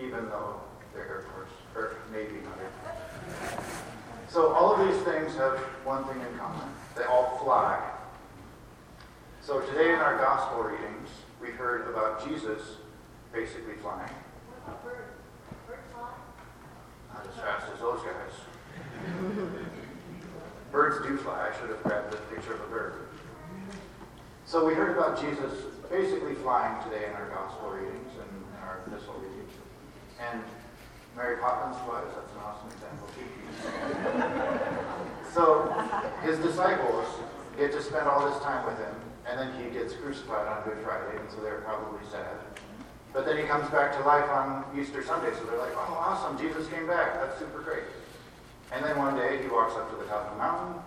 even though they're Air Force, or Navy, not Air. So all of these things have one thing in common. They all fly. So today in our gospel readings, we heard about Jesus basically flying. Not as fast as those guys. Birds do fly. I should have grabbed the picture of a bird. So we heard about Jesus basically flying today in our gospel readings and our epistle readings. And Mary Poppins was, That's an awesome example so his disciples get to spend all this time with him, and then he gets crucified on Good Friday, and so they're probably sad. But then he comes back to life on Easter Sunday, so they're like, oh, awesome, Jesus came back. That's super great. And then one day he walks up to the top of the mountain,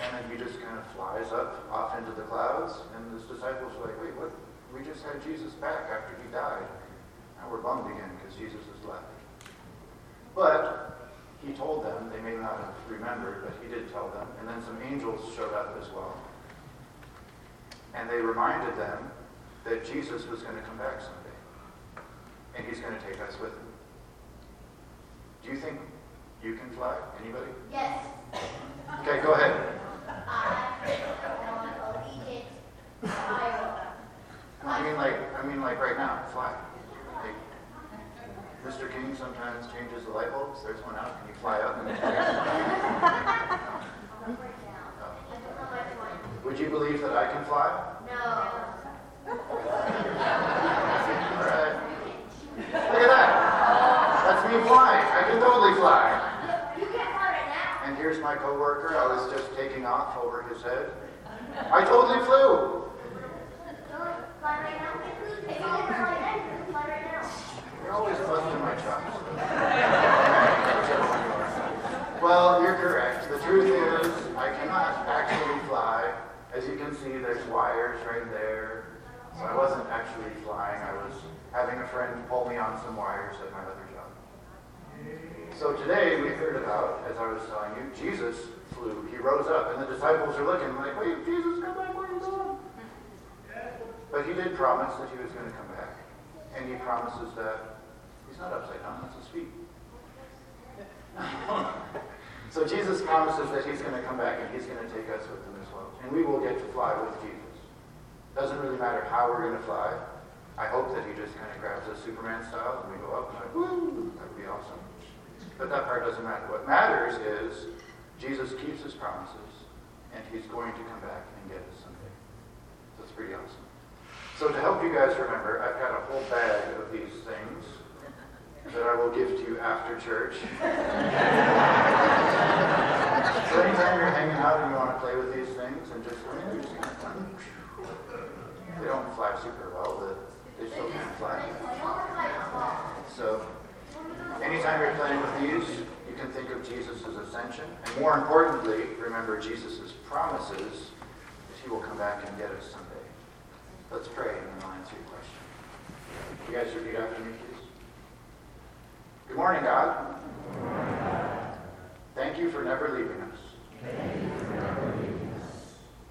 and then he just kind of flies up off into the clouds, and his disciples are like, wait, what? We just had Jesus back after he died. Now we're bummed again because Jesus has But he told them, they may not have remembered, but he did tell them, and then some angels showed up as well. And they reminded them that Jesus was going to come back someday, and he's going to take us with him. Do you think you can fly? Anybody? Yes. Okay, go ahead. I mean, like, I mean, like right now, fly. Like, Mr. King sometimes changes the light bulbs. There's one out. Can you fly up? And Would you believe that I can fly? No. All right. Look at that. That's me flying. I can totally fly. You can't fly right now. And here's my coworker. I was just taking off over his head. I totally flew. Don't fly right now. It's over right now. You can fly right now. You're always busting my chops. well, you're correct. The truth is, I cannot actually fly. As you can see, there's wires right there. So I wasn't actually flying. I was having a friend pull me on some wires at my other job. So today we heard about, as I was telling you, Jesus flew. He rose up, and the disciples are looking like, wait, Jesus, come back, where are you going? But he did promise that he was going to come back. And he promises that he's not upside down, that's his feet. so Jesus promises that he's going to come back and he's going to take us with him as well. And we will get to fly with Jesus. Doesn't really matter how we're going to fly. I hope that he just kind of grabs us Superman style and we go up and like, woo, that would be awesome. But that part doesn't matter. What matters is Jesus keeps his promises and he's going to come back and get us someday. That's pretty awesome. So to help you guys remember, I've got a whole bag of these things that I will give to you after church. so anytime you're hanging out and you want to play with these things and just, I mean, just fun. They don't fly super well, but they still can fly. So anytime you're playing with these, you can think of Jesus' ascension. And more importantly, remember Jesus' promises that he will come back and get us someday. Let's pray and then I'll answer your question. You guys repeat after me, Good morning, God. Thank you for never leaving us.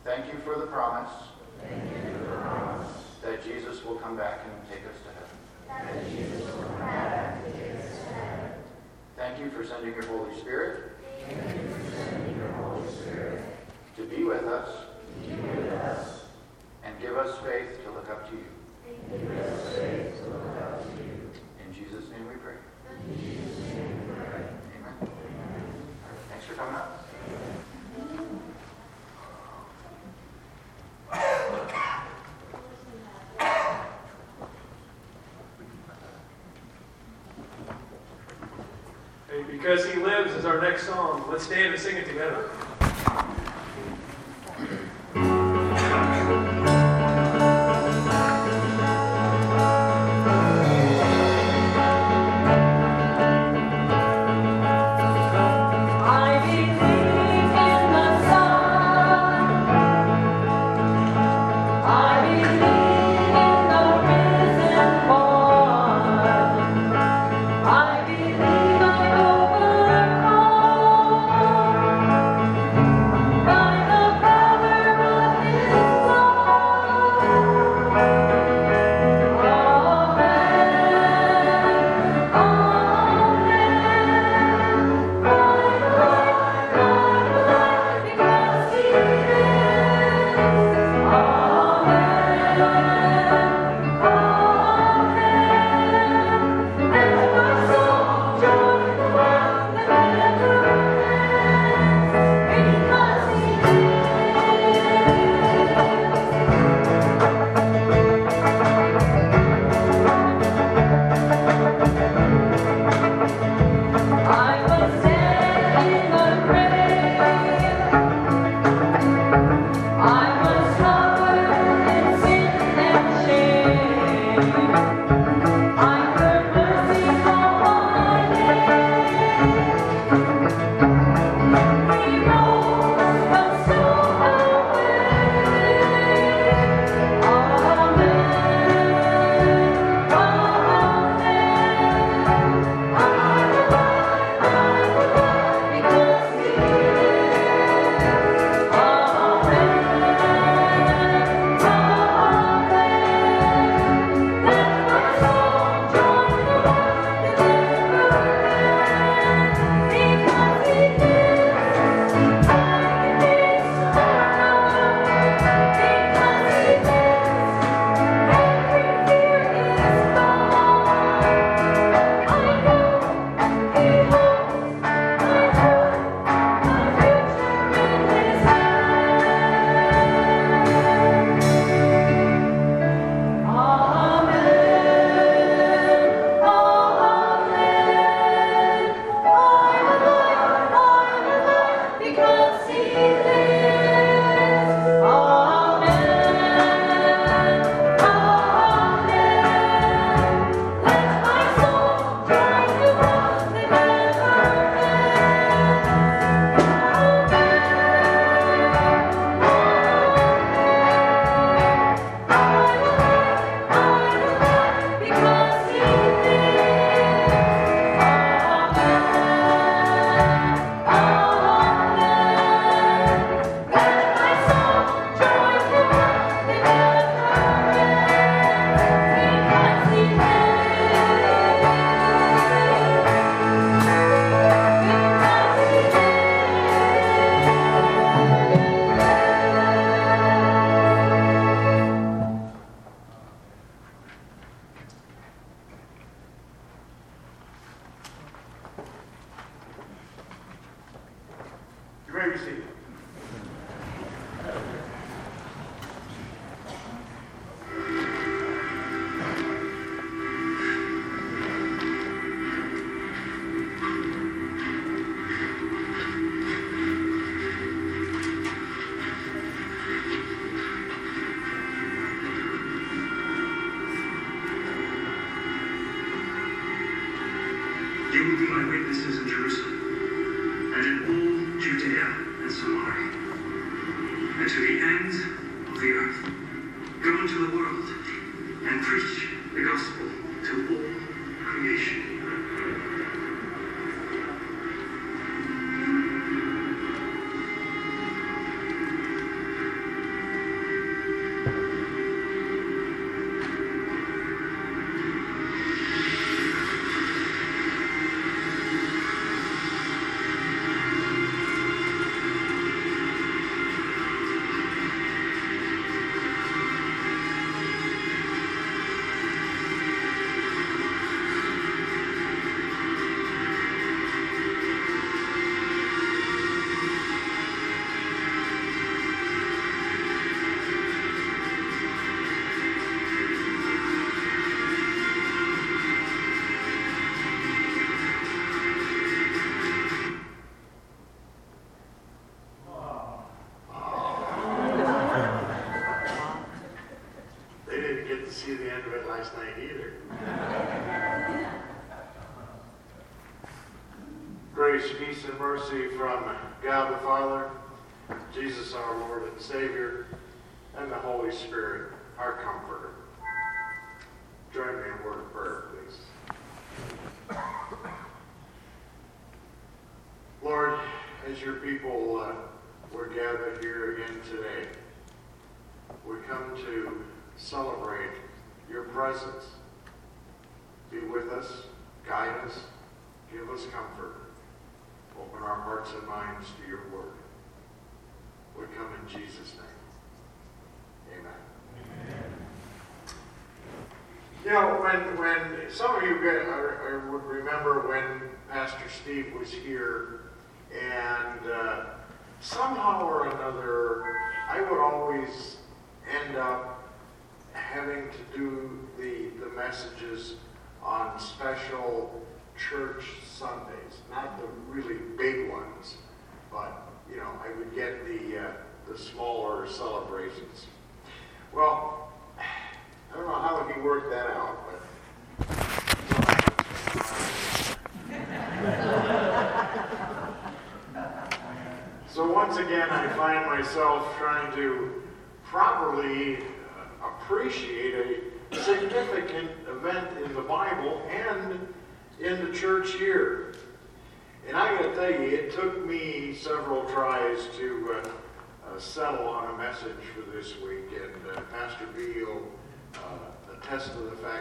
Thank you for the promise that Jesus will come back and take us to heaven. Thank you for sending your Holy Spirit. To be with us. And give us faith to look up to you. In Jesus' name we pray. Amen. Because he lives is our next song. Let's stand and sing it together.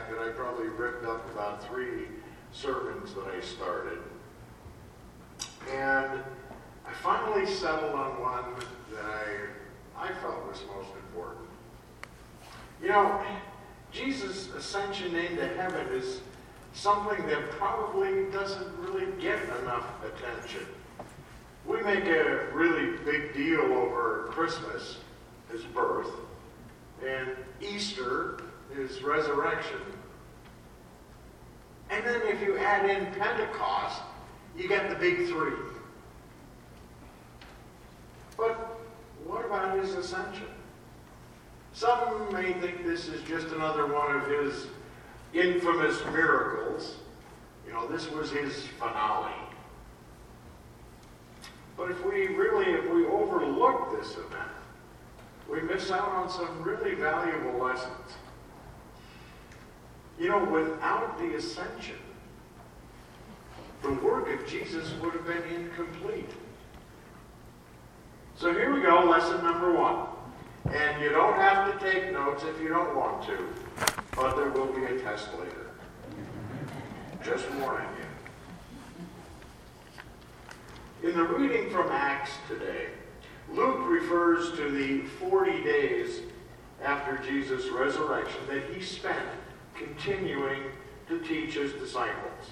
Fact that I probably ripped up about three sermons that I started. And I finally settled on one that I, I felt was most important. You know, Jesus' ascension into heaven is something that probably doesn't really get enough attention. We make a really big deal over Christmas, his birth, and Easter, his resurrection. And then if you add in Pentecost, you get the big three. But what about his ascension? Some may think this is just another one of his infamous miracles. You know, this was his finale. But if we really, if we overlook this event, we miss out on some really valuable lessons. You know, without the ascension, the work of Jesus would have been incomplete. So here we go, lesson number one. And you don't have to take notes if you don't want to, but there will be a test later. Just warning you. In the reading from Acts today, Luke refers to the 40 days after Jesus' resurrection that he spent continuing to teach his disciples.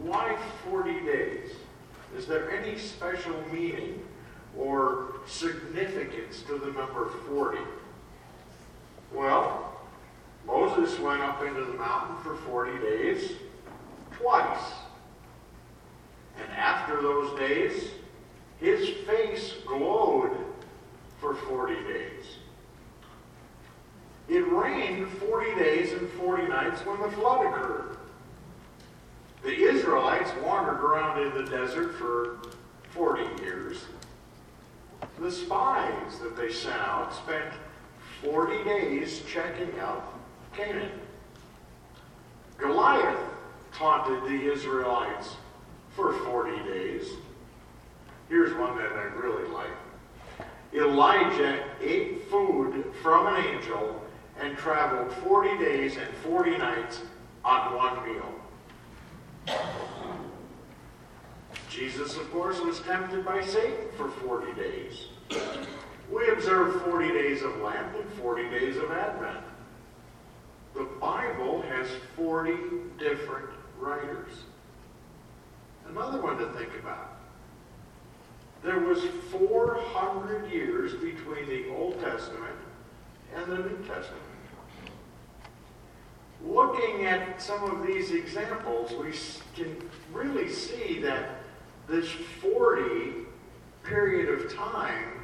Why 40 days? Is there any special meaning or significance to the number 40? Well, Moses went up into the mountain for 40 days twice. And after those days, his face glowed for 40 days. It rained 40 days and 40 nights when the flood occurred. The Israelites wandered around in the desert for 40 years. The spies that they sent out spent 40 days checking out Canaan. Goliath taunted the Israelites for 40 days. Here's one that I really like. Elijah ate food from an angel and traveled 40 days and 40 nights on one meal. Jesus, of course, was tempted by Satan for 40 days. We observe 40 days of Lent and 40 days of Advent. The Bible has 40 different writers. Another one to think about. There was 400 years between the Old Testament and the New Testament. Looking at some of these examples, we can really see that this 40 period of time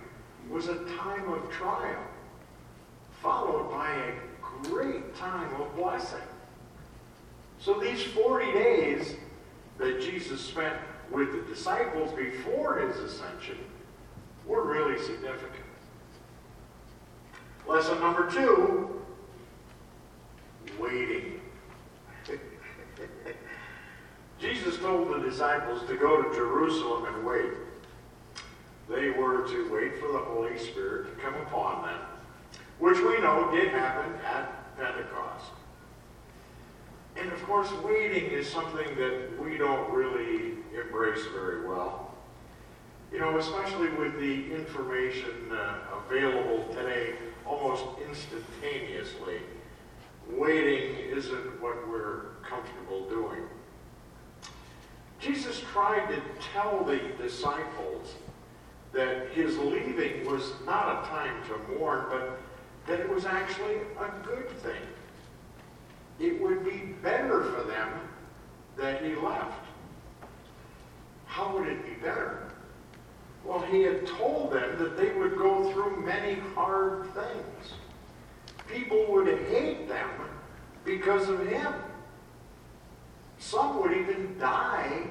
was a time of trial, followed by a great time of blessing. So these 40 days that Jesus spent with the disciples before his ascension were really significant. Lesson number two waiting. Jesus told the disciples to go to Jerusalem and wait. They were to wait for the Holy Spirit to come upon them, which we know did happen at Pentecost. And of course, waiting is something that we don't really embrace very well. You know, especially with the information uh, available today almost instantaneously, waiting isn't what we're comfortable doing. Jesus tried to tell the disciples that his leaving was not a time to mourn, but that it was actually a good thing. It would be better for them that he left. How would it be better? Well, he had told them that they would go through many hard things. People would hate them because of him. Some would even die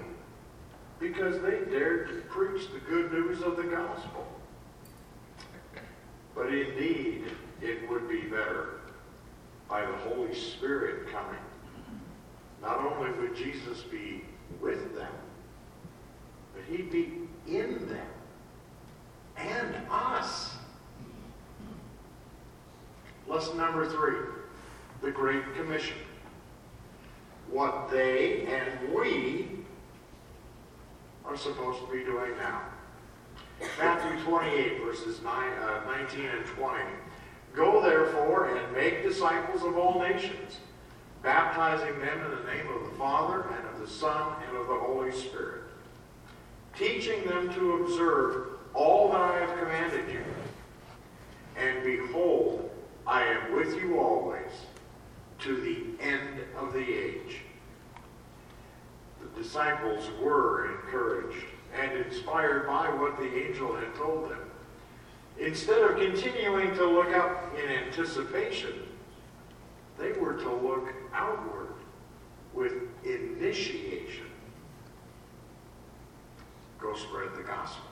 because they dared to preach the good news of the gospel. But indeed, it would be better by the Holy Spirit coming. Not only would Jesus be with them, but he'd be in them and us. Lesson number three the Great Commission. What they and we are supposed to be doing now. Matthew 28, verses 9, uh, 19 and 20. Go therefore and make disciples of all nations, baptizing them in the name of the Father and of the Son and of the Holy Spirit, teaching them to observe all that I have commanded you. And behold, I am with you always to the end of the age. The disciples were encouraged and inspired by what the angel had told them. Instead of continuing to look up in anticipation, they were to look outward with initiation. Go spread the gospel.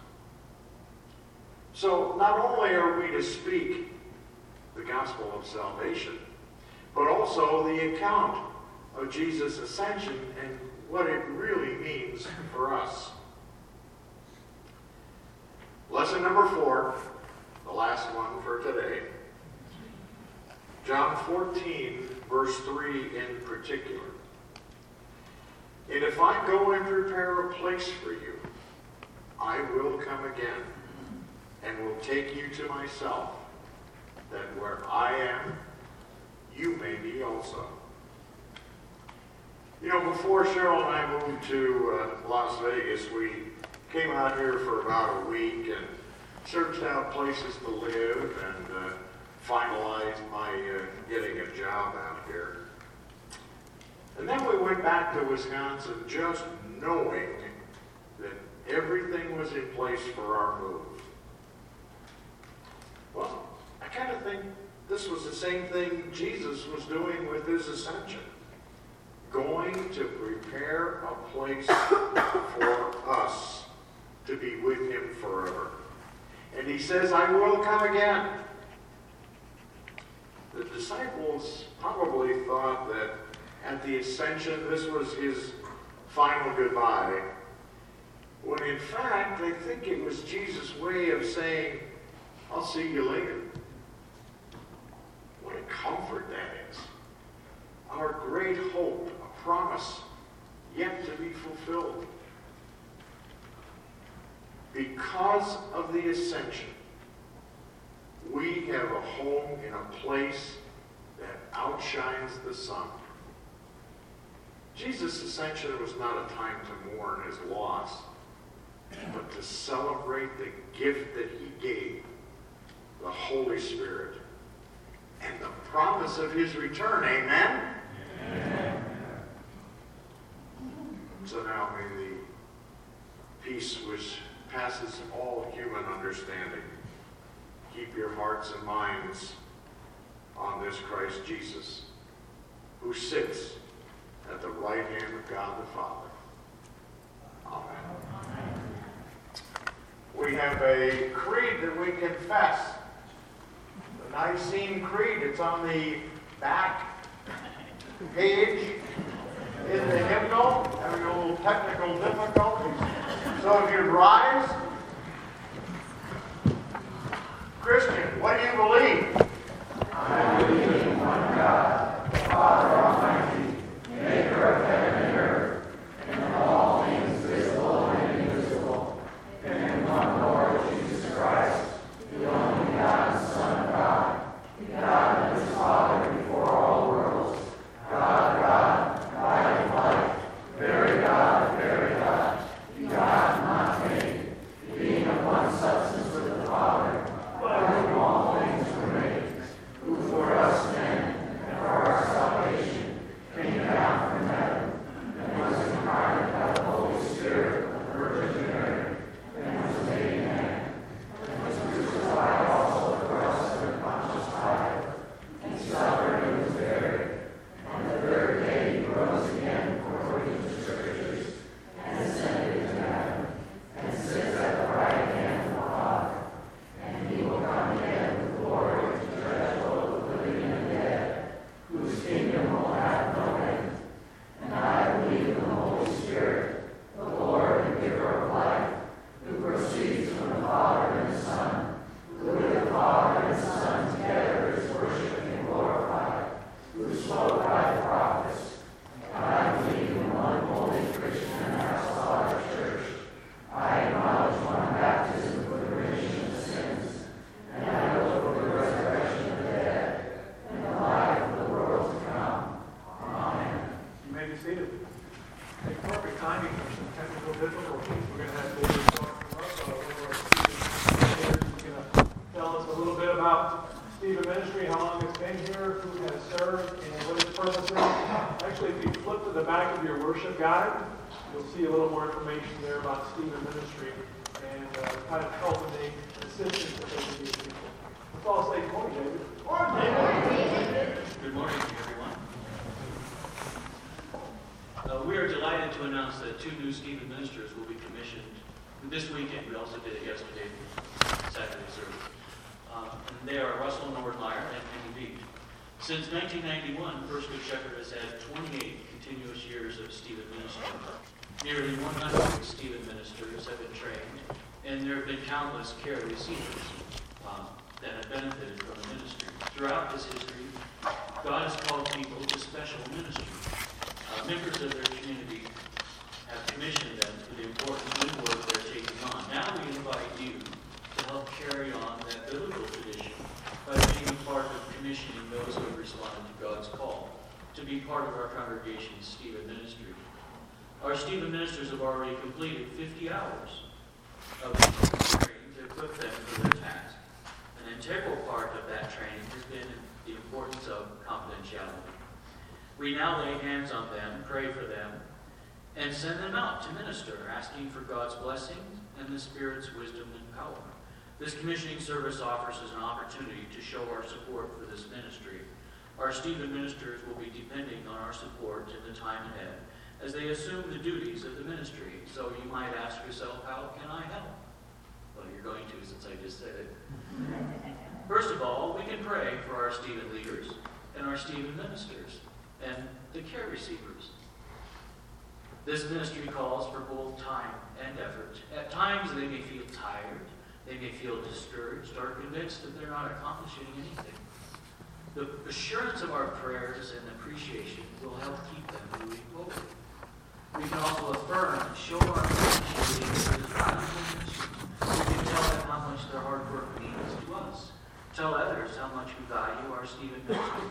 So not only are we to speak the gospel of salvation, but also the account of Jesus' ascension and what it really means for us. Lesson number four, the last one for today. John 14, verse 3 in particular. And if I go and prepare a place for you, I will come again and will take you to myself, that where I am, you may be also. You know, before Cheryl and I moved to uh, Las Vegas, we came out here for about a week and searched out places to live and uh, finalized my uh, getting a job out here. And then we went back to Wisconsin just knowing that everything was in place for our move. Well, I kind of think this was the same thing Jesus was doing with his ascension. Going to prepare a place for us to be with him forever. And he says, I will come again. The disciples probably thought that at the ascension this was his final goodbye. When in fact, I think it was Jesus' way of saying, I'll see you later. What a comfort that is. Our great hope, a promise yet to be fulfilled. Because of the ascension, we have a home in a place that outshines the sun. Jesus' ascension was not a time to mourn his loss, but to celebrate the gift that he gave, the Holy Spirit, and the promise of his return. Amen? Amen. So now may the peace which passes all human understanding keep your hearts and minds on this Christ Jesus, who sits at the right hand of God the Father. Amen. we have a creed that we confess. Nicene Creed, it's on the back page in the hymnal, having a little technical difficulties. So if you'd rise. Christian, what do you believe? You This commissioning service offers us an opportunity to show our support for this ministry. Our Stephen ministers will be depending on our support in the time ahead as they assume the duties of the ministry. So you might ask yourself, how can I help? Well, you're going to since I just said it. First of all, we can pray for our Stephen leaders and our Stephen ministers and the care receivers. This ministry calls for both time and effort. At times they may feel tired, they may feel discouraged or convinced that they're not accomplishing anything. The assurance of our prayers and appreciation will help keep them moving forward. We can also affirm and show our appreciation for valuable. We can tell them how much their hard work means to us. Tell others how much we value our Stephen ministry.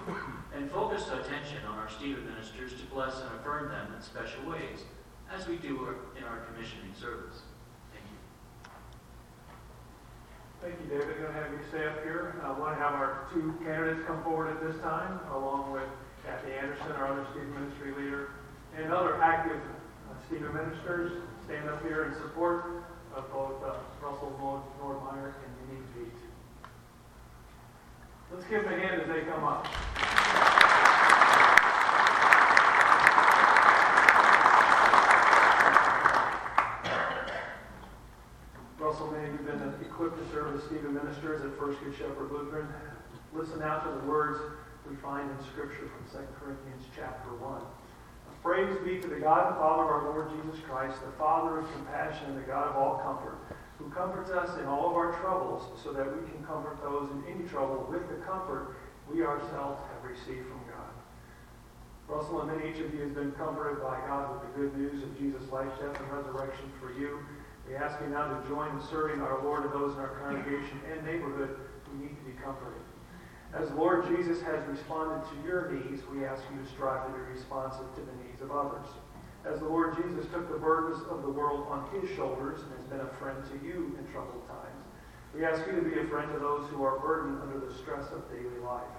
And focus attention on our Stephen ministers to bless and affirm them in special ways, as we do in our commissioning service. Thank you. Thank you, David. Going to have you stay up here. I want to have our two candidates come forward at this time, along with Kathy Anderson, our other Stephen ministry leader, and other active uh, Stephen ministers. Stand up here in support of both uh, Russell Nord- Nordmeyer and Unique Beat. Let's give them a hand as they come up. Russell, man, you've serve as Stephen ministers at First Good Shepherd Lutheran, listen now to the words we find in Scripture from 2 Corinthians chapter 1. Praise be to the God and Father of our Lord Jesus Christ, the Father of compassion and the God of all comfort, who comforts us in all of our troubles, so that we can comfort those in any trouble with the comfort we ourselves have received from God. Russell and Minnie each of you has been comforted by God with the good news of Jesus' life, death, and resurrection for you. We ask you now to join in serving our Lord and those in our congregation and neighborhood who need to be comforted. As the Lord Jesus has responded to your needs, we ask you to strive to be responsive to the needs of others. As the Lord Jesus took the burdens of the world on his shoulders and has been a friend to you in troubled times, we ask you to be a friend to those who are burdened under the stress of daily life.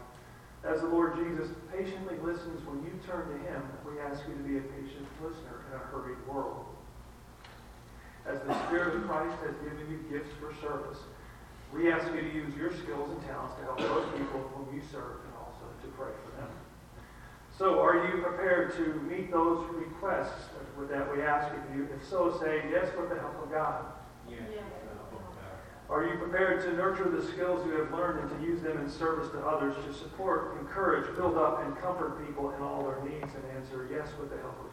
As the Lord Jesus patiently listens when you turn to him, we ask you to be a patient listener in a hurried world. As the Spirit of Christ has given you gifts for service, we ask you to use your skills and talents to help those people whom you serve and also to pray for them. So, are you prepared to meet those requests that we ask of you? If so, say yes with the help of God. Are you prepared to nurture the skills you have learned and to use them in service to others to support, encourage, build up, and comfort people in all their needs? And answer yes with the help of God.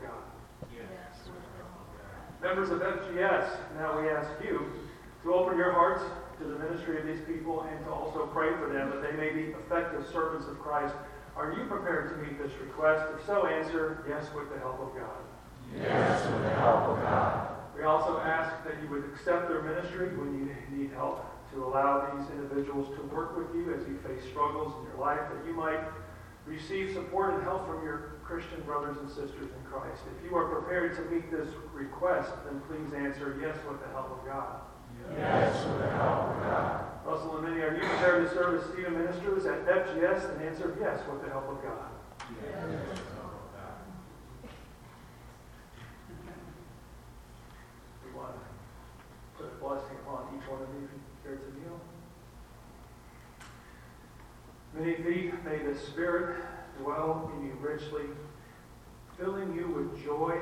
Members of FGS, now we ask you to open your hearts to the ministry of these people and to also pray for them that they may be effective servants of Christ. Are you prepared to meet this request? If so, answer yes with the help of God. Yes, with the help of God. We also ask that you would accept their ministry when you need help, to allow these individuals to work with you as you face struggles in your life, that you might receive support and help from your Christian brothers and sisters in Christ. If you are prepared to meet this request, then please answer yes with the help of God. Yes, with the help of God. Russell and Minnie, are you prepared to serve as Stephen ministers at FGS? And answer yes with the help of God. Yes. We want to put a blessing upon each one of you if you to kneel. Minnie thee, may the Spirit dwell in you richly, filling you with joy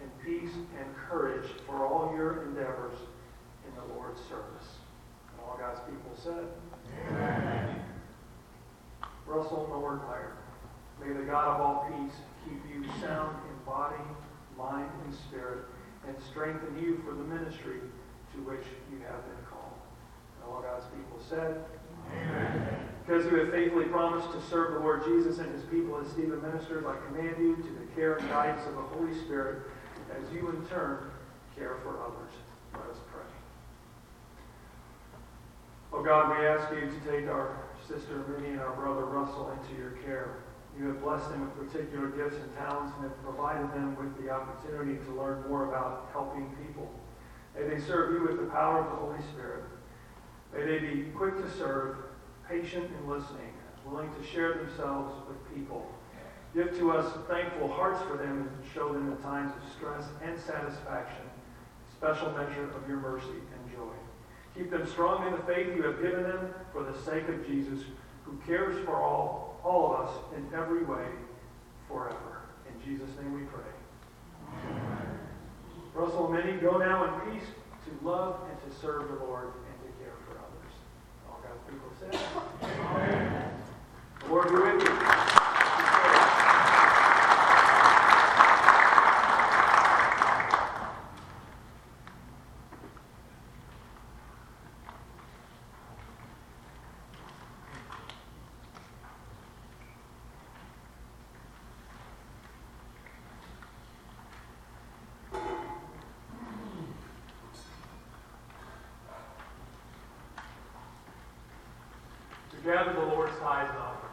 and peace and courage for all your endeavors in the Lord's service. And all God's people said, Amen. Russell Nordmeyer, may the God of all peace keep you sound in body, mind, and spirit, and strengthen you for the ministry to which you have been called. And all God's people said, Amen. Because you have faithfully promised to serve the Lord Jesus and his people as Stephen ministers, I command you to the care and guidance of the Holy Spirit as you in turn care for others. Let us pray. Oh God, we ask you to take our sister Minnie and our brother Russell into your care. You have blessed them with particular gifts and talents and have provided them with the opportunity to learn more about helping people. May they serve you with the power of the Holy Spirit. May they be quick to serve, patient in listening, willing to share themselves with people. Give to us thankful hearts for them and show them in times of stress and satisfaction, special measure of your mercy and joy. Keep them strong in the faith you have given them for the sake of Jesus, who cares for all, all of us in every way forever. In Jesus' name we pray. Amen. Russell and Minnie, go now in peace to love and to serve the Lord and to care for others. All God's people say, Amen. Lord be with you. To gather the Lord's tithes and offering.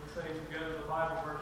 Let's say together the Bible verse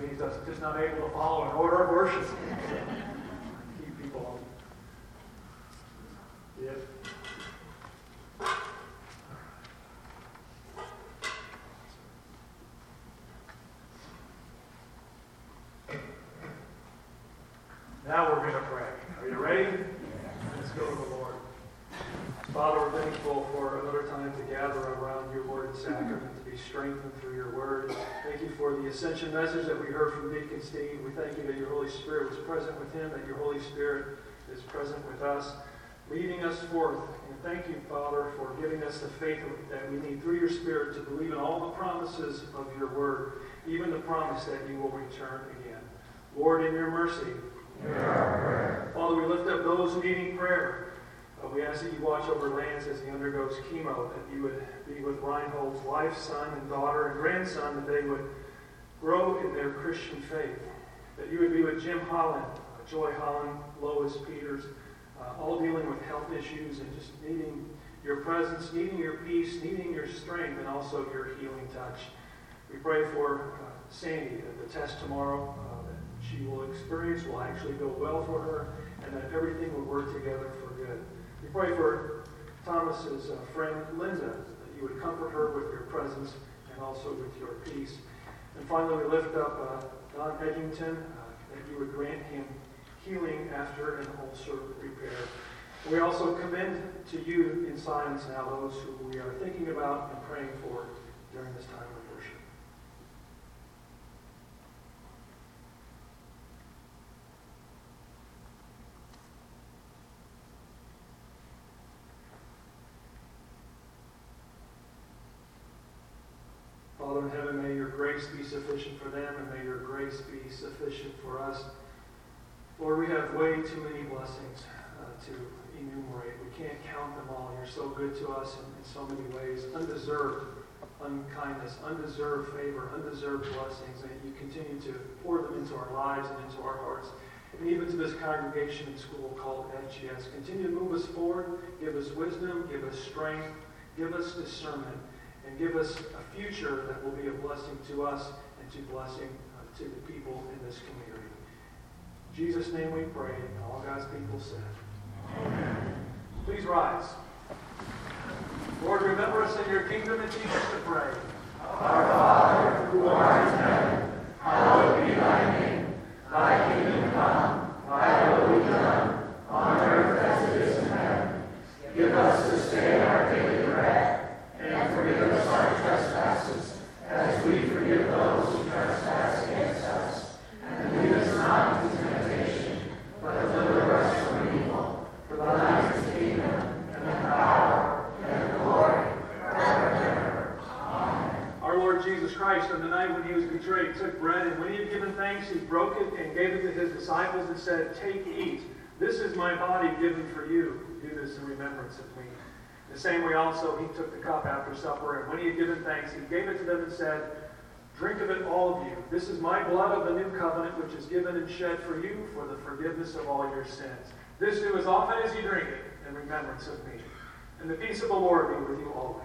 is just not able to follow an order of worship. Keep people on. Yep. Now we're going to pray. Are you ready? Let's go to the Lord. Father, we're thankful for another time to gather around your word and sacrament, to be strengthened through your word. Thank you for the ascension message that we heard from Deacon Steve. We thank you that your Holy Spirit was present with him, that your Holy Spirit is present with us, leading us forth. And thank you, Father, for giving us the faith that we need through your Spirit to believe in all the promises of your word, even the promise that you will return again. Lord, in your mercy, Father, we lift up those needing prayer. Uh, we ask that you watch over Lance as he undergoes chemo, that you would be with Reinhold's wife, son, and daughter, and grandson, that they would grow in their Christian faith. That you would be with Jim Holland, uh, Joy Holland, Lois Peters, uh, all dealing with health issues and just needing your presence, needing your peace, needing your strength, and also your healing touch. We pray for uh, Sandy, that the test tomorrow uh, that she will experience will actually go well for her, and that everything will work together for good. We pray for Thomas's uh, friend Linda, that you would comfort her with your presence and also with your peace. And finally, we lift up uh, Don Edgington, uh, that you would grant him healing after an ulcer repair. We also commend to you in silence now those who we are thinking about and praying for during this time of worship. Father in heaven, may your grace be sufficient for them and may your grace be sufficient for us. Lord, we have way too many blessings uh, to enumerate. We can't count them all. You're so good to us in, in so many ways. Undeserved unkindness, undeserved favor, undeserved blessings, and you continue to pour them into our lives and into our hearts. And even to this congregation and school called FGS. Continue to move us forward, give us wisdom, give us strength, give us discernment, and give us a future that will be a blessing to us and to blessing uh, to the people in this community. Jesus' name we pray, all God's people said. Amen. Please rise. Lord, remember us in your kingdom and teach us to pray. Our Father, who art in heaven, hallowed be thy name. Thy kingdom come, thy will be done, on earth as it is in heaven. Give us this day our daily bread, and forgive us our trespasses, as we forgive those who trespass against us. And lead us not into temptation, but deliver us from evil. For thine is the kingdom, and the power, and the glory, forever and ever. Amen. Our Lord Jesus Christ, on the night when he was betrayed, took bread, and he broke it and gave it to his disciples and said, Take, eat. This is my body given for you. Do this in remembrance of me. The same way also he took the cup after supper, and when he had given thanks, he gave it to them and said, Drink of it, all of you. This is my blood of the new covenant, which is given and shed for you for the forgiveness of all your sins. This do as often as you drink it in remembrance of me. And the peace of the Lord be with you always.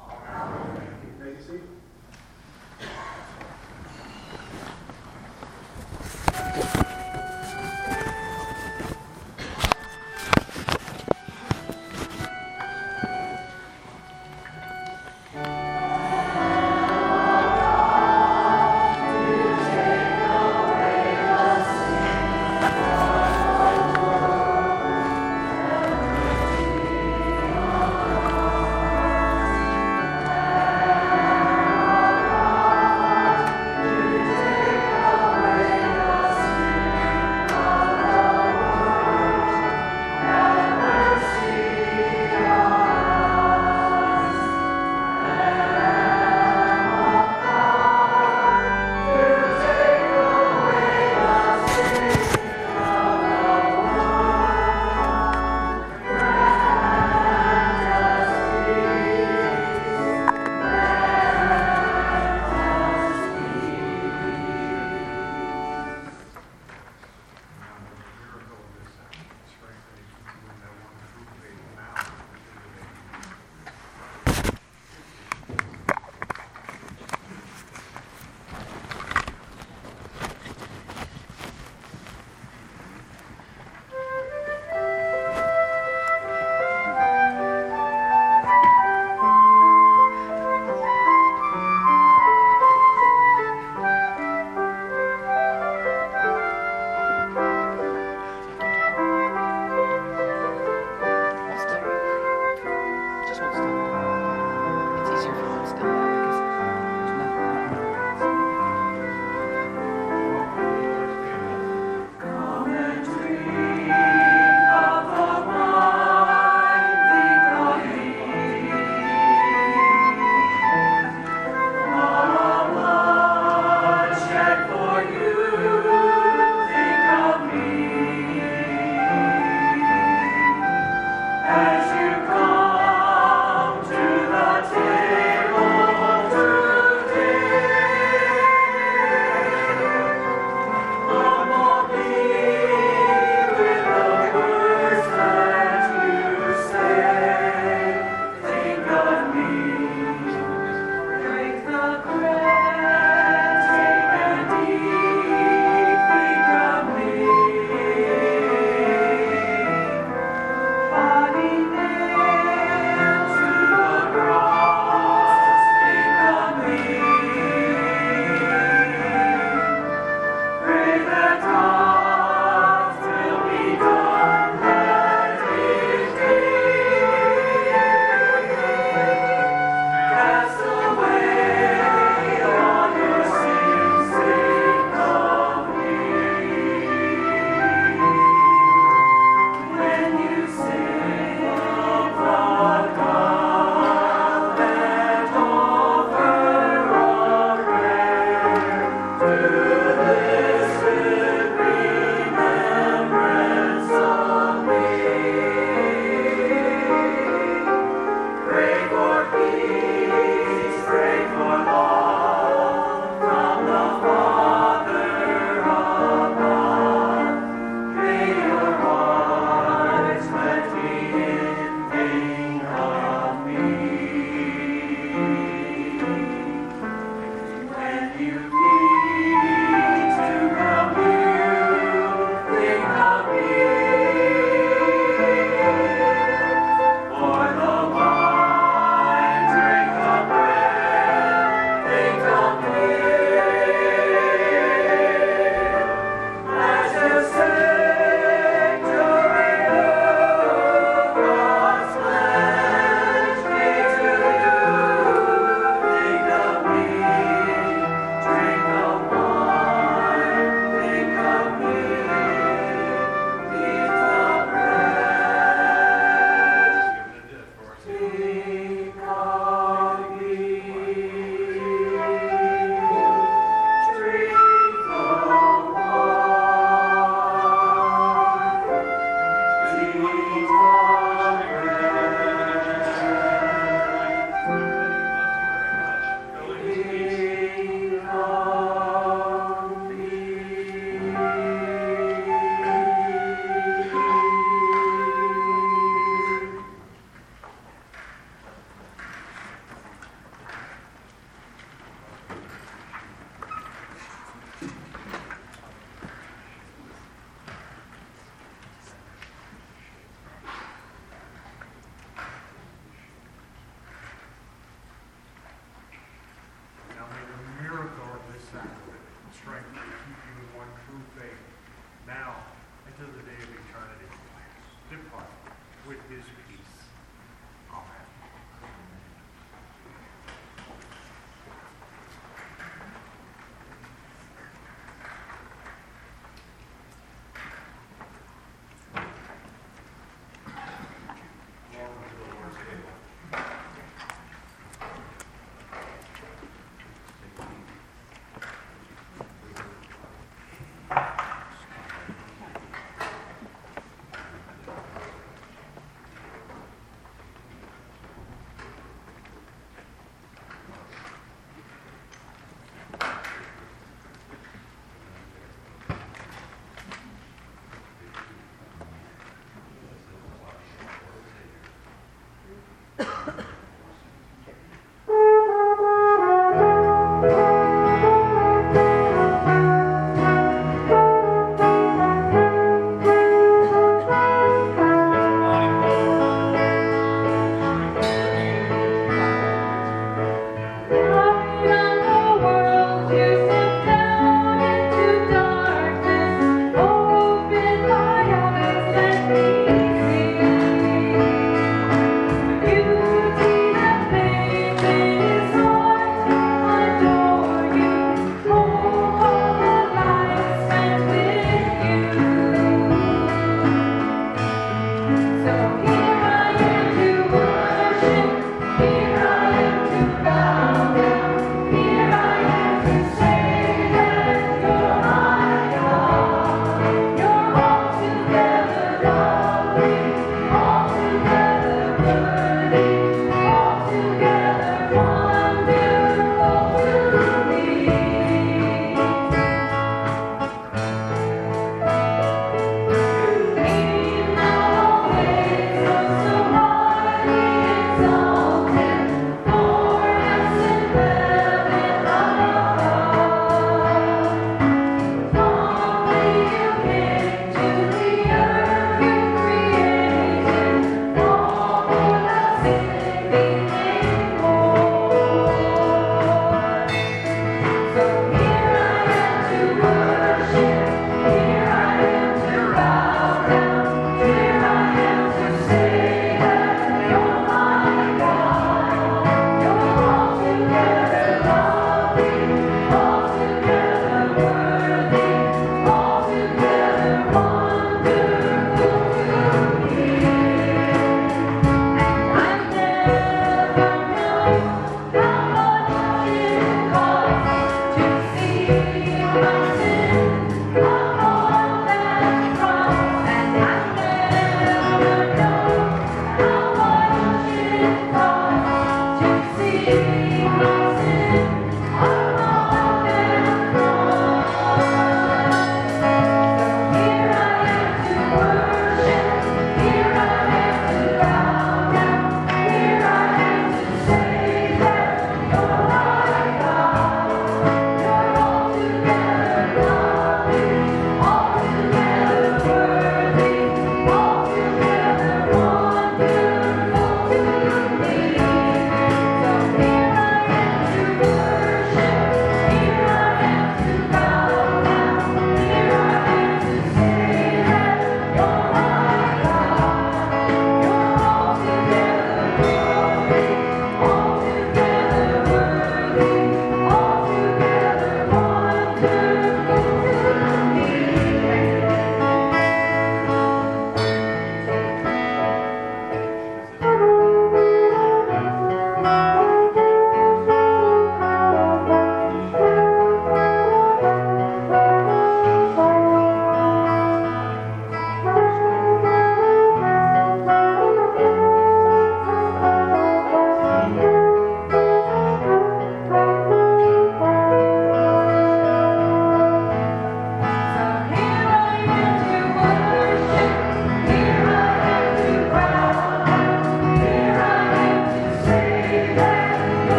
Amen. You may be seated. Amen.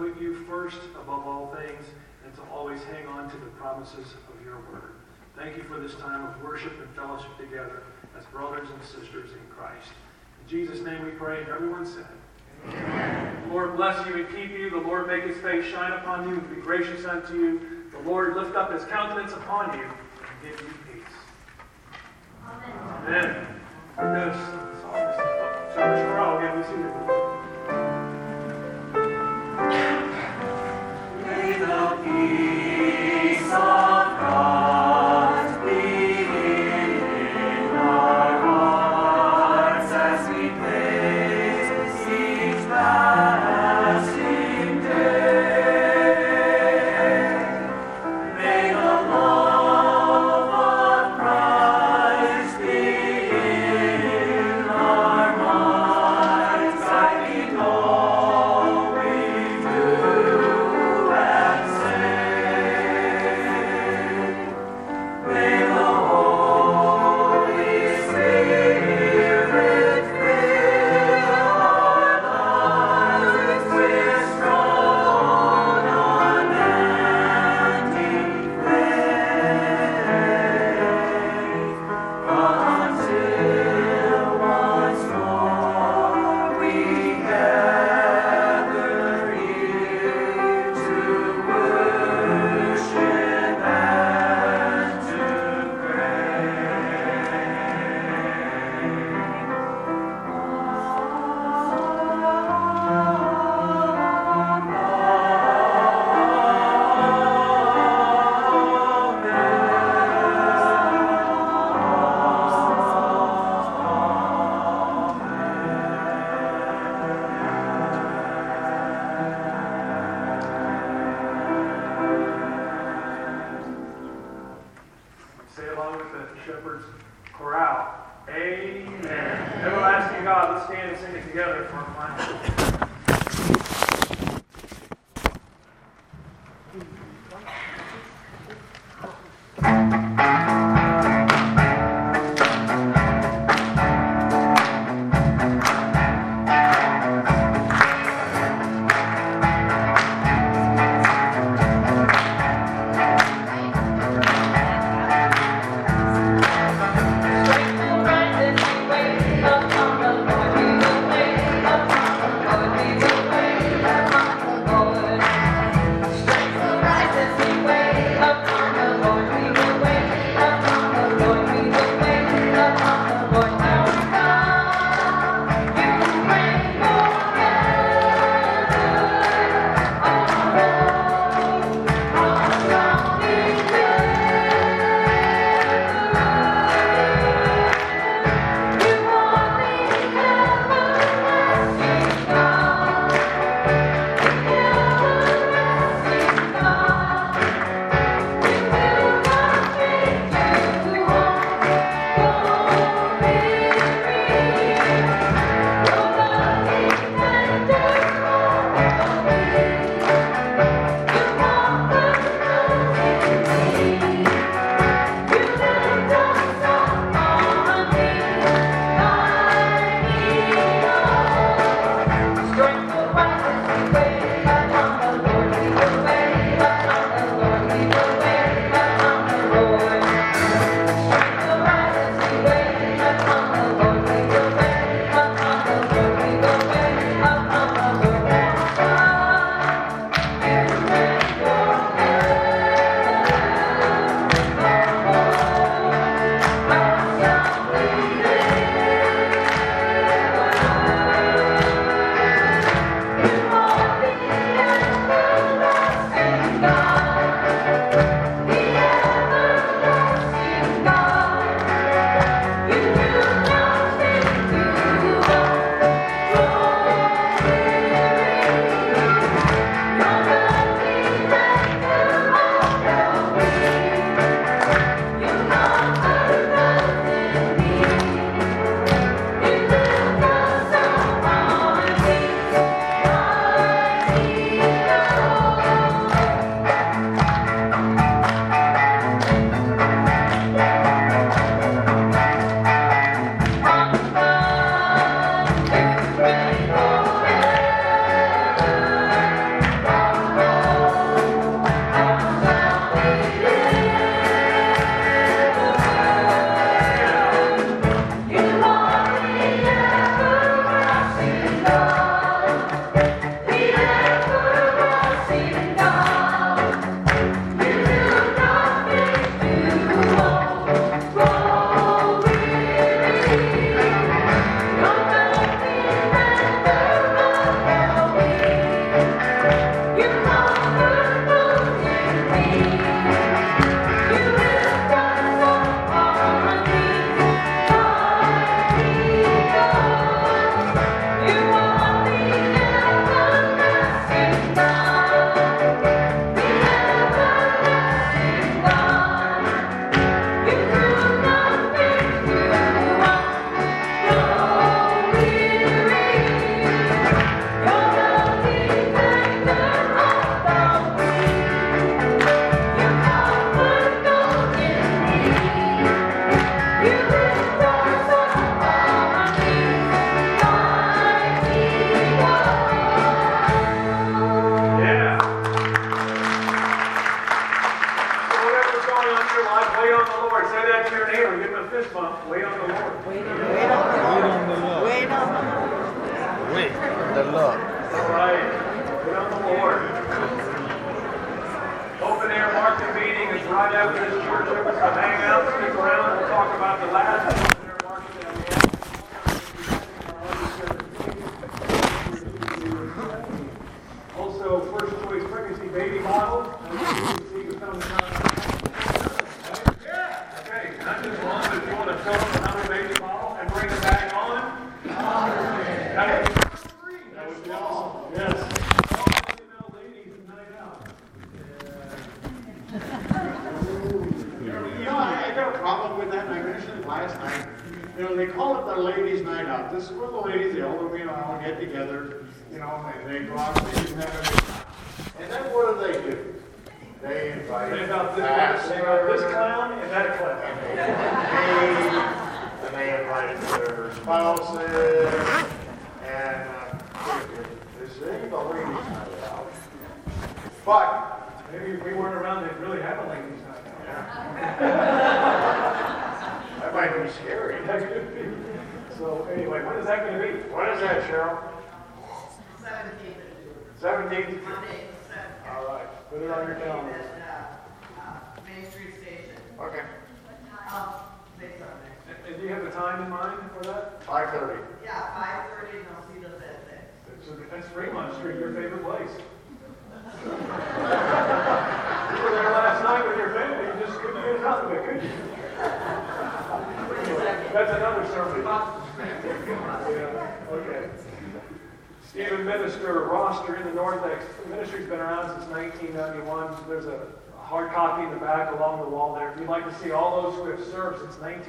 put you first above all things and to always hang on to the promises of your word. Thank you for this time of worship and fellowship together as brothers and sisters in Christ. In Jesus' name we pray, and everyone said, Amen. The Lord bless you and keep you. The Lord make his face shine upon you and be gracious unto you. The Lord lift up his countenance upon you and give you peace. Amen. Amen. Amen. Church, we're all going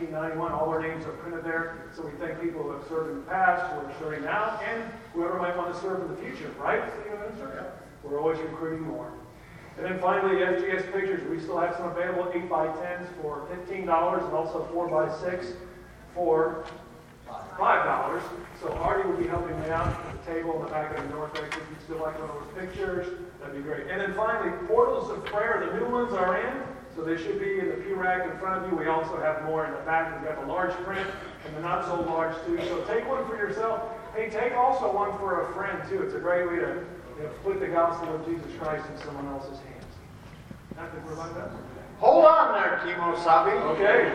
1991, all their names are printed there. So we thank people who have served in the past, who are serving now, and whoever might want to serve in the future, right, Stephen Minister? We're always recruiting more. And then finally, FGS pictures. We still have some available 8 by 10s for $15 and also 4 by 6 for five dollars. So Artie will be helping me out at the table in the back of the north exit. If you'd still like one of those pictures, that'd be great. And then finally, portals of prayer. The new ones are in, so they should be in the pew rack in front of you. We also have more in the back. We've got the large print and the not so large too. So take one for yourself. Hey, take also one for a friend too. It's a great way to you know, put the gospel of Jesus Christ in someone else's hands. I think we're like that. Hold on there, Kimo Sabi. Okay.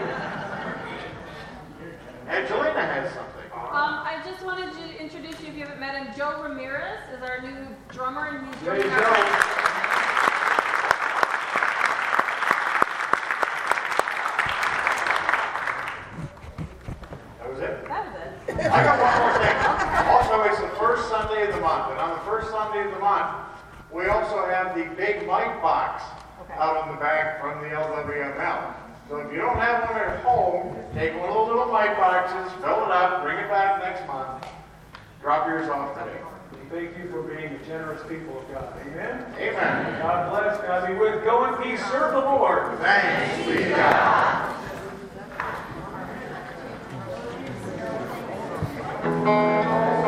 Angelina has something. Um, I just wanted to introduce you, if you haven't met him, Joe Ramirez is our new drummer, and he's There you joining go. our- That was it? That was it. I got one more thing. Also, it's the first Sunday of the month, and on the first Sunday of the month, we also have the big mite box out on the back from the LWML. So if you don't have one at home, take one of those little mite boxes, fill it up, bring it back next month. Drop yours off today. Thank you for being the generous people of God. Amen. Amen. God bless. God be with. Go in peace. Serve the Lord. Thanks be to God. There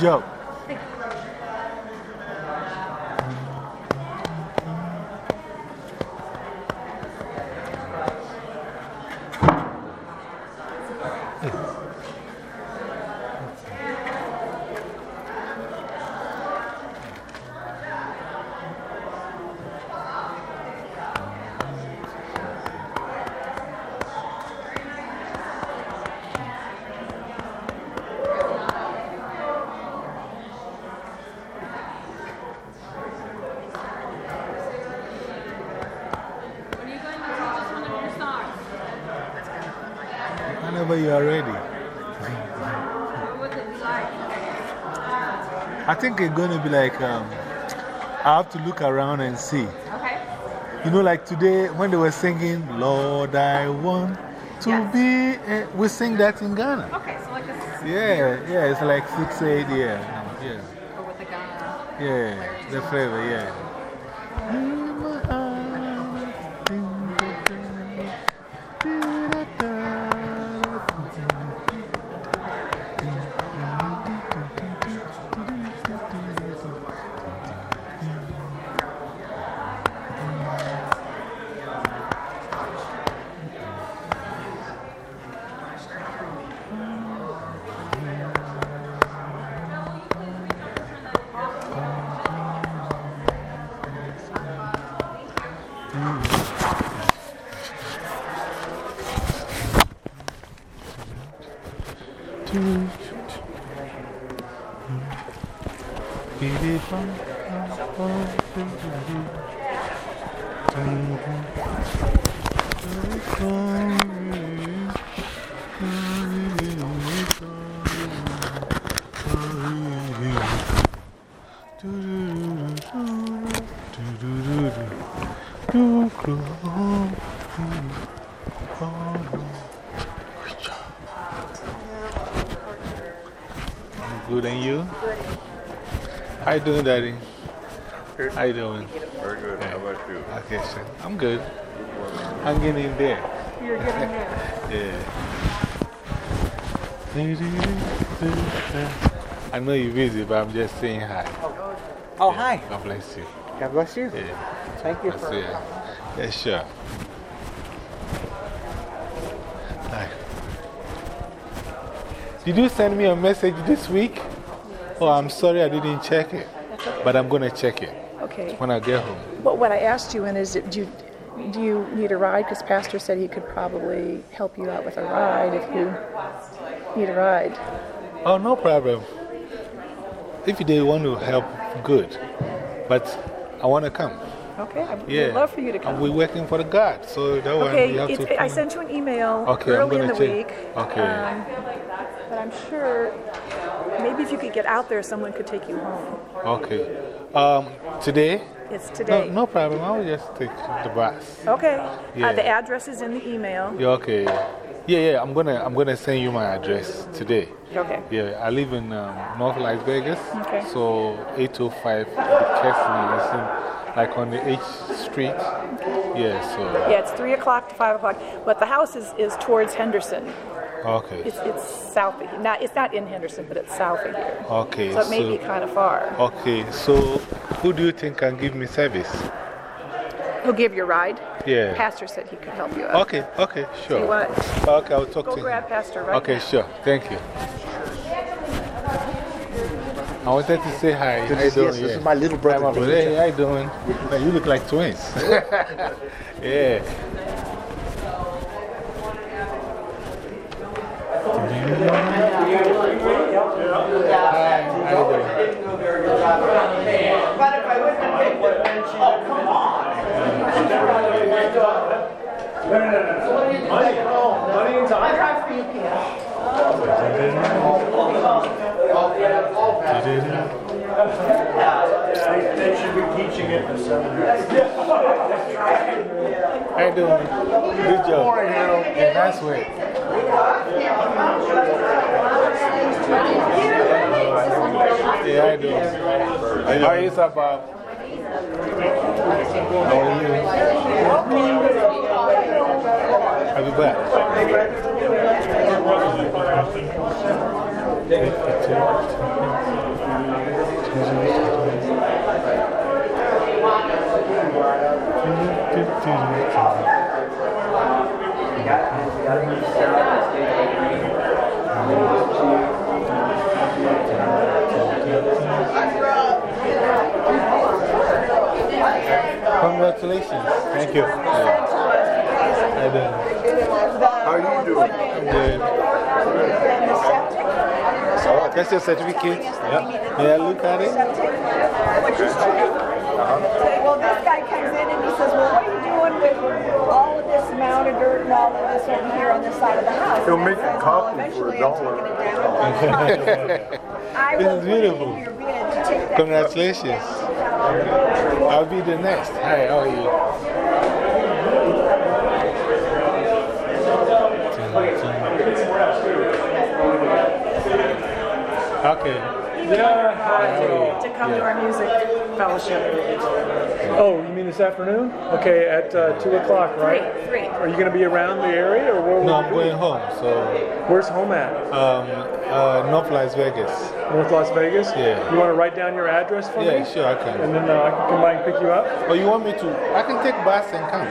Good job. When are you going to teach us one of your songs? Whenever you are ready. What would it be like? I think it's going to be like um, I have to look around and see. Okay. You know, like today when they were singing, Lord, I want to Yes. be. Uh, we sing that in Ghana. Okay, so like a. Yeah, yeah, it's like 6 8, yeah. Yeah, Or with the Ghana. yeah, the flavor, yeah. How you doing, Daddy? How you doing? Very good. How about you? Okay, sir. I'm good. I'm getting in there. You're getting there. Yeah. I know you're busy, but I'm just saying hi. Oh, Yeah, hi. God bless you. God bless you. Yeah. Thank you That's for. it. Yeah, sure. Hi. Did you send me a message this week? Oh, I'm sorry I didn't check it. But I'm going to check it Okay. when I get home. But what I asked you in is, do you, do you need a ride? Because Pastor said he could probably help you out with a ride if you need a ride. Oh, no problem. If they want to help, good. But I want to come. Okay, I would love for you to come. And we're working for the God, so that one Okay, we have to. I sent you an email Okay, early in the check. week. Okay. um, but I'm sure maybe if you could get out there, someone could take you home. Okay. Um, today? It's today. No, no problem. I will just take the bus. Okay. Yeah. Uh, the address is in the email. Yeah, okay. Yeah, yeah, I'm gonna, I'm gonna send you my address today. Okay. Yeah, I live in um, North Las Vegas. Okay. So 805 Kesley is in, like on the H Street. Yeah, so. Yeah, it's 3 o'clock to 5 o'clock. But the house is, is towards Henderson. Okay. It's, it's south of here. Not, it's not in Henderson, but it's south of here. Okay. So it may be kind of far. Okay, so who do you think can give me service? He'll give you a ride. Yeah. Pastor said he could help you out. Okay, okay, sure. See what? Okay, I'll talk to. Go grab. Pastor right Okay, now. sure. Thank you. I wanted to say hi. How you to see you. doing? This is my little brother, Hi, my brother. David. Hey, how you doing? Man, you look like twins. yeah. How you doing? But if I wouldn't have picked it, then she would come on. Money and time. I drive for UPS. They should be teaching it in the seminary. How you doing? Good job. Morning, Harold. Yeah, nice way. Yeah, how you doing? How are you, sir, Bob? How are you? I'll be back. Congratulations. Thank you. How are you doing? I'm good. That's your certificate? Yeah. May I look at it? Well, this guy comes in and he says, well, what are you doing with all of this mound of dirt and all of this over here on this side of the house? He'll And make a copy well, for a dollar. taking it down. I This is put it in beautiful. your bid to take that. Congratulations. I'll be the next. Hi, how are you? Okay. Yeah. To come to our music fellowship. Oh, you mean this afternoon? Okay, at uh, 2 o'clock, right? Three, three. Are you going to be around the area or where No, I'm going home. So, Where's home at? um, uh, North Las Vegas. North Las Vegas? Yeah. You want to write down your address for me? Yeah, sure, I can. And then uh, I can come by and pick you up? Oh, you want me to? I can take bus and come.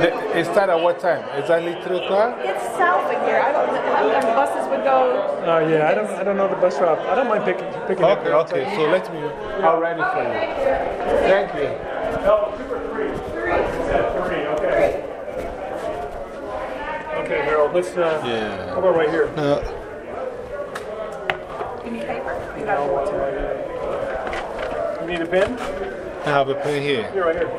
The- It start at what time? Is Exactly 3 o'clock? It's south of here. I don't know how many buses would go. Uh, yeah, I don't, I don't know the bus route. I don't mind picking, picking up. Okay, okay. So let me, I'll write it for you. Thank you. No, two or three? Three. Three, okay. Okay, Harold, let's, uh, Yeah. how about right here? No. You need paper? You No, got what's right here? You need a pen? I have a pen here. Here, right here.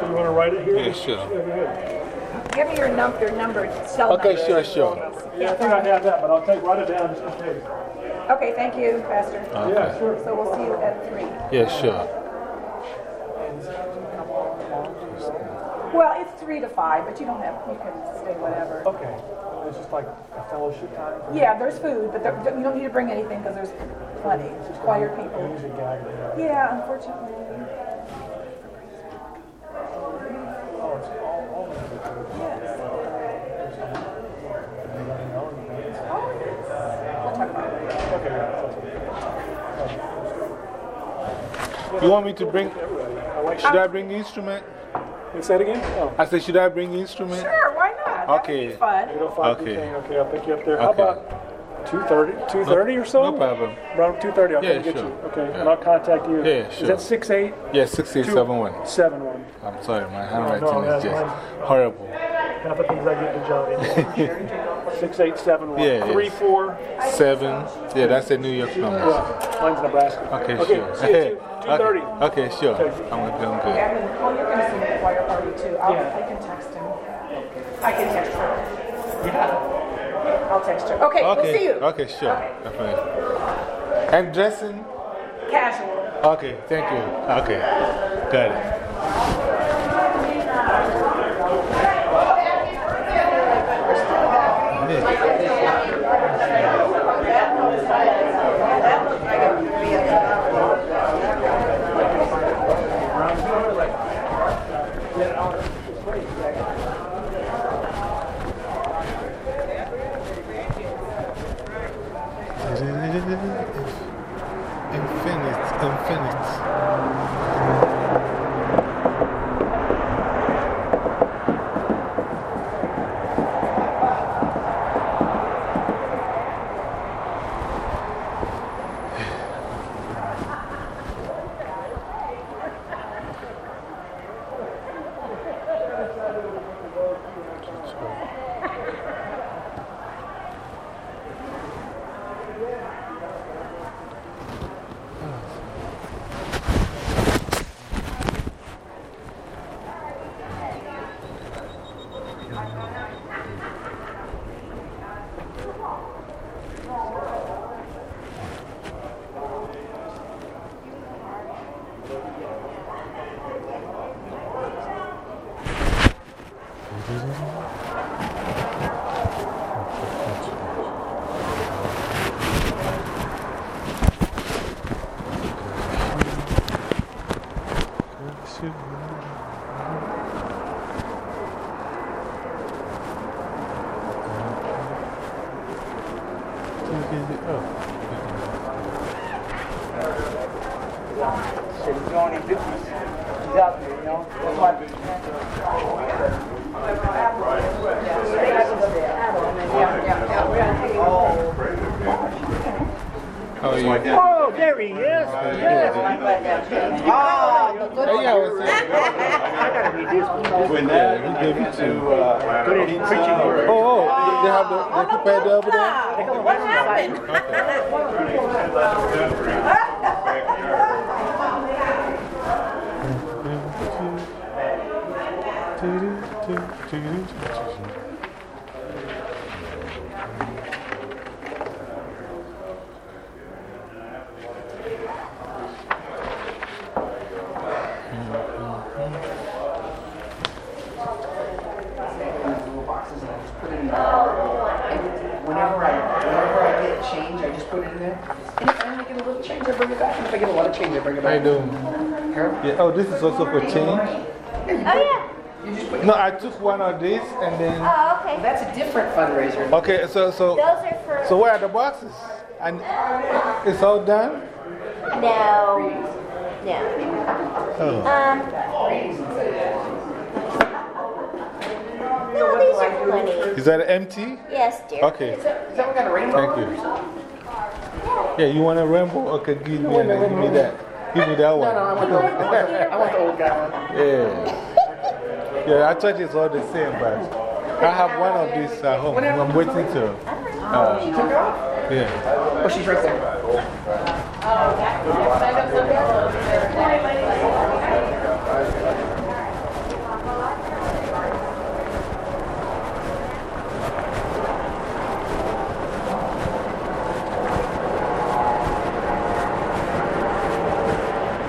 So you want to write it here? Yeah, sure. Yeah, go ahead. Give me your num, your number, cell Okay, number. sure, sure. Yeah, I think I have that, but I'll take, write it down just in case. Okay, thank you, Pastor. Yeah, sure. So we'll see you at three. Yeah, sure. Well, it's three to five, but you don't have, you can stay whatever. Okay. It's just like a fellowship time? Yeah, there's food, but there, you don't need to bring anything because there's plenty. Choir people. Yeah, unfortunately. Oh, it's all, all of it. Yes. Anybody know in advance? Oh, yes. We'll talk about it later. Okay, yeah, that's okay. You want me to bring, Everybody. I like, should I bring instrument? what's that again? Oh. I said, should I bring instrument? Sure, why not? That would Okay. be fun. 805 Okay. Duquesne. Okay, I'll pick you up there. How Okay. about 2.30? 2.30 or so? No problem. Around 2.30, I'll Yeah, come get sure. you. Okay, Yeah. and I'll contact you. Yeah, sure. Is sure. that 6'8"? Yeah, 6871. 71. I'm sorry, my no, handwriting is just fine. horrible. Half the things I get to Johnny. 6871. Yeah, yeah. 34. Seven. Yeah, that's the New York number. Yeah, mine's Nebraska. Okay, okay sure. See you at 2, 2.30. Okay, okay, sure. I'm going to be on good. Yeah, and- oh, you're going to see the choir party too. I'll, Yeah. I can text him. I can text her. Yeah. I'll text her. Okay, we'll see Okay, you. okay, sure. Okay. Definitely. And dressing? Casual. Okay, thank you. Okay, got it. So, so, Those are for. so where are the boxes? And it's all done? No. No. Oh. Um. No, these are plenty. Is that empty? Yes, dear. Okay. Is that, is that what kind of rainbow? Thank you. Yeah, you want a rainbow? Okay, give me, and give me that. Give me that one. No, no, I want the, I want the old guy one. Yeah. Yeah, I thought it's all the same, but I have one of these at home. I'm waiting to. Uh, She took it off? yeah. Oh, she's right there.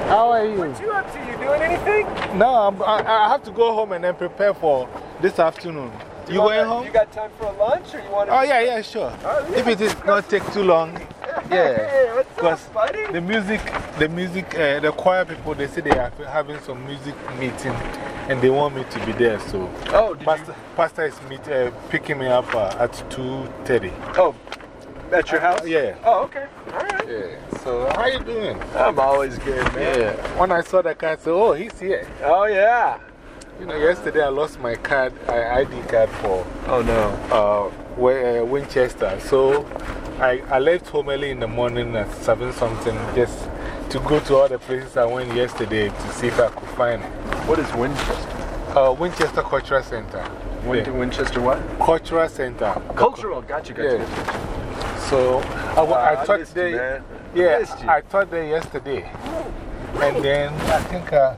How are you? What you up to? You doing anything? No, I'm, I, I have to go home and then prepare for this afternoon. You going home? You got time for a lunch or you want to? Oh, yeah, yeah, sure. Oh, yeah. If it is not take too long. Yeah. Hey, what's up, Because the music, the music, uh, the choir people, they say they are having some music meeting and they want me to be there. So, Oh, Pastor, Pastor is meet, uh, picking me up uh, at 2.30. Oh, at your house? Yeah. Oh, okay. All right. Yeah. So, how you doing? I'm always good, man. Yeah. When I saw the guy, I said, oh, he's here. Oh, yeah. You know, yesterday I lost my card, uh, ID card for Oh, no. uh, uh, Winchester. So I, I left home early in the morning at 7 something just to go to all the places I went yesterday to see if I could find it. What is Winchester? Uh, Winchester Cultural Center. Win Yeah. Winchester what? Cultural Center. Cultural. Gotcha, gotcha. Yeah. So I, I Ah, I thought you, yeah, you. I thought there yesterday. And then I think uh,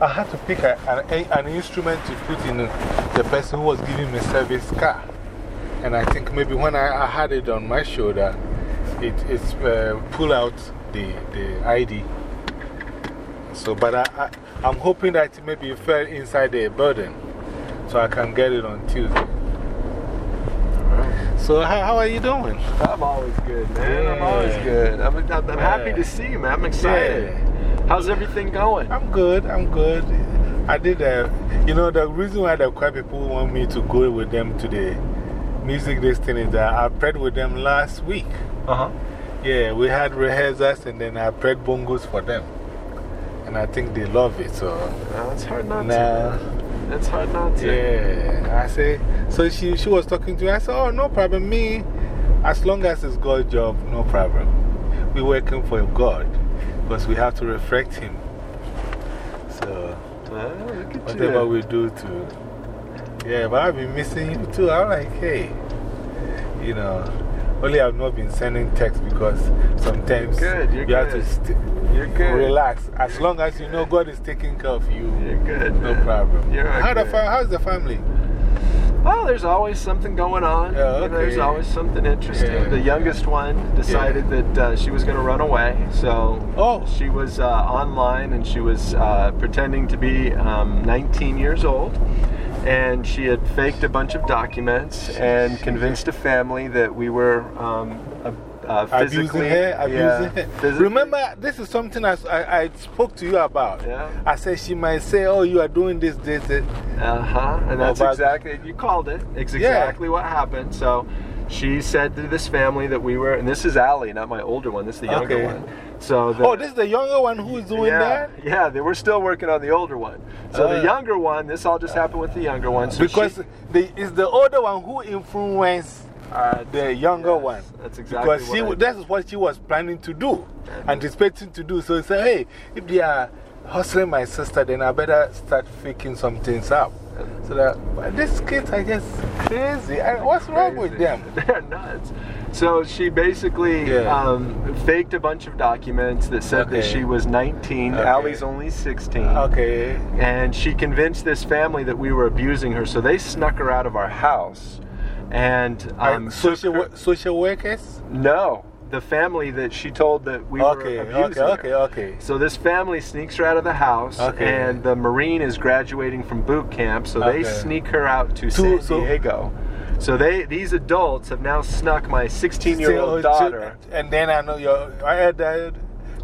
I had to pick a, an, a, an instrument to put in the person who was giving me service car. And I think maybe when I, I had it on my shoulder, it it's, uh, pull out the, the ID. So, but I, I, I'm hoping that maybe it fell inside the building so I can get it on Tuesday. So, how, how are you doing? I'm always good, man. I'm always good. I'm, I'm, I'm happy to see you, man. I'm excited. How's everything going? I'm good, I'm good. I did a, you know, the reason why the choir people want me to go with them to the music this thing is that I prayed with them last week. Uh huh. Yeah, we had rehearsals and then I prayed bongos for them. And I think they love it, so. No, it's hard not Nah. to. It's hard not to. Yeah, I say, so she, she was talking to me. I said, Oh, no problem. Me, as long as it's God's job, no problem. We're working for God because we have to reflect Him. So, Ah, whatever you. we do to. Yeah, but I've been missing you too. I'm like, hey, you know, only I've not been sending texts because sometimes Good, you're you have to You're good. relax. As long as you know God is taking care of you, You're good. no man. problem. You're How the good. how's the family? Well, there's always something going on. Yeah, You know, There's always something interesting. Yeah. The youngest one decided that uh, she was going to run away. So Oh. she was uh, online and she was uh, pretending to be um, 19 years old. And she had faked a bunch of documents and convinced a family that we were um, uh, uh, Abusing physically. her, abusing yeah, her. physically- Remember, this is something I, I, I spoke to you about. Yeah. I said she might say, Oh, you are doing this, this, this. Uh huh. And that's About- exactly, you called it. It's exactly what happened. So she said to this family that we were, and this is Allie, not my older one, this is the younger Okay. one. So the, Oh, this is the younger one who is doing yeah, that? Yeah, they were still working on the older one. So Uh, the younger one, this all just happened with the younger one. So because she- the, it's the older one who influenced Uh, the younger one. that's exactly Because she, what I- that is what she was planning to do, anticipating to do. So he said, hey, if they are hustling my sister, then I better start faking some things up. So that, but these kids are just crazy. I, what's wrong with them? They're nuts. So she basically Yeah. um, faked a bunch of documents that said that she was 19. Okay. Allie's only 16. Okay. And she convinced this family that we were abusing her, so they snuck her out of our house. And um, social, wo- social workers? no, the family that she told that we Okay, were okay, abusing. her. okay, okay. So this family sneaks her out of the house, Okay. and the Marine is graduating from boot camp, so they sneak her out to To- San Diego. So they these adults have now snuck my 16 year old daughter And then I know your I had that.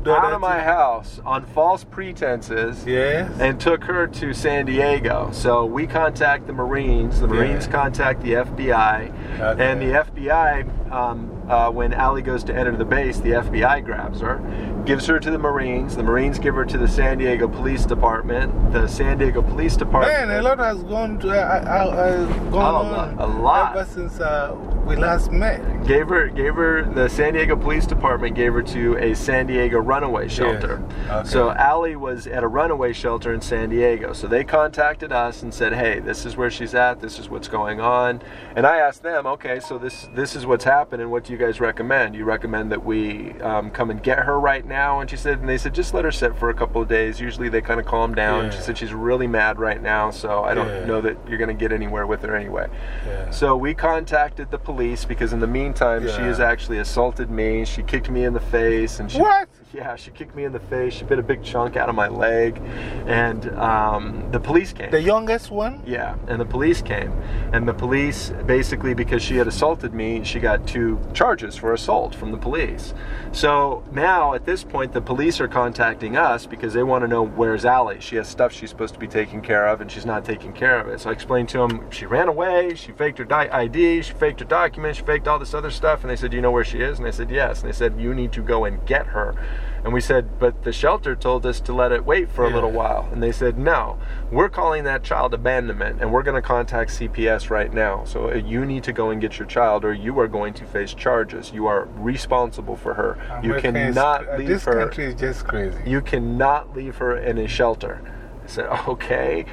Out of my house on false pretenses Yes. and took her to San Diego. So we contact the Marines, the Yeah. Marines contact the FBI, Okay. and the FBI, um, uh, when Allie goes to enter the base, the FBI grabs her, gives her to the Marines. The Marines give her to the San Diego Police Department. The San Diego Police Department. Man, a lot has gone, to, uh, uh, uh, gone A on lot, a lot. ever since uh, we last met. Gave her, gave her, the San Diego Police Department gave her to a San Diego runaway shelter. Okay. So Allie was at a runaway shelter in San Diego. So they contacted us and said, "Hey, this is where she's at. This is what's going on." And I asked them, "Okay, so this this is what's happening. What do you guys recommend? You recommend that we um, come and get her right now?" And she said, and they said, "Just let her sit for a couple of days. Usually they kind of calm down." Yeah. She said she's really mad right now, so I don't Yeah. know that you're going to get anywhere with her anyway. Yeah. So we contacted the police because in the meantime, she has actually assaulted me. She kicked me in the face, and she What? Yeah, she kicked me in the face. She bit a big chunk out of my leg, and um, the police came. The youngest one? Yeah, and the police came. And the police, basically, because she had assaulted me, she got two charges for assault from the police. So now, at this point, the police are contacting us because they want to know where's Allie. She has stuff she's supposed to be taking care of, and she's not taking care of it. So I explained to them she ran away, she faked her di- ID, she faked her documents, she faked all this other stuff. And they said, Do you know where she is? And I said, Yes. And they said, You need to go and get her. And we said, But the shelter told us to let it wait for a Yeah. little while. And they said, No, we're calling that child abandonment and we're going to contact CPS right now. So uh, you need to go and get your child or you are going to face charges. You are responsible for her. you America is- cannot uh, leave This her. country is just crazy. You cannot leave her in a shelter. I said, okay,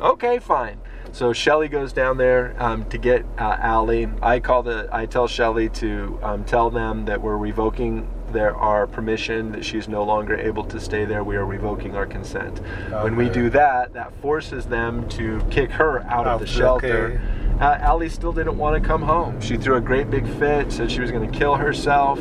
okay, fine. So Shelly goes down there um, to get uh, Allie. I call the, I tell Shelly to um, tell them that we're revoking their our permission, that she's no longer able to stay there. We are revoking our consent. When we do that, that forces them to kick her out of the Okay. shelter. Uh, Allie still didn't want to come home. She threw a great big fit, said she was going to kill herself,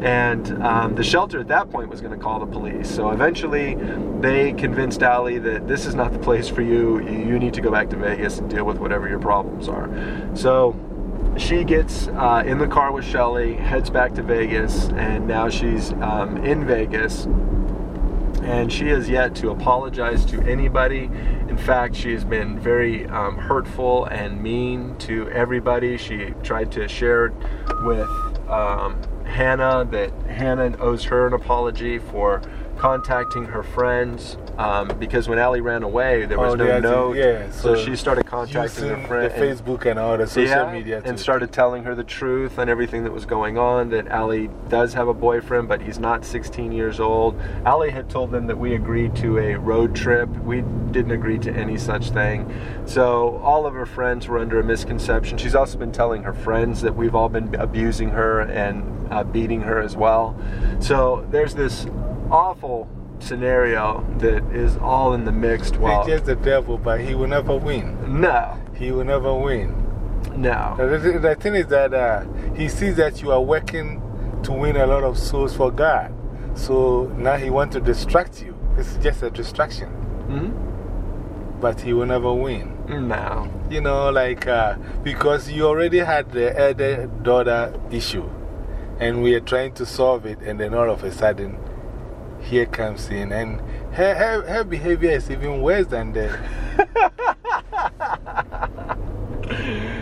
and um, the shelter at that point was going to call the police. So eventually, they convinced Allie that this is not the place for. You you need to go back to Vegas and deal with whatever your problems are. So she gets uh, in the car with Shelly, heads back to Vegas, and now she's um, in Vegas and she has yet to apologize to anybody. In fact, she has been very um, hurtful and mean to everybody. She tried to share with um, Hannah that Hannah owes her an apology for contacting her friends um, because when Allie ran away, there was Oh, no to- note. yeah, so, so she started contacting her friends. the Facebook and all the social Yeah, media and started telling her the truth and everything that was going on. That Allie does have a boyfriend, but he's not 16 years old. Allie had told them that we agreed to a road trip. We didn't agree to any such thing. So all of her friends were under a misconception. She's also been telling her friends that we've all been abusing her and uh, beating her as well. So there's this awful scenario that is all in the mixed. Well, He's just the devil, but he will never win. no, He will never win. no. The, the- the thing is that uh, he sees that you are working to win a lot of souls for God. So now he wants to distract you. It's just a distraction. hmm But he will never win. No. You know, like, uh, because you already had the elder daughter issue, and we are trying to solve it, and then all of a sudden, here comes in, and her, her, her behavior is even worse than that.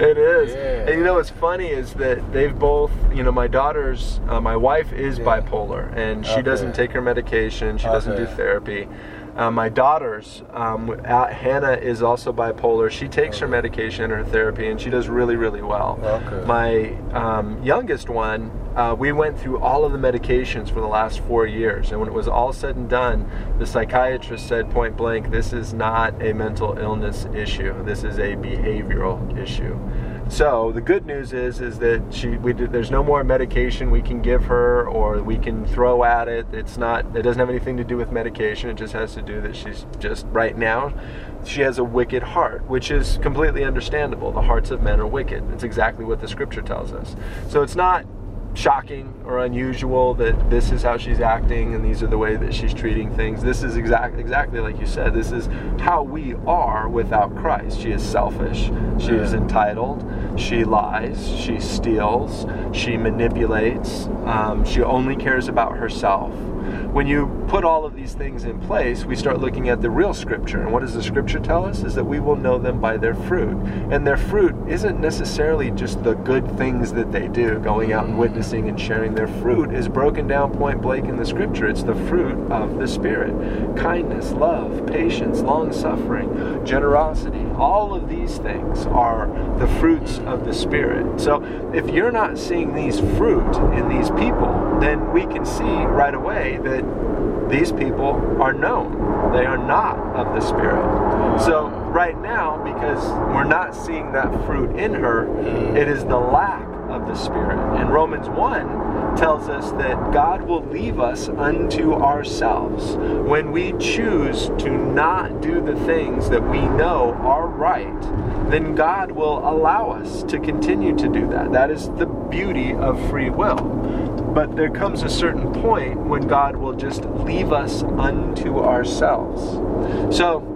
It is. Yeah. And you know what's funny is that they've both, you know, my daughter's, uh, my wife is bipolar and she Okay. doesn't take her medication, she doesn't do therapy. Uh, my daughter's, um, uh, Hannah is also bipolar. She takes her medication and her therapy and she does really, really well. Okay. My um, youngest one, uh, we went through all of the medications for the last four years. And when it was all said and done, the psychiatrist said point blank, this is not a mental illness issue. This is a behavioral issue. So the good news is, is that she, we did, there's no more medication we can give her or we can throw at it. It's not, it doesn't have anything to do with medication. It just has to do that she's just right now, she has a wicked heart, which is completely understandable. The hearts of men are wicked. It's exactly what the scripture tells us. So it's not shocking or unusual that this is how she's acting and these are the way that she's treating things. This is exact, exactly like you said. This is how we are without Christ. She is selfish. She is entitled. She lies. She steals. She manipulates. Um, she only cares about herself. When you put all of these things in place, we start looking at the real scripture. And what does the scripture tell us? Is that we will know them by their fruit. And their fruit isn't necessarily just the good things that they do, going out and witnessing and sharing. Their fruit is broken down point blank in the scripture. It's the fruit of the Spirit kindness, love, patience, long suffering, generosity. All of these things are the fruits of the Spirit. So if you're not seeing these fruit in these people, then we can see right away that these people are known. They are not of the Spirit. So, right now, because we're not seeing that fruit in her, it is the lack of the Spirit. And Romans 1 tells us that God will leave us unto ourselves when we choose to not do the things that we know are right. Then God will allow us to continue to do that. That is the beauty of free will. But there comes a certain point when God will just leave us unto ourselves. So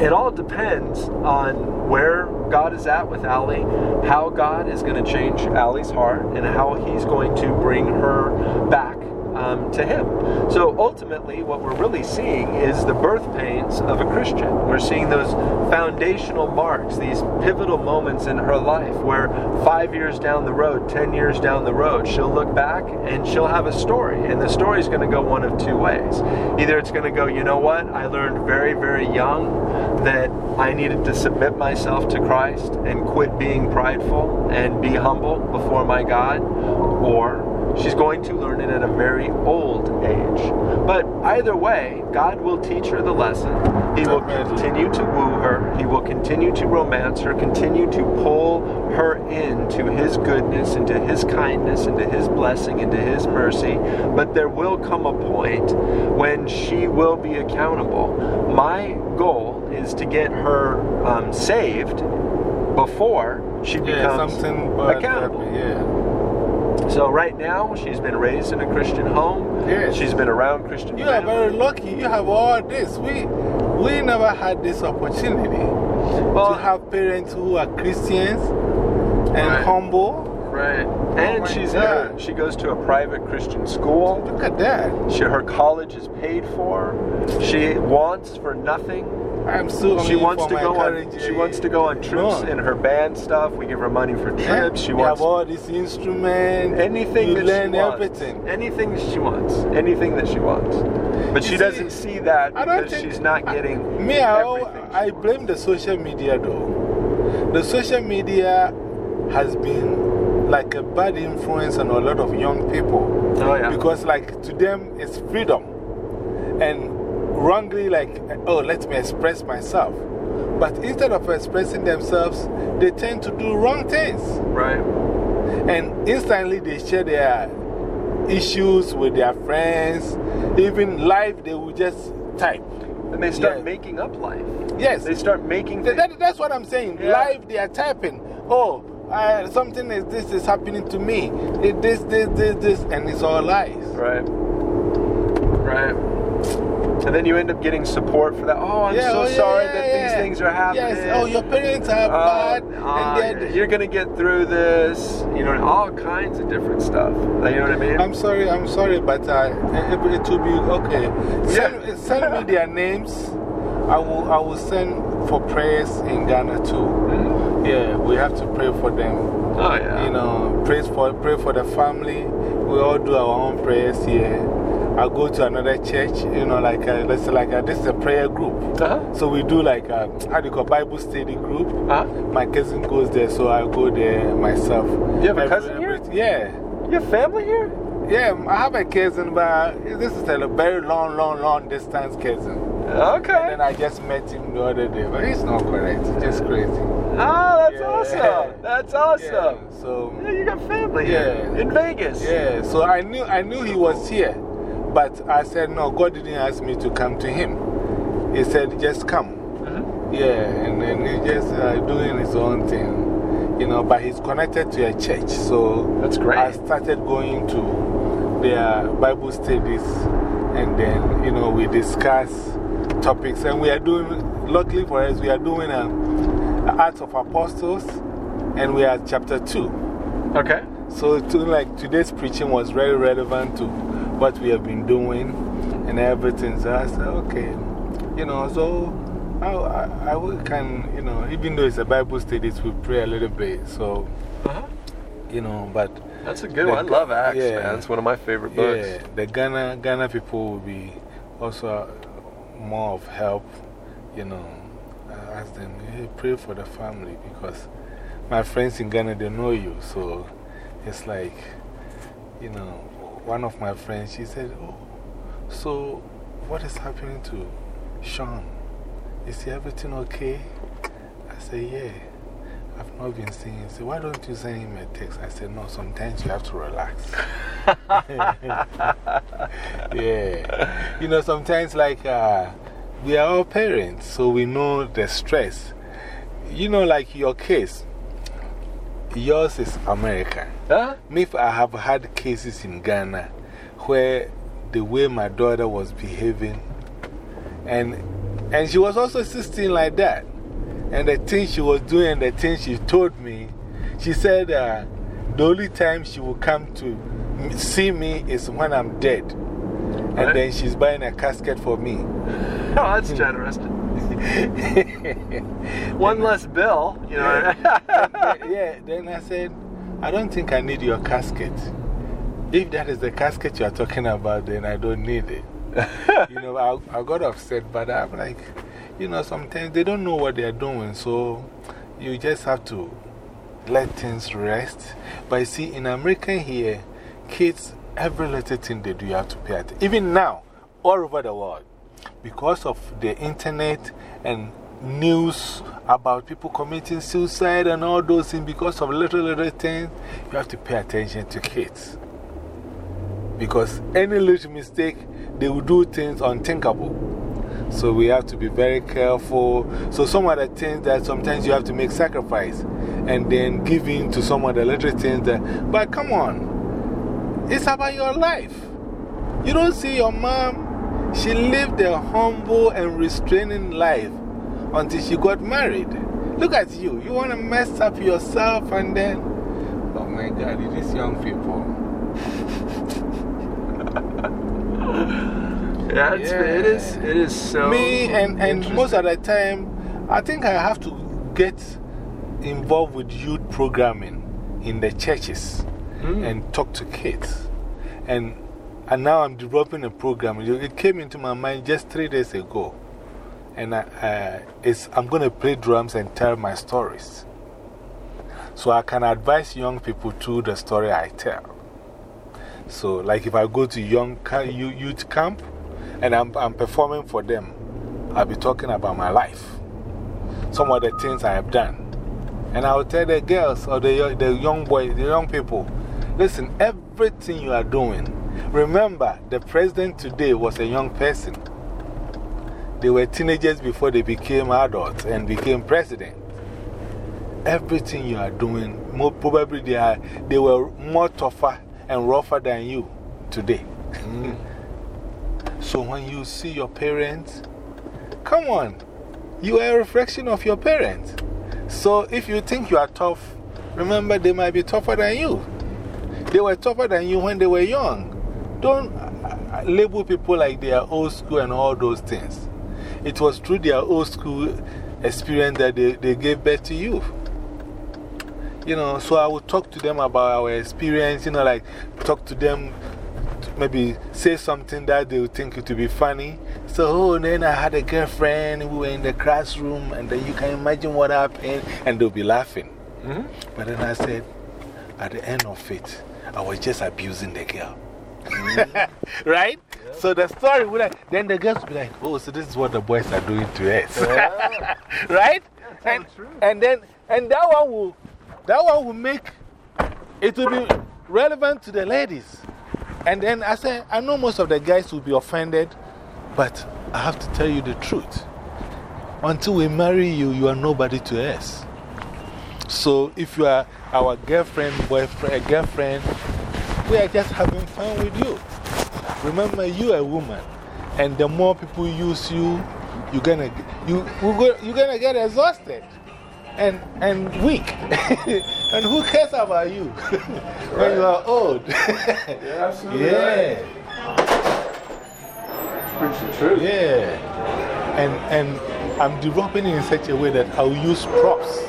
it all depends on where God is at with Allie, how God is going to change Allie's heart, and how He's going to bring her back um, to Him. So ultimately, what we're really seeing is the birth pains of a Christian. We're seeing those foundational marks, these pivotal moments in her life where five years down the road, ten years down the road, she'll look back and she'll have a story. And the story is going to go one of two ways. Either it's going to go, you know what, I learned very, very young that I needed to submit myself to Christ and quit being prideful and be humble before my God, or she's going to learn it at a very old age. But either way, God will teach her the lesson. He will continue to woo her. He will continue to romance her, continue to pull her into His goodness, into His kindness, into His blessing, into His mercy. But there will come a point when she will be accountable. My goal is to get her um, saved before she Yeah, becomes something accountable. happened, yeah. So right now, she's been raised in a Christian home. Yes. She's been around Christian You are very lucky. You have all this. We, we never had this opportunity to have parents who are Christians and Right. humble. Right. Oh and my she's in she goes to a private Christian school. Look at that. She, her college is paid for. She wants for nothing. I'm so She wants to go on. She wants to go on trips no. in her band stuff. We give her money for trips. She wants have all these instruments. anything you that learn she wants. everything. Anything that she wants. Anything that she wants. But You she see, doesn't see that because she's not getting Me, I. I blame the social media though. The social media has been like a bad influence on a lot of young people. Oh, yeah. Because, like, to them, it's freedom. And wrongly, like, oh, let me express myself. But instead of expressing themselves, they tend to do wrong things. Right. And instantly they share their issues with their friends. Even live, they will just type. And they start Yeah. making up life. Yes. They start making that- that's what I'm saying. Yeah. Live, they are typing. Oh, uh, something is this is happening to me. It, this, this, this, this, and it's all lies. Right. Right. And then you end up getting support for that. Oh, I'm Yeah, so oh, yeah, sorry yeah, that these things are happening. Yes, oh, your parents are Uh, bad. uh, and they're, you're going to get through this. You know, all kinds of different stuff. You know what I mean? I'm sorry, I'm sorry, but uh, it, it will be okay. Send, send me their names. I will, I will send for prayers in Ghana too. Yeah, we have to pray for them. Oh, yeah. You know, pray for, pray for the family. We all do our own prayers here. I go to another church, you know, like a, let's say like a, this is a prayer group. -huh. So we do like a, how do you call Bible study group. -huh. My cousin goes there, so I go there myself. You have a Every- cousin here? Yeah. You have family here? Yeah, I have a cousin, but this is a very long, long, long distance cousin. Okay. And then I just met him the other day, but he's not correct. He's just crazy. Oh, that's Yeah. awesome. That's awesome. Yeah, so, Yeah, you got family Yeah. here in Vegas. yeah, so I knew, I knew he was here, but I said, no, God didn't ask me to come to him. He said, just come. -hmm. Yeah, and then he's just uh, doing his own thing, you know, but he's connected to a church. So That's great. I started going to their Bible studies, and then, you know, we discuss topics. And we are doing, luckily for us, we are doing um, Acts of Apostles, and we are chapter 2. Okay. So, to, like, today's preaching was very relevant to what we have been doing and everything. So I said, okay, you know, so I, I, I can, you know, even though it's a Bible study, we pray a little bit. So, -huh. you know, but. That's a good the one. I love Acts, yeah. man. It's one of my favorite books. Yeah, the Ghana, Ghana people will be also more of help, you know. Uh, I ask them, hey, pray for the family because my friends in Ghana, they know you. So it's like, you know, one of my friends, she said, Oh, so what is happening to Sean? Is everything okay? I said, Yeah. I've not been seeing him. So why don't you send him a text? I said, No, sometimes you have to relax. yeah. You know, sometimes, like, uh, we are all parents, so we know the stress. You know, like your case, yours is America. Huh? Me, I have had cases in Ghana where the way my daughter was behaving, and, and she was also 16 like that. And the thing she was doing, and the thing she told me, she said uh, the only time she will come to see me is when I'm dead. And then she's buying a casket for me. Oh, that's generous. One less bill, you know. yeah, then I said, I don't think I need your casket. If that is the casket you are talking about, then I don't need it. you know, I, I got upset, but I'm like, you know, sometimes they don't know what they're doing, so you just have to let things rest. But you see, in America here, kids, every little thing they do, you have to pay attention. Even now, all over the world, because of the internet and news about people committing suicide and all those things, because of little, little things, you have to pay attention to kids. Because any little mistake, they will do things unthinkable. So we have to be very careful. So, some of the things that sometimes you have to make sacrifice and then give in to some of the little things that. But come on, it's about your life. You don't see your mom, she lived a humble and restraining life until she got married. Look at you. You want to mess up yourself and then. Oh my God, these young people. Yeah, it's, it is. It is so. Me and, and most of the time, I think I have to get involved with youth programming in the churches Hmm. and talk to kids. And, and now I'm developing a program. It came into my mind just three days ago. And I, uh, it's, I'm going to play drums and tell my stories. So I can advise young people through the story I tell. So, like if I go to young youth camp and I'm, I'm performing for them, I'll be talking about my life, some of the things I have done. And I will tell the girls or the, the young boys, the young people, listen, everything you are doing, remember the president today was a young person. They were teenagers before they became adults and became president. Everything you are doing, more probably they, are, they were more tougher and rougher than you today. Mm. So when you see your parents, come on, you are a reflection of your parents. So if you think you are tough, remember they might be tougher than you. They were tougher than you when they were young. Don't uh, label people like they are old school and all those things. It was through their old school experience that they, they gave birth to you. you know, so I would talk to them about our experience, you know, like talk to them, maybe say something that they would think it would be funny. So, oh, then I had a girlfriend, we were in the classroom, and then you can imagine what happened, and they'll be laughing. -hmm. But then I said, at the end of it, I was just abusing the girl. right? So the story would like, then the girls would be like, oh, so this is what the boys are doing to us. right? and, and then, and that one will, that one will make, it will be relevant to the ladies. And then I said, I know most of the guys will be offended, but I have to tell you the truth. Until we marry you, you are nobody to us. So if you are our girlfriend, boyfriend, girlfriend, we are just having fun with you. Remember, you are a woman. And the more people use you, you're gonna, you, you're gonna get exhausted and, and weak. and who cares about you when you are old? yeah, absolutely. Yeah. Preach the truth. Yeah. And, and I'm developing it in such a way that I'll use props.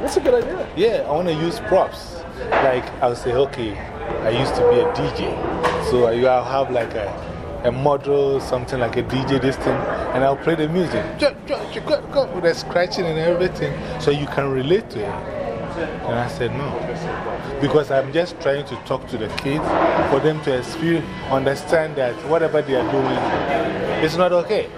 That's a good idea. Yeah, I want to use props. Like, I'll say, okay, I used to be a DJ. So uh, I'll have like a, a model, something like a DJ, this thing, and I'll play the music. With the scratching and everything, so you can relate to it. And I said, no. Because I'm just trying to talk to the kids for them to experience, understand that whatever they are doing is not okay.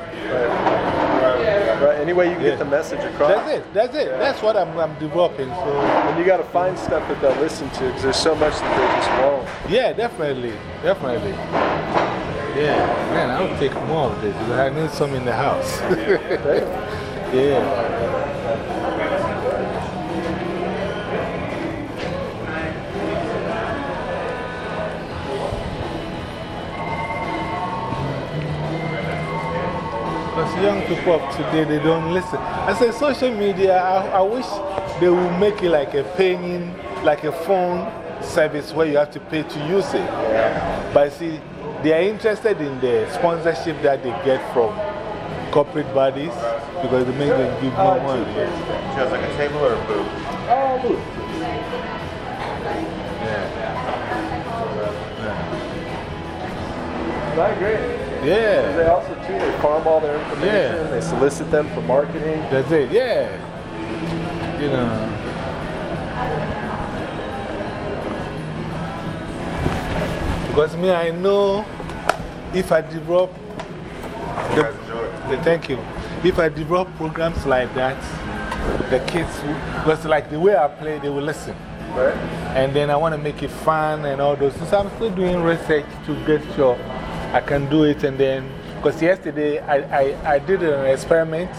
Right, any way you can get the message across. That's it, that's it. That's what I'm, I'm developing. So. And you got to find stuff that they'll listen to because there's so much that they just won't. Yeah, definitely. Definitely. Yeah, man, I'll take more of this because I need some in the house. yeah. Because young people of today, they don't listen. I say social media, I, I wish they would make it like a paying, like a phone service where you have to pay to use it. But see, they are interested in the sponsorship that they get from corporate bodies because they make them give more money. She has like a table or a booth? Oh, booth. Yeah. I agree. Yeah. They also, they farm all their information. Yeah. They solicit them for marketing. That's it, yeah. You know. Because me, I know if I develop. You guys enjoy it. The, thank you. If I develop programs like that, the kids, because like the way I play, they will listen. Right. And then I want to make it fun and all those things. I'm still doing research to get sure I can do it. And then, because yesterday I, I, I did an experiment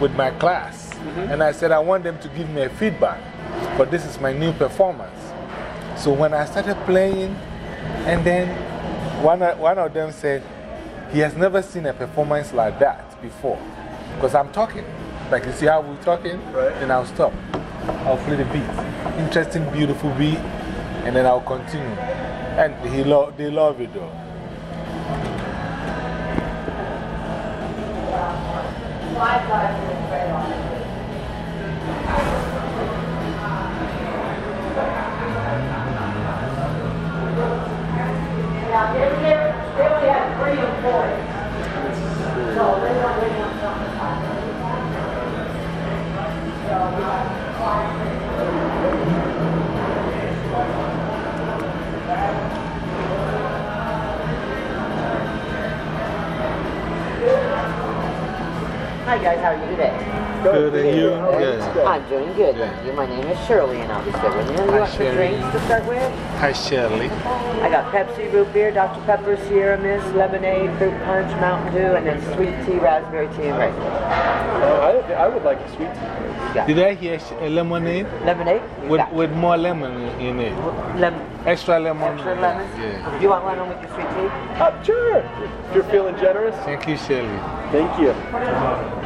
with my class. -hmm. And I said, I want them to give me a feedback. But this is my new performance. So when I started playing, and then one, one of them said, he has never seen a performance like that before. Because I'm talking. Like, you see how we're talking? Right. Then I'll stop. I'll play the beat. Interesting, beautiful beat. And then I'll continue. And he lo they love it though. Yeah, Hi guys, how are you today? Good, and you? Good. I'm doing good, thank you. My name is Shirley and I'll be sitting with you. You Hi, want some Shirley. drinks to start with? Hi, Shirley. I got Pepsi, root beer, Dr. Pepper, Sierra Mist, lemonade, fruit punch, Mountain Dew, and then sweet tea, raspberry tea, and regular. Oh, I, I would like a sweet tea. Did I hear a lemonade? Lemonade? With, with more lemon in it. Lemon. Extra lemon. Extra lemon? Yeah. Do you want lemon with your sweet tea? Oh, sure. If you're feeling generous. Thank you, Shirley. Thank you.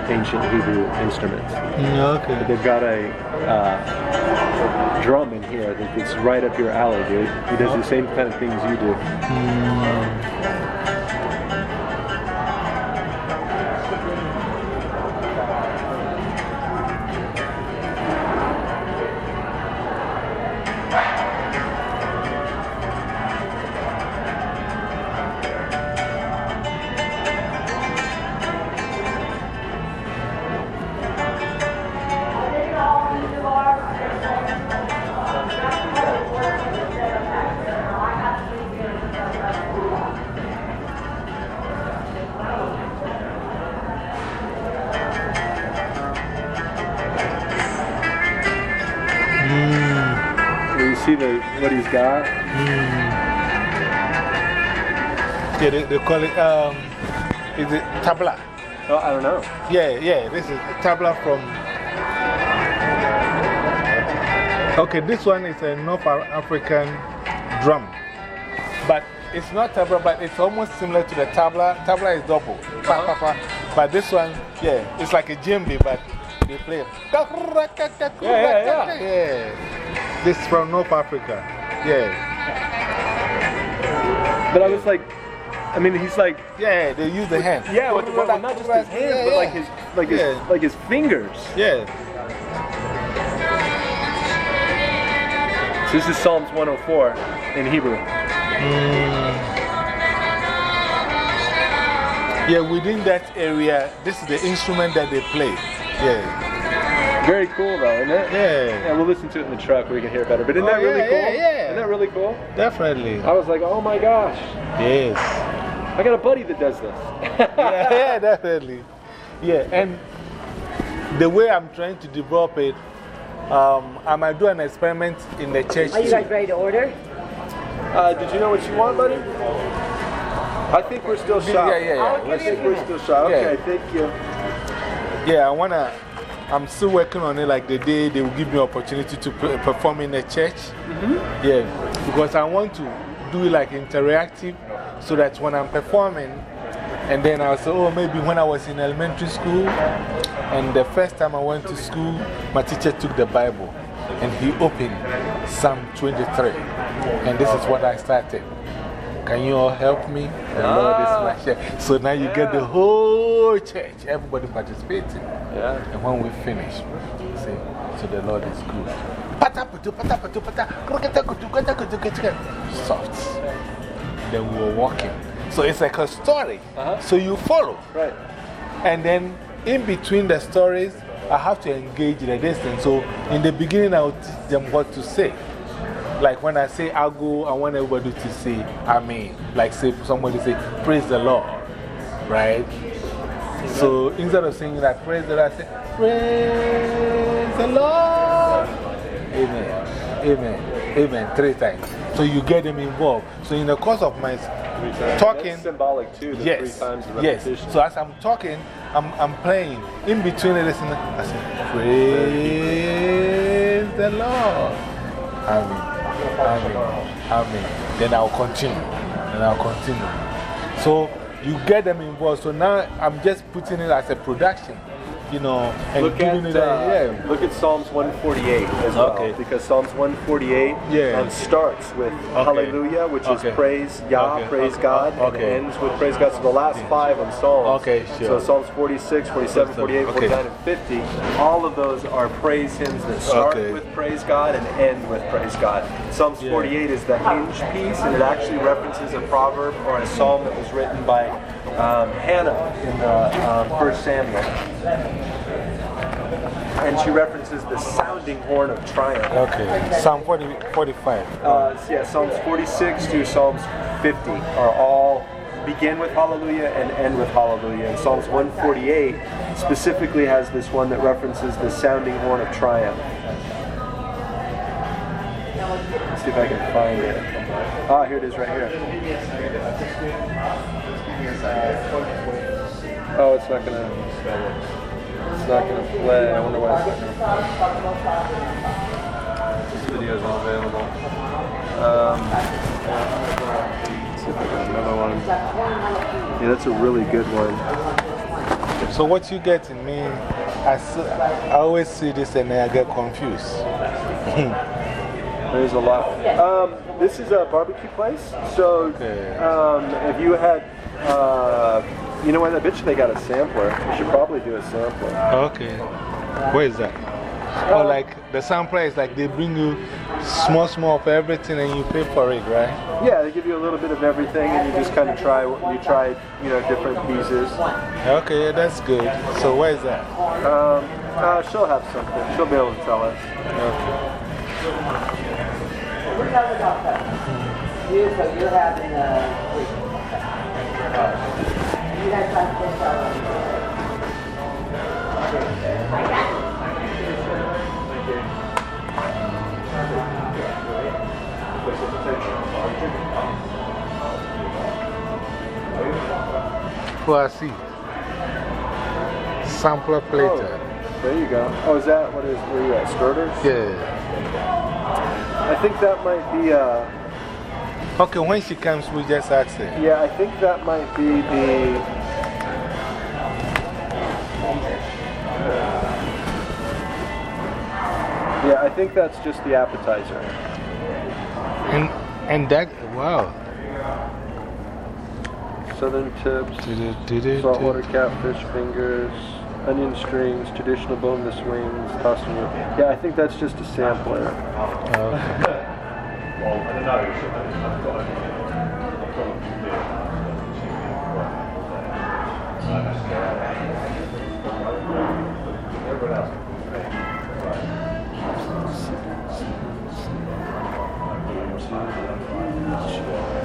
ancient Hebrew instruments. Mm, okay. But they've got a uh, drum in here that is right up your alley, dude. He does the same kind of things you do. You call it, um, is it tabla? Oh, I don't know. Yeah, yeah, this is tabla from. Okay, this one is a North African drum. But it's not tabla, but it's almost similar to the tabla. Tabla is double. Pa. But this one, yeah, it's like a djembe, but they play it. Yeah, yeah, yeah. Yeah. This is from North Africa. Yeah. But I was like, I mean, he's like, yeah, they use the hands. Yeah, with, well, not just his hands, but like his, like his, like his fingers. Yeah. So this is Psalms 104 in Hebrew. Mm. Yeah, within that area, this is the instrument that they play. Yeah. Very cool, though, isn't it? Yeah. Yeah, we'll listen to it in the truck where we can hear it better. But isn't Oh, that really yeah, cool? yeah, yeah. Isn't that really cool? Definitely. I was like, oh my gosh. Yes. I got a buddy that does this. yeah, yeah, definitely. Yeah, and the way I'm trying to develop it, um, I might do an experiment in the church. Are you too. guys ready to order? Uh, did you know what you want, buddy? I think we're still Yeah, shop. yeah, yeah. I'll I give think we're still shop. Okay, Yeah. thank you. Yeah, I want to. I'm still working on it like the day they will give me opportunity to perform in the church. Mm-hmm. Yeah, because I want to do it like interactive so that when I'm performing, and then I'll say, oh, maybe when I was in elementary school, and the first time I went to school, my teacher took the Bible and he opened Psalm 23. And this is what I started. Can you all help me? The Lord is my ah. shepherd. So now you get the whole church, everybody participating. Yeah. And when we finish, say, so the Lord is good. Pata, patu, pata, patu, pata, kroketa, kutu, keta, kutu, keta, keta. Soft. Then we were walking. So it's like a story. -huh. So you follow. Right. And then in between the stories, I have to engage the distance. So in the beginning, I will teach them what to say. Like when I say I go, I want everybody to say Amen. Like say somebody say, Praise the Lord. Right? So instead of saying that, Praise the Lord, I say, Praise the Lord. Amen. Amen. Amen. Three times. So you get them involved. So in the course of my talking, That's symbolic too, the yes, three times yes. So as I'm talking, I'm, I'm playing. In between it, I say, Praise the Lord. Amen. Amen. Amen. Then I'll continue. Then I'll continue. So you get them involved. So now I'm just putting it as a production, you know, and Look giving at, it a, uh, yeah. look at Psalms 148 as well. Okay. Because Psalms 148 Yeah. um, starts with Hallelujah, which Okay. is praise Yah, Okay. praise Okay. God, and ends with praise God. So the last five on Psalms. Okay, sure. So Psalms 46, 47, 48, Okay. 49, and 50, all of those are praise hymns that start Okay. with praise God and end with praise God. Psalms 48 is the hinge piece, and it actually references a proverb or a psalm that was written by um, Hannah in the um, First Samuel. And she references the sounding horn of triumph. Okay. Psalm 40, 45. Uh, yeah, Psalms 46 to Psalms 50 are all begin with hallelujah and end with hallelujah. And Psalms 148 specifically has this one that references the sounding horn of triumph. Let's see if I can find it. Ah, here it is right here. Oh, it's not gonna. It's not gonna play. I wonder why it's not gonna play. This video is unavailable. Um, see if there's another one. Yeah, that's a really good one. So what you get in me, I always see this and then I get confused. There's a lot. Um, this is a barbecue place. So, um, if you had, uh, you know what, I bet you they got a sampler. You should probably do a sampler. Okay. Where is that? Oh, like the sampler is like they bring you small, small of everything and you pay for it, right? Yeah, they give you a little bit of everything, and you just kind of try. You try, you know, different pieces. Okay, yeah, that's good. So where is that? Um, uh, she'll have something. She'll be able to tell us. You, so you're having a. Guys have to Who I see? Sampler plater. There you go. Oh, is that what is? Where you at? Skirters? Yeah. I think that might be. Uh, Okay, when she comes, we just ask her. yeah, I think that might be the. Yeah, I think that's just the appetizer. And, and that, wow. Southern tips, do, saltwater catfish fingers, onion strings, traditional boneless wings, tossed in Yeah, I think that's just a sampler. Sure.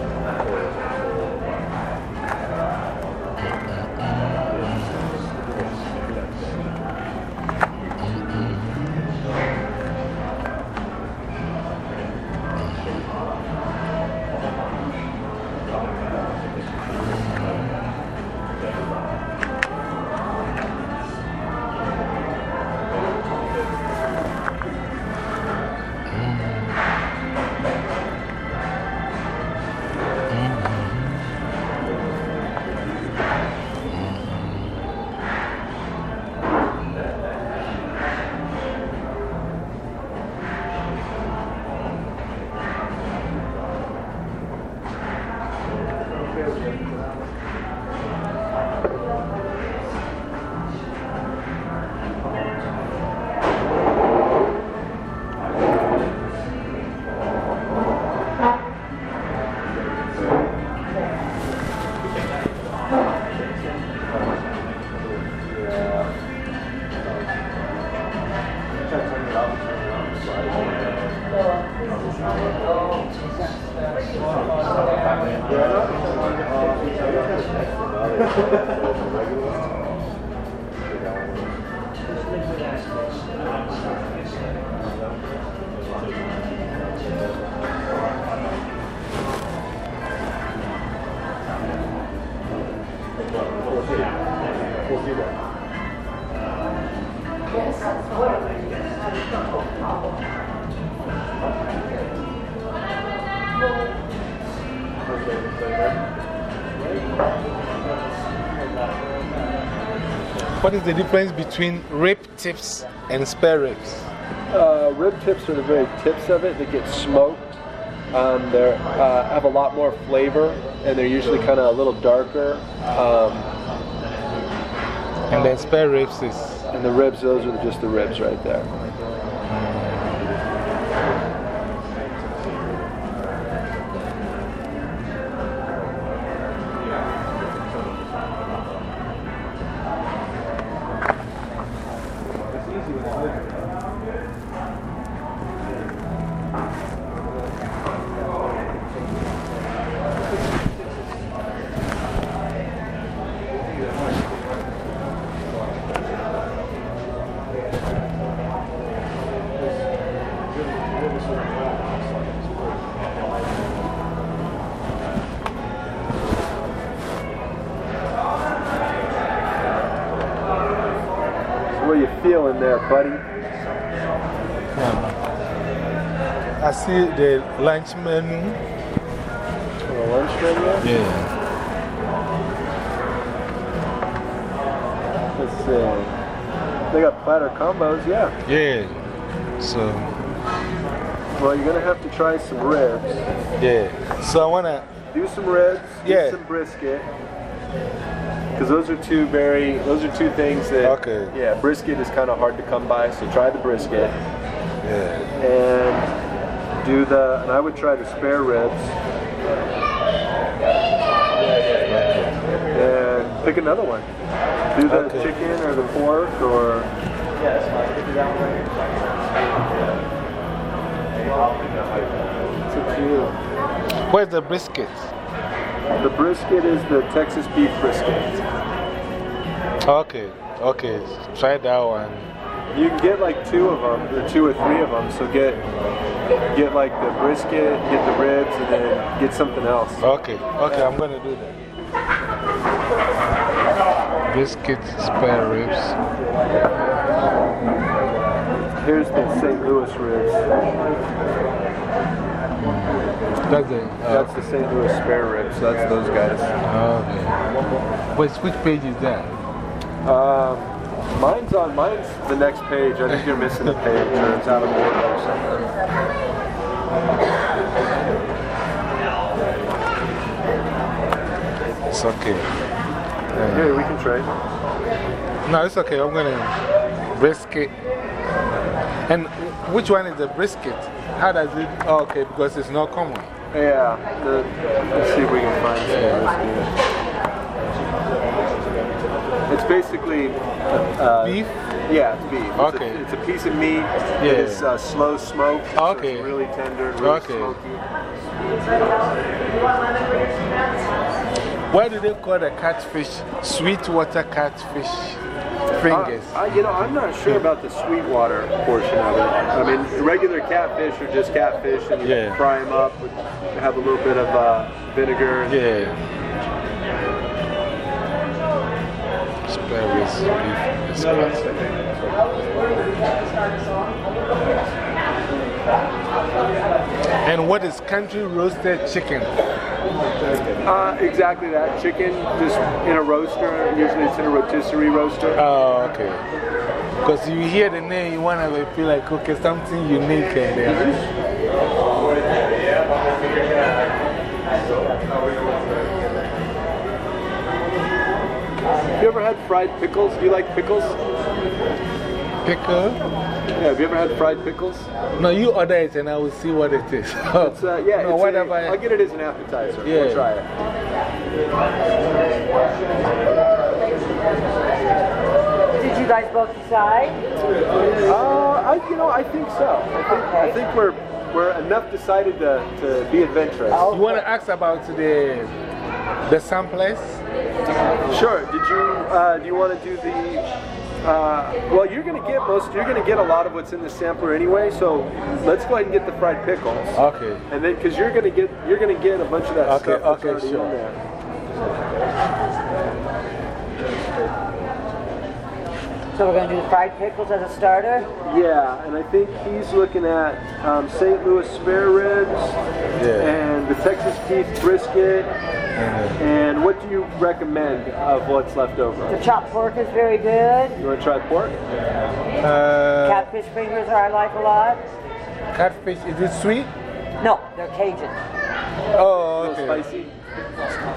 What is the difference between rib tips and spare ribs? Uh, rib tips are the very tips of it that get smoked. Um, they uh, have a lot more flavor, and they're usually kind of a little darker. Um, and then spare ribs is. And the ribs, those are just the ribs right there. Lunch menu. the lunch menu? Yeah. Let's see. They got platter combos, yeah. Yeah. So, Well, you're gonna have to try some ribs. yeah. So I want to. Do some ribs. Yeah. Some brisket. Because those are two very, those are two things that. Okay. Yeah, brisket is kind of hard to come by, so try the brisket. Yeah. And do the, and I would try the spare ribs. And pick another one. Do the Okay. chicken or the pork or. It's up to you. Where's the brisket? The brisket is the Texas beef brisket. Okay. Okay. Try that one. You can get like two of them, or two or three of them. So get get like the brisket, get the ribs, and then get something else. Okay. Okay. I'm going to do that. Brisket, spare ribs. Here's the St. Louis ribs. That's the. That's the St. Louis spare ribs. So that's those guys. Okay. Wait, which page is that? Um, mine's on. Mine's the next page. I think you're missing a page, or it's out of order or something. It's okay. Here, we can trade. No, it's okay. I'm going to brisket. And which one is the brisket? How does it? Oh, okay, because it's not common. Yeah. The, let's see if we can find some brisket. It's basically uh, beef. Yeah, it's beef. It's Okay. A, it's a piece of meat. Yeah. It's uh, slow smoke. so Okay. it's really tender, really Okay. smoky. Why do they call the catfish sweetwater catfish fingers? Uh, I, you know, I'm not sure about the sweetwater portion of it. I mean, regular catfish are just catfish, and you Yeah. fry them up, with, have a little bit of uh, vinegar. Yeah. Spare ribs, beef, biscuits. And what is country roasted chicken? Uh, exactly that. Chicken, just in a roaster. Usually it's in a rotisserie roaster. Oh, okay. Because you hear the name, you want to feel like, okay, something unique. And then, Have you ever had fried pickles? Do you like pickles? Pickle? Yeah, have you ever had fried pickles? No, you order it and I will see what it is. It's, uh, yeah, no, it's whatever. A, I'll get it as an appetizer. Yeah. We'll try it. Did you guys both decide? Uh, I, you know, I think so. I think, I think we're, we're enough decided to, to be adventurous. You want to ask about the, the samplers? Sure. Did you, uh, do you want to do the, uh, well, you're going to get most, you're going to get a lot of what's in the sampler anyway, so let's go ahead and get the fried pickles. Okay. And then, because you're going to get, you're going to get a bunch of that Okay, stuff that's okay, already in sure. there. So we're going to do the fried pickles as a starter? Yeah, and I think he's looking at um, St. Louis spare ribs yeah. and the Texas beef brisket. And what do you recommend of what's left over? The chopped pork is very good. You want to try pork? Uh, Catfish fingers are I like a lot. catfish, is it sweet? No, they're Cajun. Oh, okay. spicy?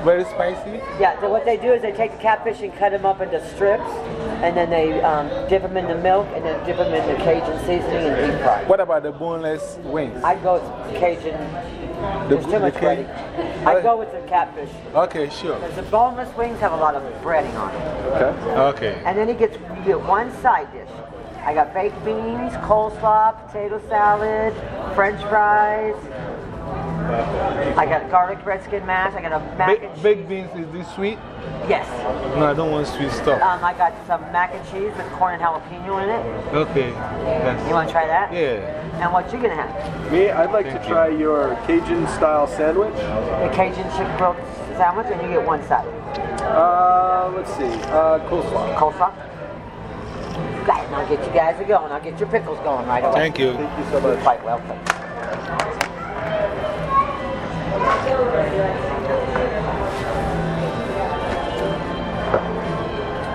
Very spicy? Yeah, so what they do is they take the catfish and cut them up into strips, and then they um, dip them in the milk, and then dip them in the Cajun seasoning and deep fry. What about the boneless wings? I'd go with Cajun. The- There's too much breading. I'd go with the catfish. Okay, sure. Because the boneless wings have a lot of breading on them. Okay. Okay. And then he gets you get one side dish. I got baked beans, coleslaw, potato salad, French fries. I got garlic bread skin mash. I got a mac and Ba- baked beans, is this sweet? yes. No, I don't want sweet stuff. Um, I got some mac and cheese with corn and jalapeno in it. Okay. You want to try that? Yeah. And what you gonna have? Me, I'd like Thank to you. try your Cajun style sandwich. The Cajun chicken grilled sandwich, and you get one side. Uh, let's see. Uh, coleslaw. Coleslaw. Got it. And I'll get you guys going. I'll get your pickles going right away. Thank you. Thank you so much. Quite welcome.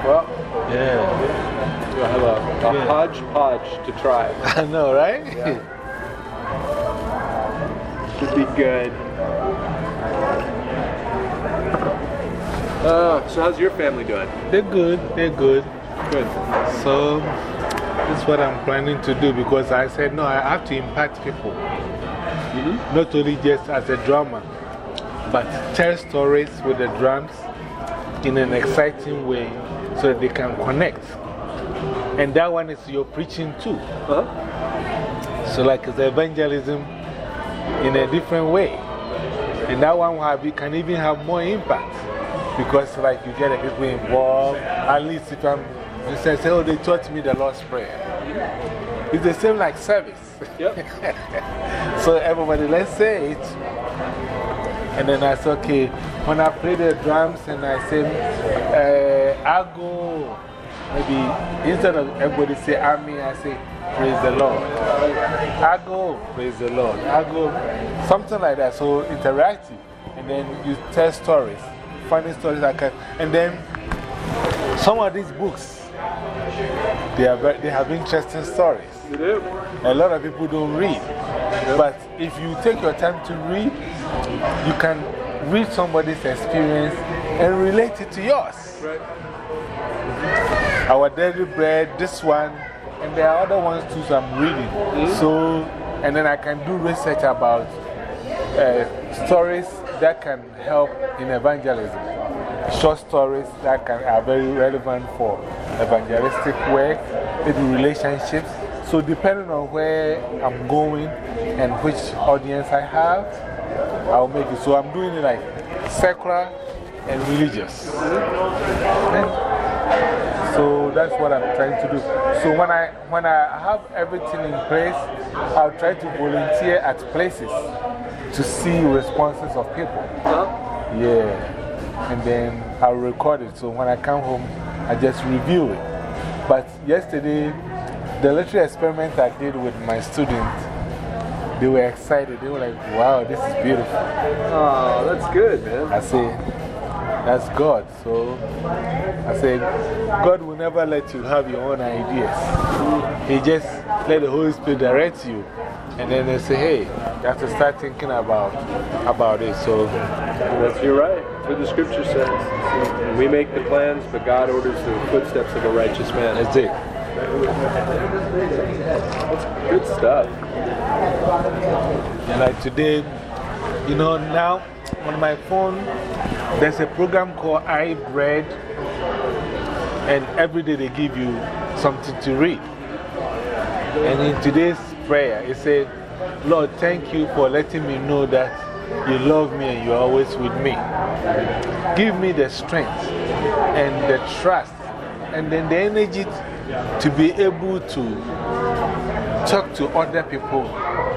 Well, Yeah. you'll have a, a Yeah. hodgepodge to try. I know, right? Yeah. Should be good. Uh, so how's your family doing? They're good, they're good. Good. So, this is what I'm planning to do because I said, no, I have to impact people. Mm-hmm. Not only just as a drummer, but tell stories with the drums in an exciting way so that they can connect. And that one is your preaching too. Uh-huh. So, like it's evangelism in a different way. And that one will have, you can even have more impact because, like, you get the people involved. At least if I'm, you say, say, oh, they taught me the Lord's Prayer. It's the same like service. Yep. so, everybody, let's say it. And then I said, okay, when I play the drums and I say, uh, I go, maybe instead of everybody say, Amen, I say, Praise the Lord. I go, praise the Lord. I go, something like that. So interactive. And then you tell stories, funny stories. Like that. and then some of these books, they, are they have interesting stories. A lot of people don't read. But if you take your time to read, you can read somebody's experience and relate it to yours. Right. Our daily bread, this one, and there are other ones too so I'm reading. -hmm. So, and then I can do research about uh, stories that can help in evangelism. Short stories that can, are very relevant for evangelistic work, maybe relationships. So, depending on where I'm going and which audience I have, I'll make it. So, I'm doing it like secular and religious. So that's what I'm trying to do. So when I, when I have everything in place, I'll try to volunteer at places to see responses of people. Yeah. And then I'll record it. So when I come home, I just review it. But yesterday, the literary experiment I did with my students, they were excited. They were like, wow, this is beautiful. Oh, that's good, man. I say, that's God. So I said, God will never let you have your own ideas. He just let the Holy Spirit direct you. And then they say, hey, you have to start thinking about, about it. So that's, you're right. That's what the scripture says. We make the plans, but God orders the footsteps of a righteous man. That's it. Good stuff. Like today, you know, now on my phone, there's a program called iBread, and every day they give you something to read. And in today's prayer, it said, Lord, thank you for letting me know that you love me and you're always with me. Give me the strength and the trust and then the energy to be able to talk to other people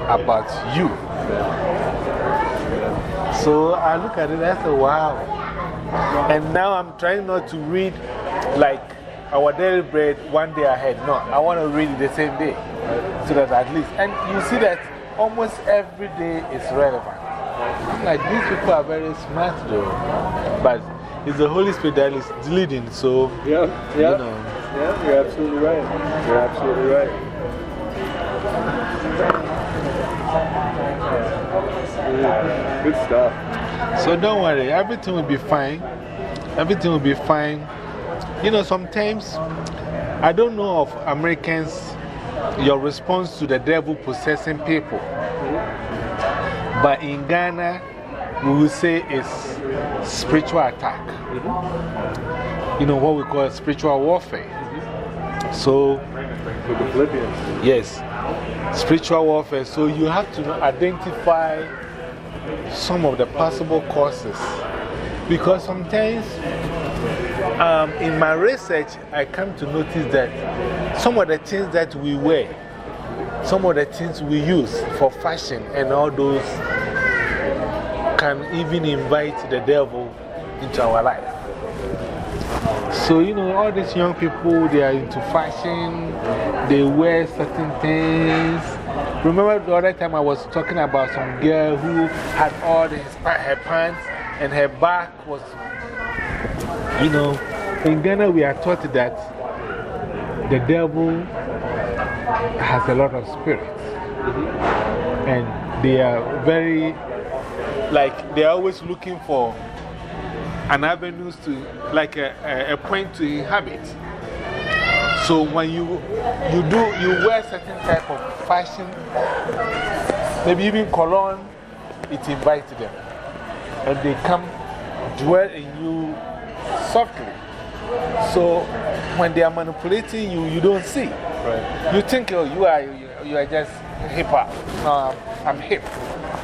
about you. So I look at it, I say, wow. And now I'm trying not to read like our daily bread one day ahead. No, I want to read it the same day. So that at least, and you see that almost every day is relevant. Like, these people are very smart though. But it's the Holy Spirit that is leading, so, yeah, yeah. you know. Yeah, you're absolutely right. You're absolutely right. Good stuff. So don't worry, everything will be fine. Everything will be fine. You know, sometimes I don't know of Americans, your response to the devil possessing people. But in Ghana, we will say it's spiritual attack. Mm-hmm. You know, what we call spiritual warfare. So, the Philippians. Yes, spiritual warfare. So you have to identify some of the possible causes. Because sometimes um, in my research, I come to notice that some of the things that we wear, some of the things we use for fashion and all those can even invite the devil into our life. So, you know, all these young people, they are into fashion, they wear certain things, Remember the other time I was talking about some girl who had all his, her pants and her back was, you know, in Ghana we are taught that the devil has a lot of spirits. And they are very, like, they're always looking for an avenue to, like a, a, point to inhabit. So when you, you do, you wear certain type of fashion, maybe even cologne, it invites them. And they come dwell in you softly. So when they are manipulating you, you don't see. Right. You think oh, you, are, you, you are just hip hop. No, I'm, I'm hip,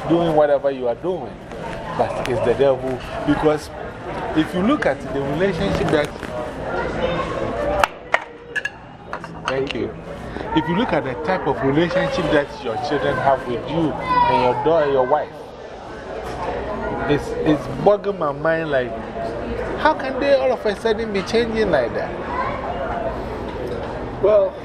doing whatever you are doing. But it's the devil. Because if you look at the relationship that Thank you. If you look at the type of relationship that your children have with you and your daughter, your wife, it's, it's bugging my mind like, how can they all of a sudden be changing like that? Well,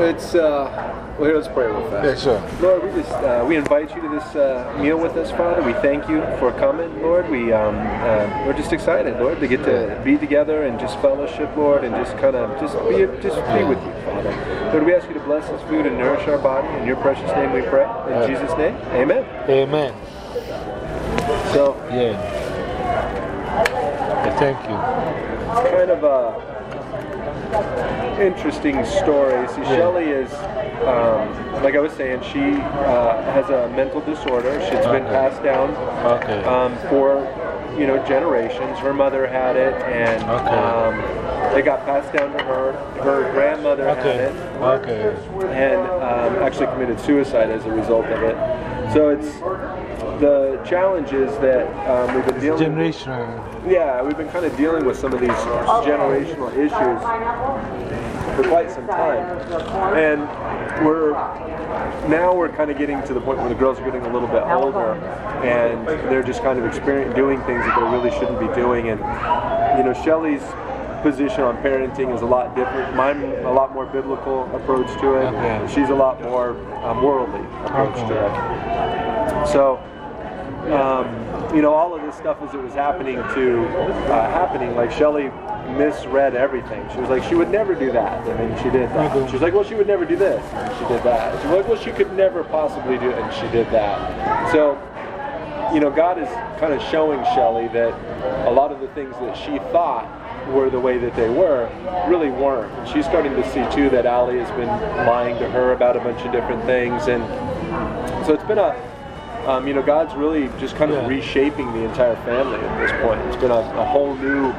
it's, uh, well, here, let's pray real fast. Yeah, sure. Lord, we just, uh, we invite you to this uh, meal with us, Father. We thank you for coming, Lord. We, um, uh, we're just excited, Lord, to get to be together and just fellowship, Lord, and just kind of, just be, just be with you, Father. Lord, we ask you to bless this food and nourish our body. In your precious name we pray. In Jesus' name, amen. Amen. So, yeah. Thank you. Kind of a interesting story. See, Shelley is, um, like I was saying, she uh, has a mental disorder. She's been passed down Okay. um, for, you know, generations. Her mother had it, and um, it got passed down to her. Her grandmother had it, Okay. and um, actually committed suicide as a result of it. So it's the challenge is that um, we've been dealing. Generational. Yeah, we've been kind of dealing with some of these generational issues for quite some time. And we're now we're kind of getting to the point where the girls are getting a little bit older and they're just kind of experiencing doing things that they really shouldn't be doing. And, you know, Shelley's position on parenting is a lot different. Mine, a lot more biblical approach to it. Okay. She's a lot more um, worldly approach to it. So, um, you know, all of this stuff as it was happening to uh, happening, like Shelley misread everything. She was like, she would never do that, and then she did that. She was like, well, she would never do this, and she did that. She was like, well, she could never possibly do it, and she did that. So, you know, God is kind of showing Shelley that a lot of the things that she thought were the way that they were really weren't. And she's starting to see too that Allie has been lying to her about a bunch of different things, and so it's been a um, you know, God's really just kind of reshaping the entire family at this point. It's been a, a whole new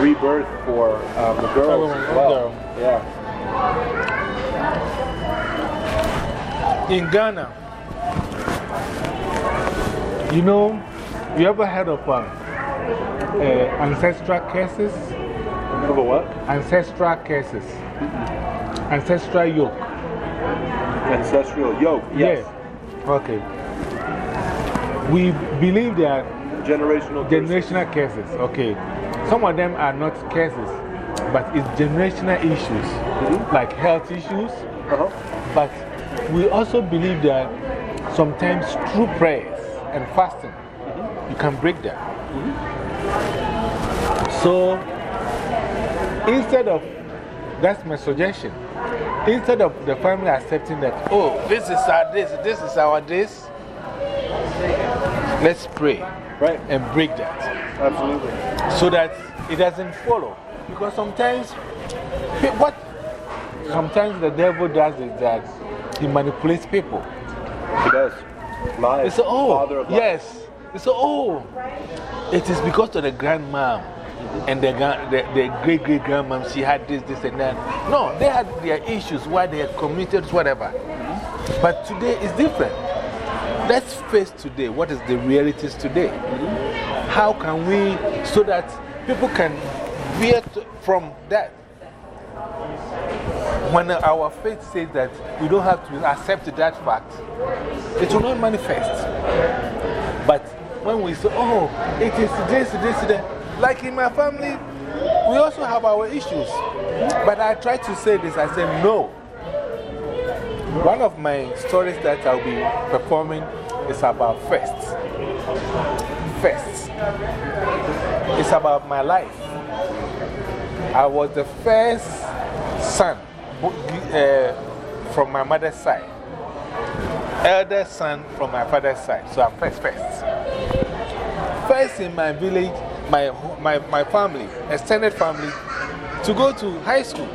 rebirth for um, the girls as well. girl. Yeah. In Ghana, you know, you ever heard of uh, uh, ancestral cases? Of a what? Ancestral curses. Ancestral yoke. Ancestral yoke, yes. Yeah. Okay. We believe that generational generational curses. Okay. Some of them are not curses, but it's generational issues, -hmm. like health issues. -huh. But we also believe that sometimes through prayers and fasting, -hmm. you can break that. So instead of, that's my suggestion, instead of the family accepting that, oh, this is our this, this is our this, let's pray right. and break that. Absolutely. So that it doesn't follow. Because sometimes, what sometimes the devil does is that he manipulates people. He does. Lies. They say, oh, Father of yes. It's say, oh, it is because of the grandmom and the, the, the great great grandmom, she had this, this, and that. No, they had their issues why they had committed whatever. But today is different. Let's face today what is the realities today. How can we, so that people can veer from that? When our faith says that we don't have to accept that fact, it will not manifest. But when we say, oh, it is this, this, that, like in my family, we also have our issues. But I try to say this I say, no. one of my stories that I'll be performing is about firsts. Firsts. It's about my life. I was the first son uh, from my mother's side, elder son from my father's side. So I'm first, first. First in my village, my, my, my family, extended family, to go to high school.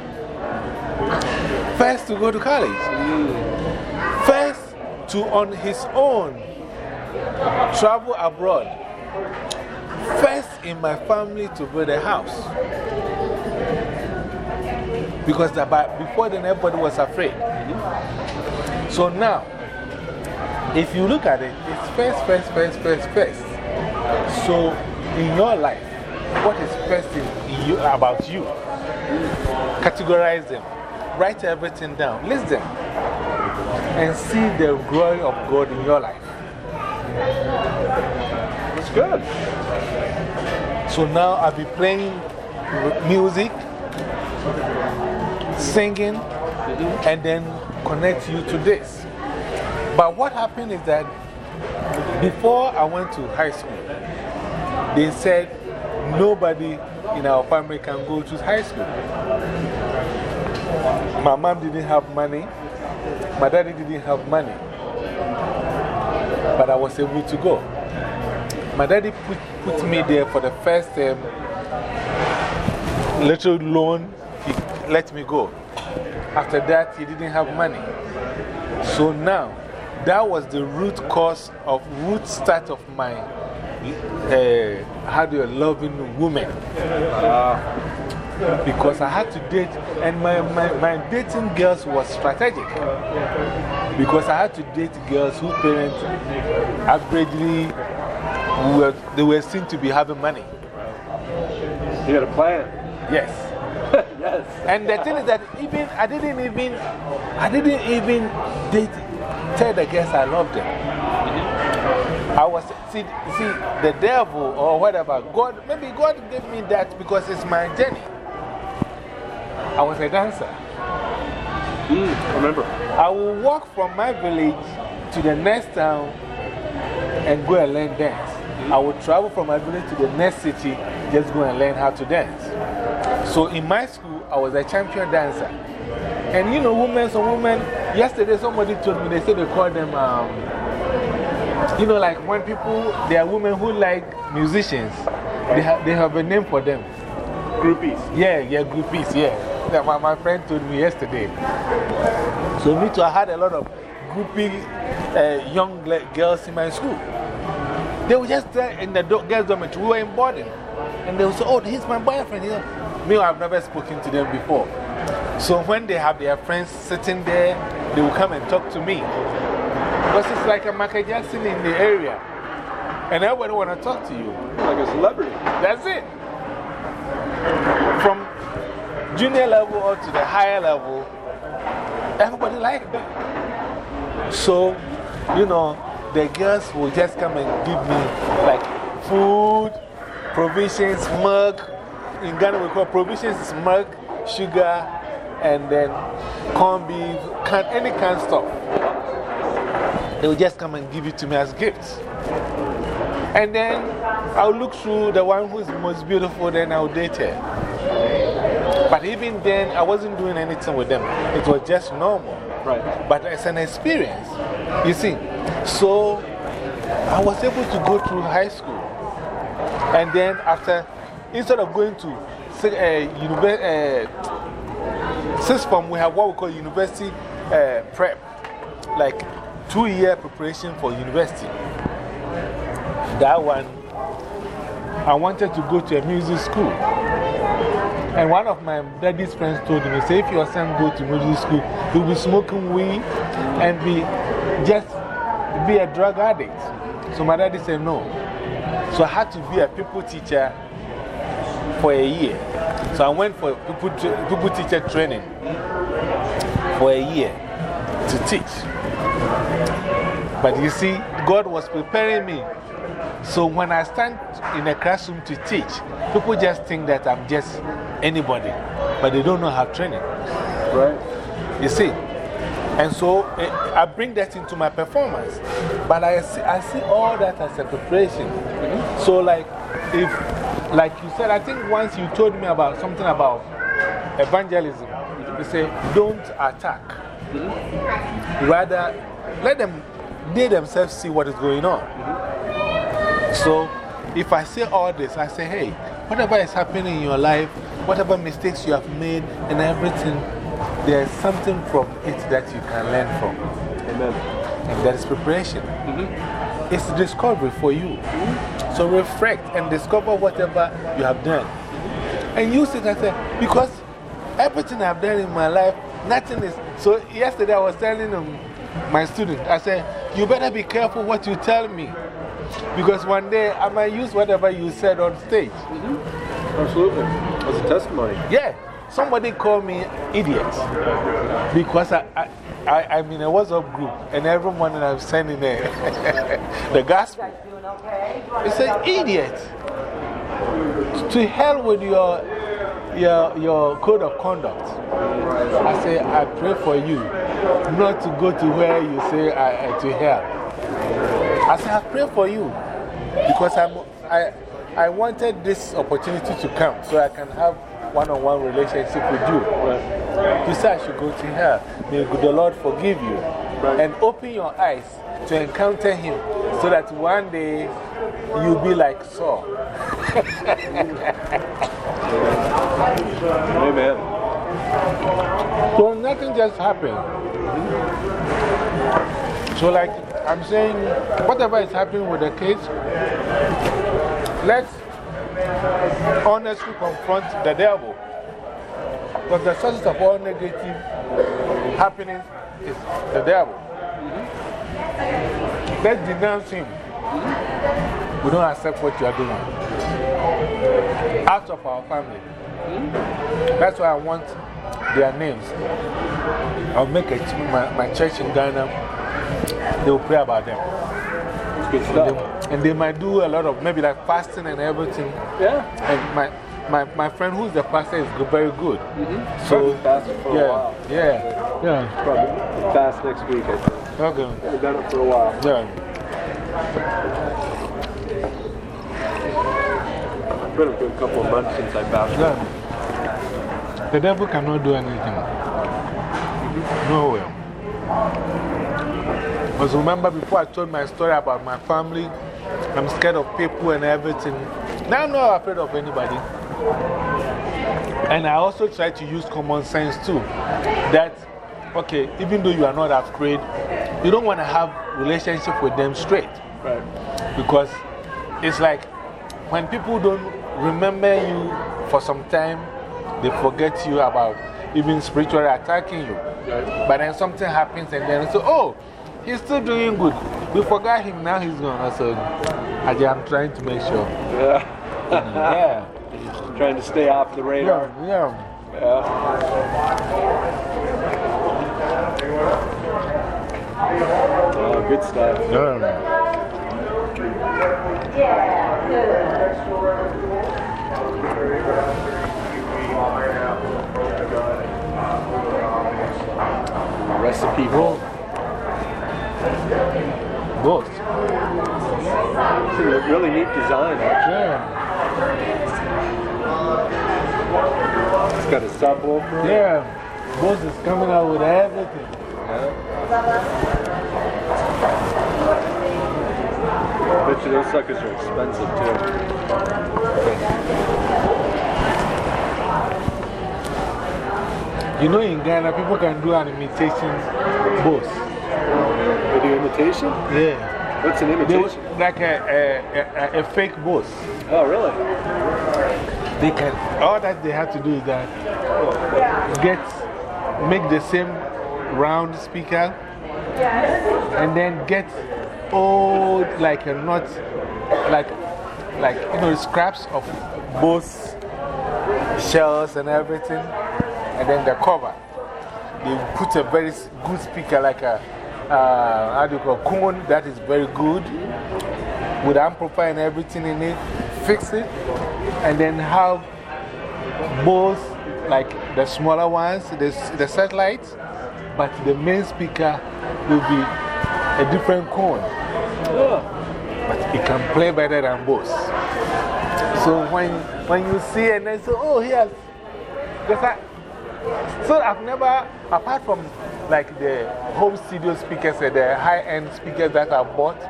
First to go to college. First to, on his own, travel abroad. First in my family to build a house. Because before then, everybody was afraid. So now, if you look at it, it's first, first, first, first, first. So in your life, what is first in you, about you? Categorize them, write everything down, list them, and see the glory of God in your life. It's good. So now I'll be playing music, singing, and then connect you to this. But what happened is that before I went to high school, they said nobody in our family can go to high school. My mom didn't have money, my daddy didn't have money, but I was able to go. My daddy put, put me there for the first um, little loan, he let me go. After that, he didn't have money. So now, that was the root cause of, root start of my uh, how do you loving woman. Because I had to date, and my, my, my dating girls was strategic. Because I had to date girls whose parents averagely were, they were seen to be having money. You had a plan? Yes. yes. And the thing is that even, I didn't even, I didn't even date, tell the girls I loved them. I was, see, see, the devil or whatever, God, maybe God gave me that because it's my journey. I was a dancer. Mm, remember. I will walk from my village to the next town and go and learn dance. I will travel from my village to the next city, just go and learn how to dance. So in my school, I was a champion dancer. And you know, women, some women, yesterday somebody told me, they said they call them um, you know, like when people, there are women who like musicians, they have, they have a name for them. Groupies. Yeah, yeah, groupies, yeah. That my, my friend told me yesterday. So, me too, I had a lot of groupie uh, young girls in my school. They were just there in the girls' dormitory. We were in boarding. And they would say, Oh, he's my boyfriend. You know, Me, I've never spoken to them before. So, when they have their friends sitting there, they will come and talk to me. Because it's like a Michael Jackson in the area. And everybody want to talk to you. Like a celebrity. That's it. From junior level or to the higher level, everybody like me. So, you know, the girls will just come and give me like food, provisions, milk. In Ghana, we call provisions is milk, sugar, and then corned beef, can, any kind of stuff they will just come and give it to me as gifts. And then I'll look through the one who's most beautiful, then I'll date her. But even then, I wasn't doing anything with them. It was just normal. Right. But it's an experience. You see, so I was able to go through high school. And then after, instead of going to uh, university, uh, sixth form, we have what we call university uh, prep. Like two year preparation for university. That one, I wanted to go to a music school. And one of my daddy's friends told me, say, if your son go to music school, he'll be smoking weed and be just be a drug addict. So my daddy said no. So I had to be a people teacher for a year. So I went for people, people teacher training for a year to teach. But you see, God was preparing me. So when I stand in a classroom to teach, people just think that I'm just anybody, but they don't know how training. Right. You see? And so eh, I bring that into my performance. But I see, I see all that as a preparation. Mm-hmm. So, like, if, like you said, I think once you told me about something about evangelism, you say, don't attack. Mm-hmm. Rather, let them, they themselves see what is going on. Mm-hmm. So, if I say all this, I say, hey, whatever is happening in your life, whatever mistakes you have made, and everything, there's something from it that you can learn from. Amen. And that is preparation. -hmm. It's discovery for you. So reflect and discover whatever you have done. And use it as a, because everything I've done in my life, nothing is. So yesterday I was telling them, my student, I said, you better be careful what you tell me. Because one day I might use whatever you said on stage. -hmm. Absolutely. As a testimony. Yeah. Somebody called me idiot because I, I, I, I'm in a WhatsApp group and every morning I'm sending the, the gospel. He said, idiot. To hell with your, your, your code of conduct. I say, I pray for you not to go to where you say I, to hell. I say, I pray for you because I'm, I, I wanted this opportunity to come so I can have one on one relationship with you. You say I should go to her. May the Lord forgive you. And open your eyes to encounter Him so that one day you'll be like Saul. Amen. So nothing just happened. So, like I'm saying, whatever is happening with the kids, let's honestly confront the devil. Because the source of all negative happenings is the devil. Let's denounce him. We don't accept what you are doing. Out of our family. That's why I want their names. I'll make a, my, my church in Ghana, they will pray about them. And they, and they might do a lot of maybe like fasting and everything. Yeah. And my, my, my friend who's the pastor is very good. -hmm. So, fast for yeah, a while. Yeah. Yeah. Probably fast next week, I think. Okay. We've done it for a while. Yeah. It's been a good couple of months since I fasted. Yeah. The devil cannot do anything. Nowhere. Because remember before I told my story about my family, I'm scared of people and everything. Now I'm not afraid of anybody. And I also try to use common sense too. That, okay, even though you are not afraid, you don't want to have relationship with them straight. Right. Because it's like when people don't remember you for some time, they forget you about even spiritually attacking you. Right. But then something happens and then say, oh, he's still doing good. We forgot him, now he's gone. So I'm trying to make sure. Yeah. yeah. Trying to stay off the radar. Yeah. Yeah. Oh, good stuff. Yeah. Recipe roll. Bose. It's a really neat design, actually. Yeah. It's got a subwoofer. Yeah. Bose is coming out with everything. Yeah. I bet you those suckers are expensive too. You know, in Ghana, people can do an imitation Bose. They do imitation? Yeah. What's an imitation? They, like a, a, a, a fake Bose. Oh, really? They can, all that they have to do is that get, make the same round speaker and then get old, like a not, like, like, you know, scraps of Bose shells and everything, and then the cover. They put a very good speaker, like a, uh, how do you call that is very good, with amplifier and everything in it, fix it, and then have Bose, like the smaller ones, the, the satellites, but the main speaker will be a different cone. But it can play better than Bose. So when, when you see and then say, oh, yes. Because I, so I've never, apart from like the home studio speakers and the high end speakers that I've bought,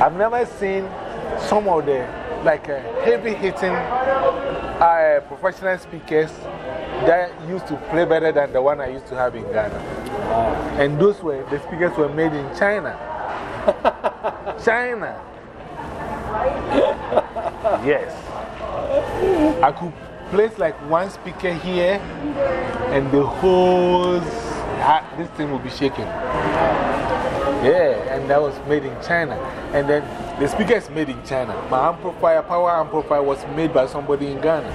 I've never seen some of the like uh, heavy hitting uh, professional speakers that used to play better than the one I used to have in Ghana. And those were, the speakers were made in China. China. yes. I could place like one speaker here and the whole, this thing will be shaking. Yeah, and that was made in China. And then the speaker is made in China. My amplifier, power amplifier, was made by somebody in Ghana.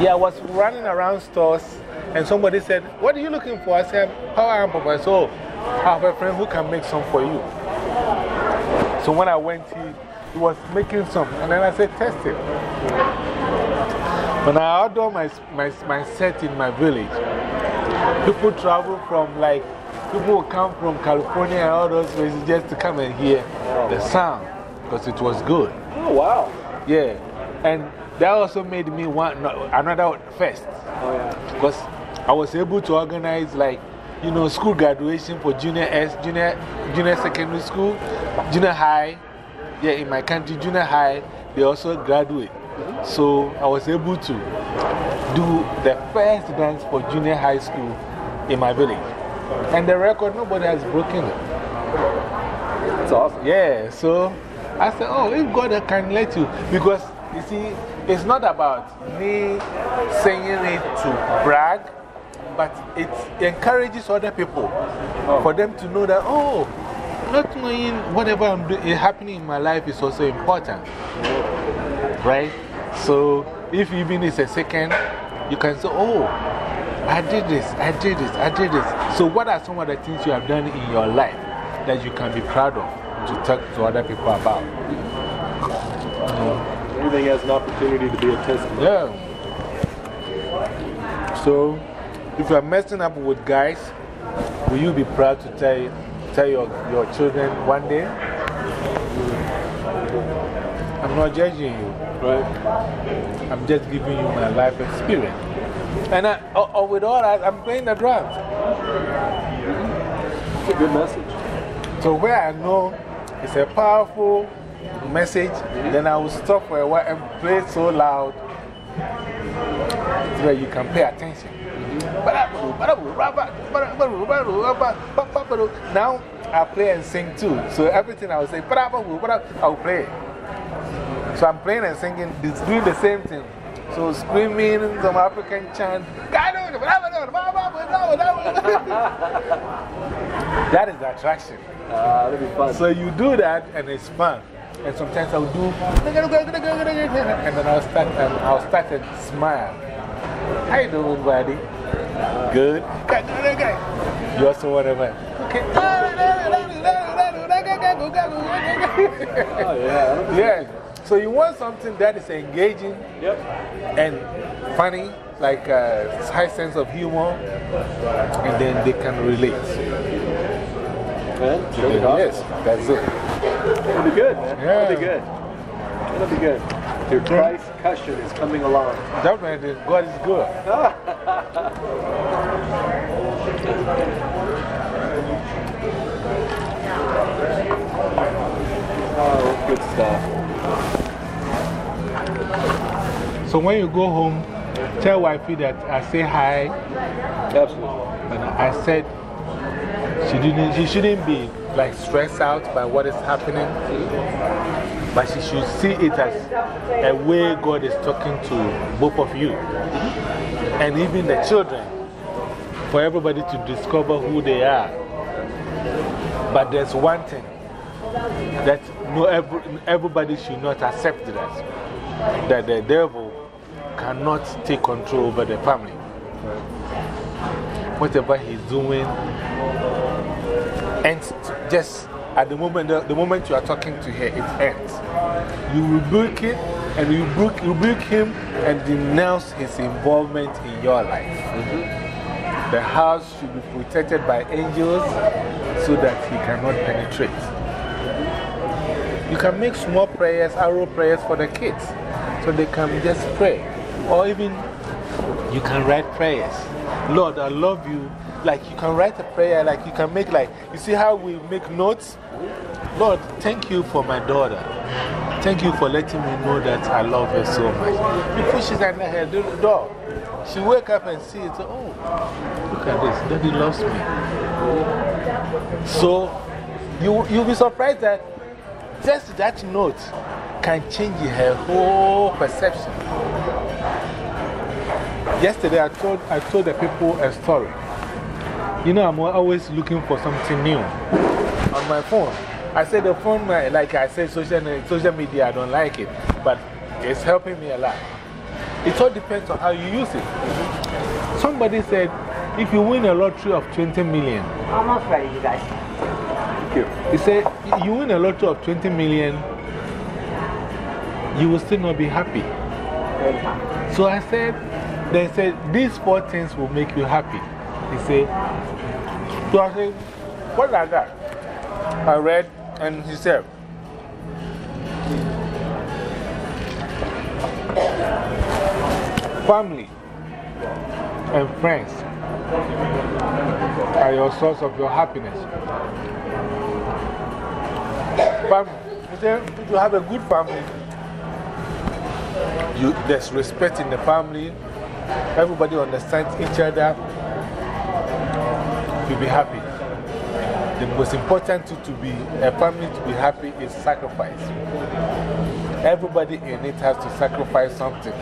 Yeah, I was running around stores and somebody said, What are you looking for? I said, Power amplifier. So I have a friend who can make some for you. So when I went, he was making some. And then I said, Test it. When I outdoor my, my, my set in my village, people travel from like, people will come from California and all those places just to come and hear the sound because it was good. Oh, wow. Yeah. And that also made me want no, another fest. Oh, yeah. Because I was able to organize, like, you know, school graduation for junior S, junior, junior secondary school, junior high. Yeah, in my country, junior high, they also graduate. So I was able to do the first dance for junior high school in my village. And the record, nobody has broken it. That's awesome. Yeah, so I said, oh, if God can let you, because you see, it's not about me saying it to brag, but it encourages other people oh. for them to know that, oh, not knowing whatever I'm doing eh, happening in my life is also important. Right? So if even it's a second, you can say, oh, I did this, I did this, I did this. So, what are some of the things you have done in your life that you can be proud of to talk to other people about? Everything has an opportunity to be a testimony. Yeah. So, if you are messing up with guys, will you be proud to tell, tell your, your children one day? I'm not judging you. Right? I'm just giving you my life experience. And I, oh, oh, with all that, I'm playing the drums. It's a good message. So, where I know it's a powerful message, then I will stop for a while and play so loud so that you can pay attention. Now I play and sing too. So everything I will say, I will play. So I'm playing and singing, it's doing the same thing. So screaming some African chant. that is the attraction. Uh, fun. So you do that and it's fun. And sometimes I'll do, and then I'll start and I'll start and smile. How you doing, buddy? Good. You also want to Okay. Oh, yeah. yeah. So you want something that is engaging yep. and funny, like a high sense of humor, and then they can relate. Show. Yes, that's it. It'll good, man. Yeah. It'll good. It'll be good. Your Christ cushion is coming along. That Definitely, God is good. oh, good stuff. So when you go home, tell wifey that I say hi. Absolutely. And I said she, didn't, she shouldn't be like stressed out by what is happening, but she should see it as a way God is talking to both of you and even the children for everybody to discover who they are. But there's one thing that no, every, everybody should not accept that, that the devil cannot take control over the family. Whatever he's doing, and just at the moment, the, the moment you are talking to her, it ends. You rebuke it and you rebuke, rebuke him and denounce his involvement in your life. -hmm. the house should be protected by angels so that he cannot penetrate. You can make small prayers, arrow prayers for the kids so they can just pray. Or even you can write prayers. Lord, I love you. Like you can write a prayer, like you can make, like, you see how we make notes? Lord, thank you for my daughter. Thank you for letting me know that I love her so much. Push it under her door. She wake up and see it. Oh, look at this. Daddy loves me. So you, you'll be surprised that just that note can change her whole perception. Yesterday, I told, I told the people a story. You know, I'm always looking for something new on my phone. I said the phone, like I said, social, social media, I don't like it, but it's helping me a lot. It all depends on how you use it. Somebody said, if you win a lottery of 20 million, Almost ready, you guys. Thank you. He said, you win a lottery of 20 million, you will still not be happy. So I said, they said, these four things will make you happy. He said, so I said, what like that? I read, and he said, family and friends are your source of your happiness. Family, he if you have a good family, you, there's respect in the family, everybody understands each other, you'll be happy. The most important thing to be a family to be happy is sacrifice. Everybody in it has to sacrifice something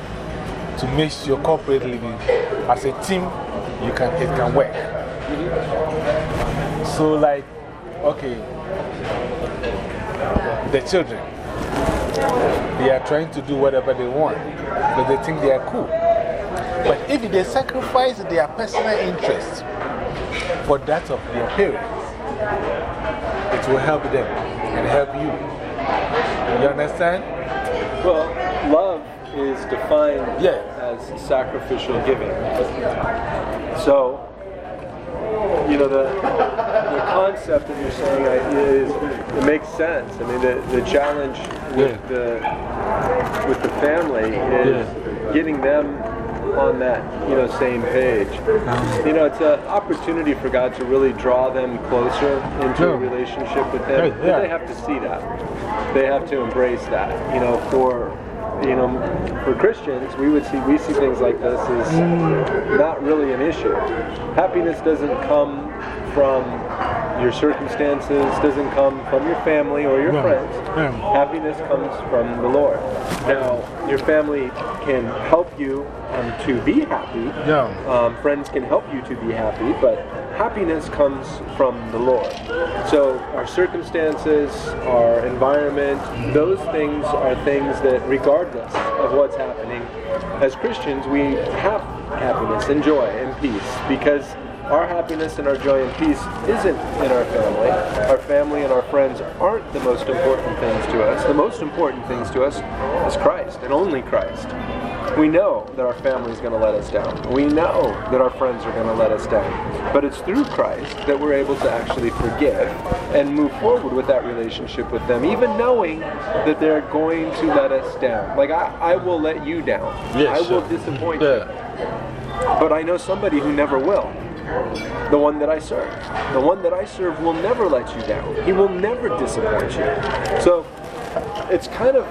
to make your corporate living as a team you can, it can work. So, like, okay, the children, they are trying to do whatever they want, but they think they are cool. But if they sacrifice their personal interests for that of their parents, it will help them and help you. You understand? Well, love is defined as sacrificial giving. So, you know, the, the concept that you're saying I- is, it makes sense. I mean, the, the challenge with, the, with the family is getting them on that, you know, same page. Uh-huh. You know, it's an opportunity for God to really draw them closer into a relationship with Him. Right, yeah. they have to see that. They have to embrace that. You know, for you know, for Christians, we would see we see things like this as mm. not really an issue. Happiness doesn't come from your circumstances, doesn't come from your family or your friends. Happiness comes from the Lord. Now, your family can help you um, to be happy. Yeah. Um, friends can help you to be happy, but happiness comes from the Lord. So, our circumstances, our environment, those things are things that, regardless of what's happening, as Christians, we have happiness and joy and peace because our happiness and our joy and peace isn't in our family. Our family and our friends aren't the most important things to us. The most important things to us is Christ and only Christ. We know that our family is going to let us down. We know that our friends are going to let us down. But it's through Christ that we're able to actually forgive and move forward with that relationship with them, even knowing that they're going to let us down. Like, I, I will let you down. Yes, I will disappoint you. But I know somebody who never will. The one that I serve. The one that I serve will never let you down. He will never disappoint you. So it's kind of,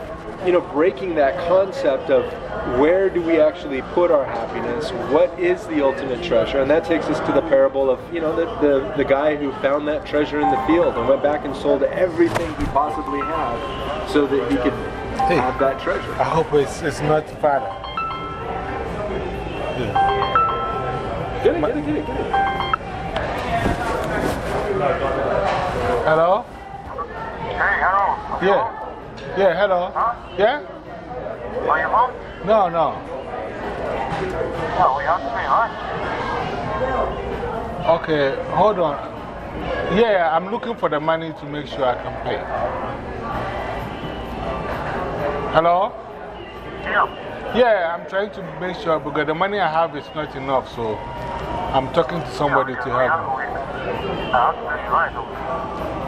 you know, breaking that concept of where do we actually put our happiness? What is the ultimate treasure? And that takes us to the parable of, you know, the, the, the guy who found that treasure in the field and went back and sold everything he possibly had so that he could have that treasure. I hope it's, it's not father. Get it, get it, get it, get it. Hello? Hey, hello. Yeah. Yeah, hello. Yeah? Are you home? No, no. No, we have to hi. Okay, hold on. Yeah, I'm looking for the money to make sure I can pay. Hello? Yeah. Yeah, I'm trying to make sure because the money I have is not enough, so I'm talking to somebody to help me.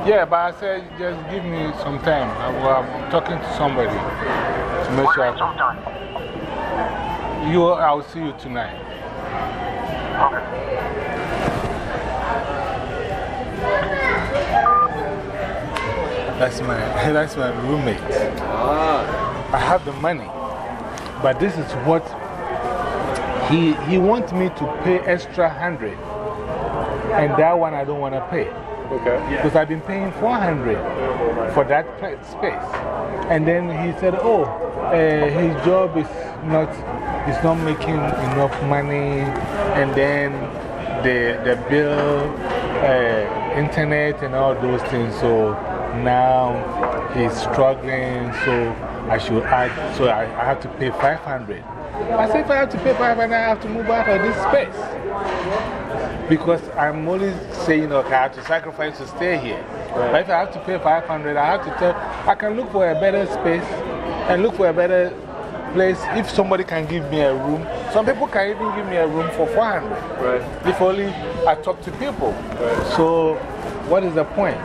Yeah, but I said just give me some time. I, I'm talking to somebody to make sure. I, you, I'll see you tonight. That's my, that's my roommate. Ah. I have the money, but this is what he, he wants me to pay extra hundred. And that one I don't want to pay. Okay. Because I've been paying 400 for that space. And then he said, oh, uh, his job is not, is not making enough money. And then the, the bill, uh, internet and all those things. So now he's struggling. So I should add, so I, I have to pay 500. I said, if I have to pay 500, I have to move out of this space. Because I'm only saying, okay, I have to sacrifice to stay here. But if I have to pay 500, I have to tell, I can look for a better space and look for a better place if somebody can give me a room. Some people can even give me a room for 400. Right. If only I talk to people. So, what is the point?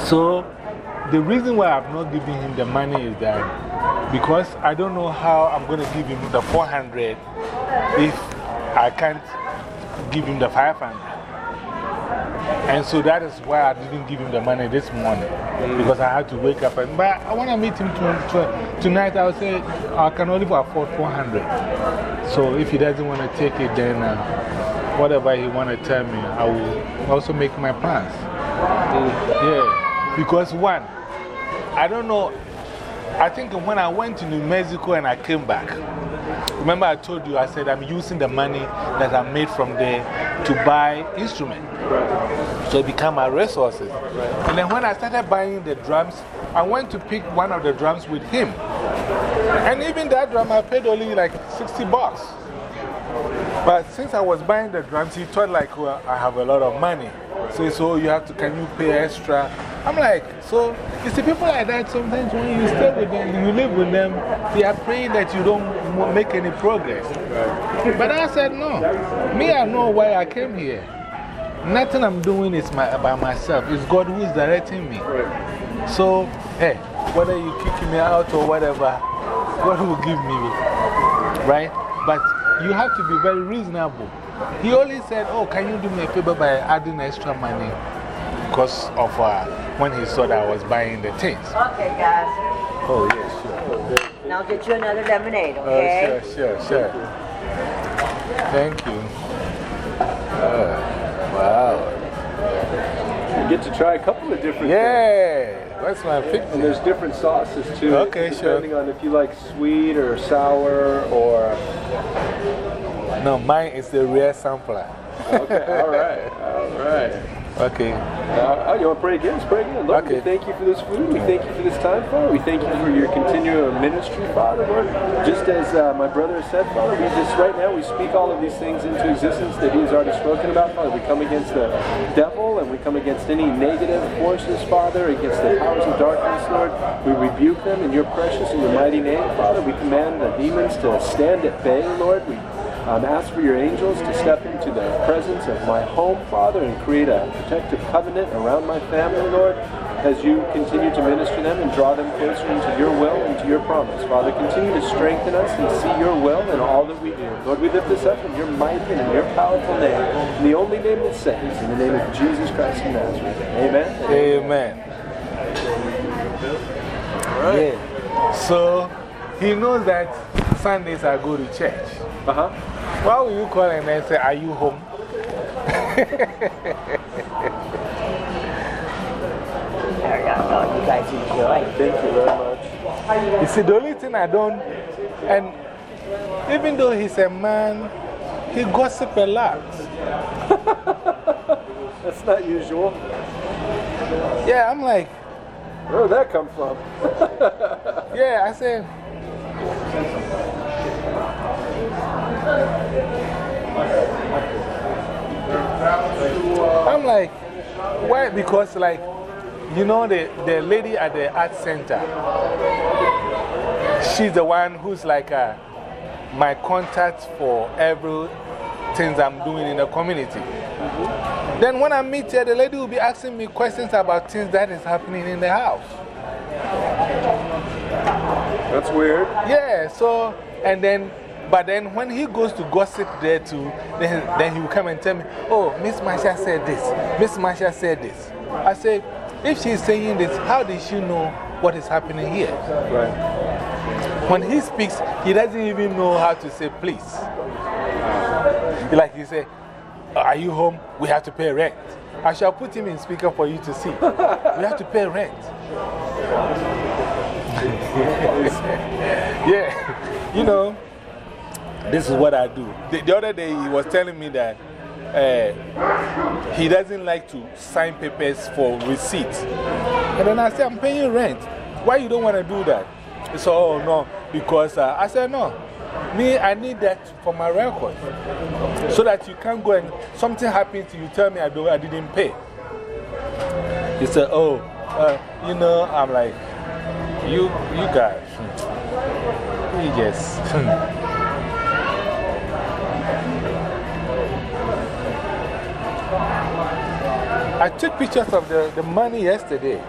So, the reason why I'm not giving him the money is that because I don't know how I'm going to give him the 400 if I can't give him the 500. And so that is why I didn't give him the money this morning. Because I had to wake up. And, but I want to meet him to, to, tonight. I'll say I can only afford 400. So if he doesn't want to take it, then uh, whatever he want to tell me, I will also make my plans. Yeah. Because one, I don't know. I think when I went to New Mexico and I came back, remember I told you, I said I'm using the money that I made from there to buy instruments. So it became my resources. And then when I started buying the drums, I went to pick one of the drums with him. And even that drum, I paid only like 60 bucks. But since I was buying the drums, he thought like, well, I have a lot of money. So oh, you have to, can you pay extra? I'm like, so you see people like that sometimes when you stay with them, you live with them, they are praying that you don't make any progress. But I said, no. Me, I know why I came here. Nothing I'm doing is my, by myself. It's God who is directing me. So, hey, whether you kick me out or whatever, God will give me, right? But you have to be very reasonable. He only said, Oh, can you do me a favor by adding extra money? Because of uh, when he saw that I was buying the things. Okay, guys. Oh, yeah, sure. Now get you another lemonade, okay? Oh, sure, sure, sure. Thank you. Uh, wow. You get to try a couple of different Yeah, that's my picture. And there's different sauces too. Okay, sure. Depending on if you like sweet or sour or. No, mine is the rare sampler. Okay, all right, all right. Okay. Uh, oh, you want to pray again? Let's pray again. Lord, we thank you for this food. We thank you for this time, Father. We thank you for your continual ministry, Father, Lord. Just as uh, my brother has said, Father, we just right now we speak all of these things into existence that he has already spoken about, Father. We come against the devil and we come against any negative forces, Father, against the powers of darkness, Lord. We rebuke them in your precious and your mighty name, Father. We command the demons to stand at bay, Lord. We um, ask for your angels to step into the presence of my home, Father, and create a protective covenant around my family, Lord, as you continue to minister them and draw them closer into your will and to your promise. Father, continue to strengthen us and see your will in all that we do. Lord, we lift this up in your mighty and in your powerful name, in the only name that saves, in the name of Jesus Christ of Nazareth. Amen. Amen. Yeah. So he knows that Sundays I go to church. Uh huh. Why will you call and then say, Are you home? You guys enjoy. Thank you very much. You see, the only thing I don't, and even though he's a man, he gossip a lot. That's not usual. Yeah, I'm like, Where did that come from? yeah, I said, I'm like, why? Because, like, you know, the, the lady at the art center, she's the one who's like uh, my contact for every things I'm doing in the community. Then when I meet her, the lady will be asking me questions about things that is happening in the house. That's weird. Yeah, so, and then, but then when he goes to gossip there too, then, then he will come and tell me, oh, Miss Marsha said this, Miss Marsha said this. I say, if she's saying this, how did she know what is happening here? Right. When he speaks, he doesn't even know how to say please. Like he say, Are you home? We have to pay rent. I shall put him in speaker for you to see. we have to pay rent. yeah, you know, this is what I do. The, the other day, he was telling me that uh, he doesn't like to sign papers for receipts. And then I said, I'm paying rent. Why you don't want to do that? He said, Oh, no, because uh, I said, No. Me, I need that for my record. So that you can't go and something happens to you, tell me I, do, I didn't pay. He said, Oh, uh, you know, I'm like, You, you guys, hmm, just. I took pictures of the, the money yesterday.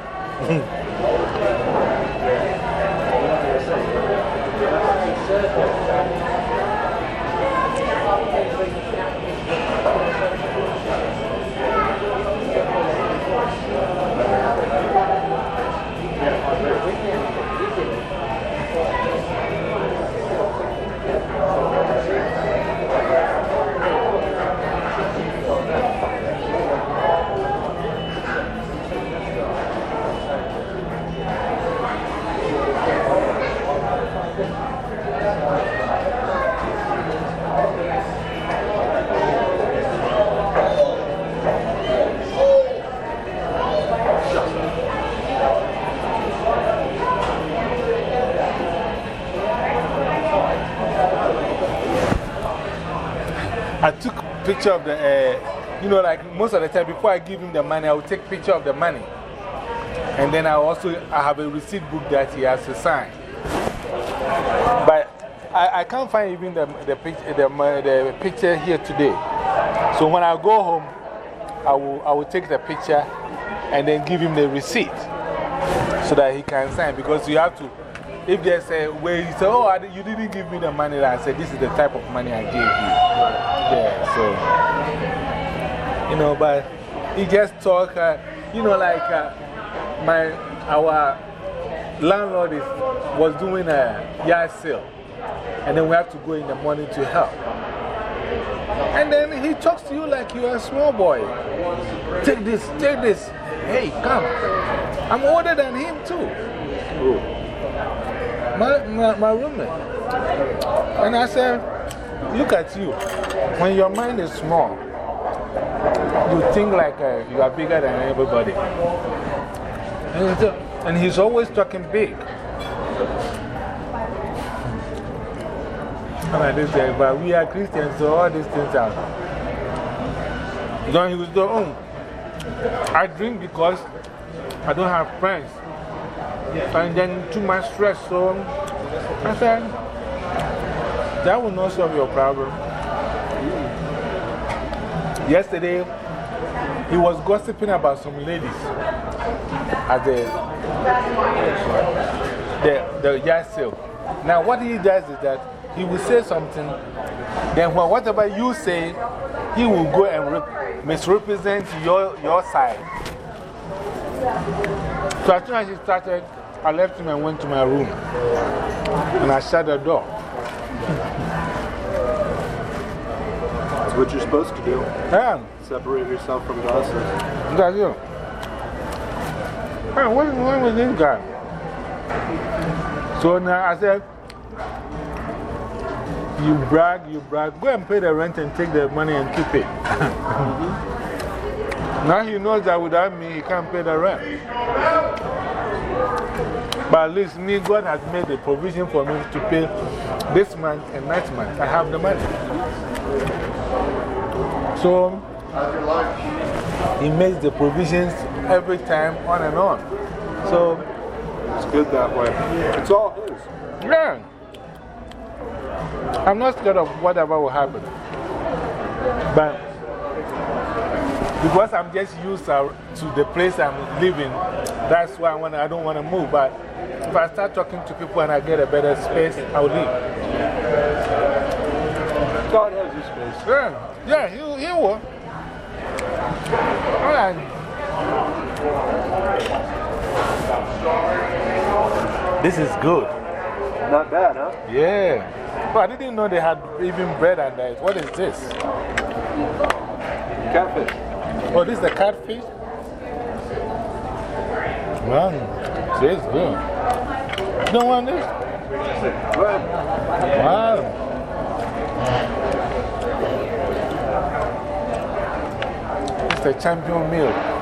picture of the, uh, you know, like most of the time before I give him the money, I will take picture of the money. And then I also I have a receipt book that he has to sign. But I, I can't find even the, the, the, the picture here today. So when I go home, I will, I will take the picture and then give him the receipt so that he can sign. Because you have to, if there's a way you say, Oh, you didn't give me the money, I said, This is the type of money I gave you. Yeah, so, you know, but he just talk, uh, you know, like uh, my, our landlord is, was doing a yard sale. And then we have to go in the morning to help. And then he talks to you like you are a small boy. Take this, take this. Hey, come. I'm older than him too. My, my, my roommate. And I said, Look at you. When your mind is small, you think like uh, you are bigger than everybody. And, he's, and he's always talking big. And I say, but we are Christians, so all these things are. Then he was the I drink because I don't have friends. And then too much stress. So I said, that will not solve your problem. Yesterday, he was gossiping about some ladies at the, the, the yard sale. Now, what he does is that he will say something, then whatever you say, he will go and misrepresent your, your side. So as soon as he started, I left him and went to my room. And I shut the door. That's what you're supposed to do. Yeah. Separate yourself from gossip. That's it. Hey, what is wrong with this guy? So now I said, You brag, you brag. Go and pay the rent and take the money and keep it. now he knows that without me, he can't pay the rent. But at least me, God has made a provision for me to pay this month and next month. I have the money. So, he makes the provisions every time on and on. So, it's good that way. It's all his. Yeah. I'm not scared of whatever will happen. But because I'm just used uh, to the place I'm living, that's why I, wanna, I don't want to move. But if I start talking to people and I get a better space, I'll leave. God has his space. Yeah, yeah he, he will. All right. This is good. Not bad, huh? Yeah. Oh, I didn't know they had even bread and that. What is this? Catfish. Oh, this is the catfish? Man, this is good. You don't want this? Wow. It's the champion meal.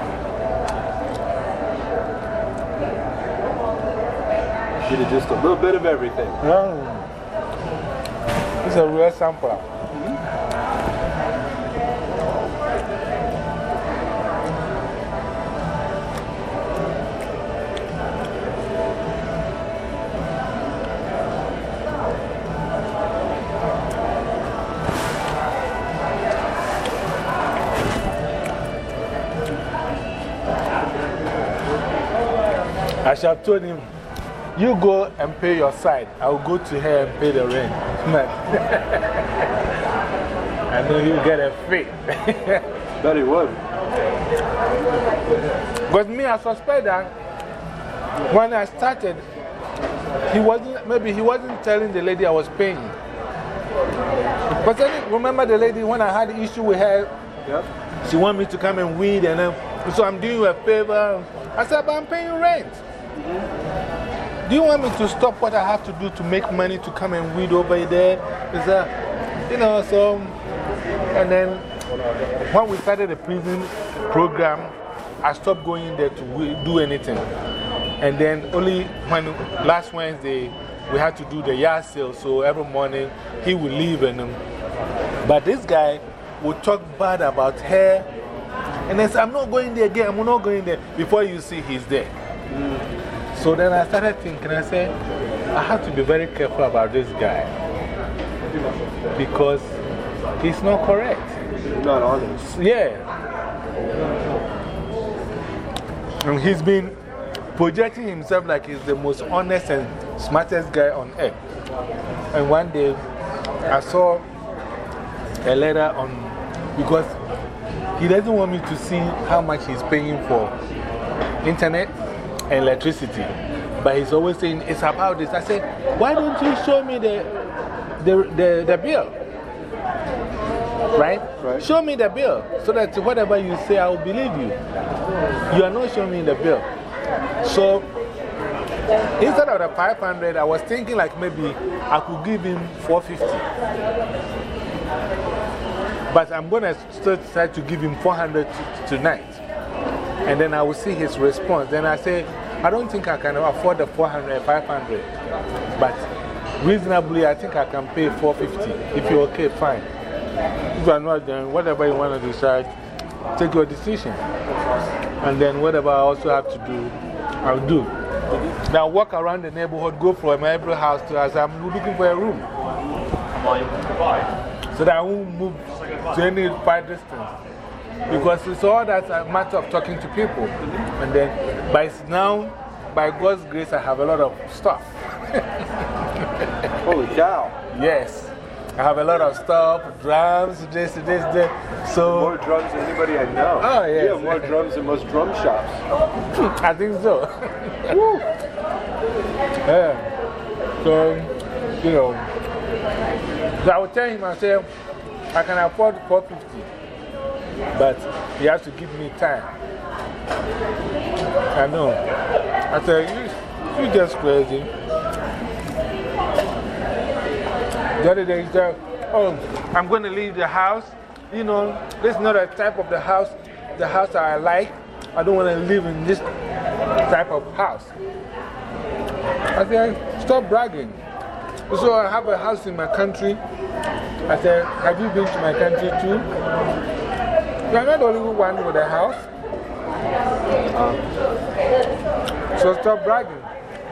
It just a little bit of everything. Mm. It's a real sample. I shall have told him, you go and pay your side. I'll go to her and pay the rent. Man. I know you'll get a fee. He would. But me, I suspect that when I started, he wasn't, maybe he wasn't telling the lady I was paying. But then, remember the lady when I had issue with her? Yep. She wanted me to come and weed, and then, so I'm doing you a favor. I said, but I'm paying rent. Do you want me to stop what I have to do to make money to come and weed over there? Is that, you know, so, and then when we started the prison program, I stopped going there to do anything. And then only when last Wednesday we had to do the yard sale, so every morning he would leave. And, um, but this guy would talk bad about her. And then say, I'm not going there again, I'm not going there. Before you see, he's there. So then I started thinking, I said, I have to be very careful about this guy because he's not correct. Not honest. Yeah. And he's been projecting himself like he's the most honest and smartest guy on earth. And one day I saw a letter on, because he doesn't want me to see how much he's paying for internet electricity. But he's always saying it's about this. I said, why don't you show me the, the, the, the bill? Right? right? Show me the bill so that whatever you say, I will believe you. You are not showing me the bill. So instead of the 500, I was thinking like maybe I could give him 450. But I'm going to try to give him 400 tonight. And then I will see his response. Then I say, I don't think I can afford the 400, 500. But reasonably, I think I can pay 450. If you're okay, fine. If you're not, then whatever you want to decide, take your decision. And then whatever I also have to do, I'll do. Now walk around the neighborhood, go from every house to house. I'm looking for a room. So that I won't move to any far distance. Because it's all that's a matter of talking to people. And then, by now, by God's grace, I have a lot of stuff. Holy cow. Yes. I have a lot of stuff, drums, this, this, this. So, More drums than anybody I know. Oh, yes. You have more drums than most drum shops. I think so. yeah. So, you know. So I would tell him, I say, I can afford 450 but you have to give me time. I know. I said, you, you just crazy. The other day he said, Oh, I'm going to leave the house. You know, this is not a type of the house, the house I like. I don't want to live in this type of house. I said, Stop bragging. So I have a house in my country. I said, Have you been to my country too? You are not the only one with a house. so stop bragging.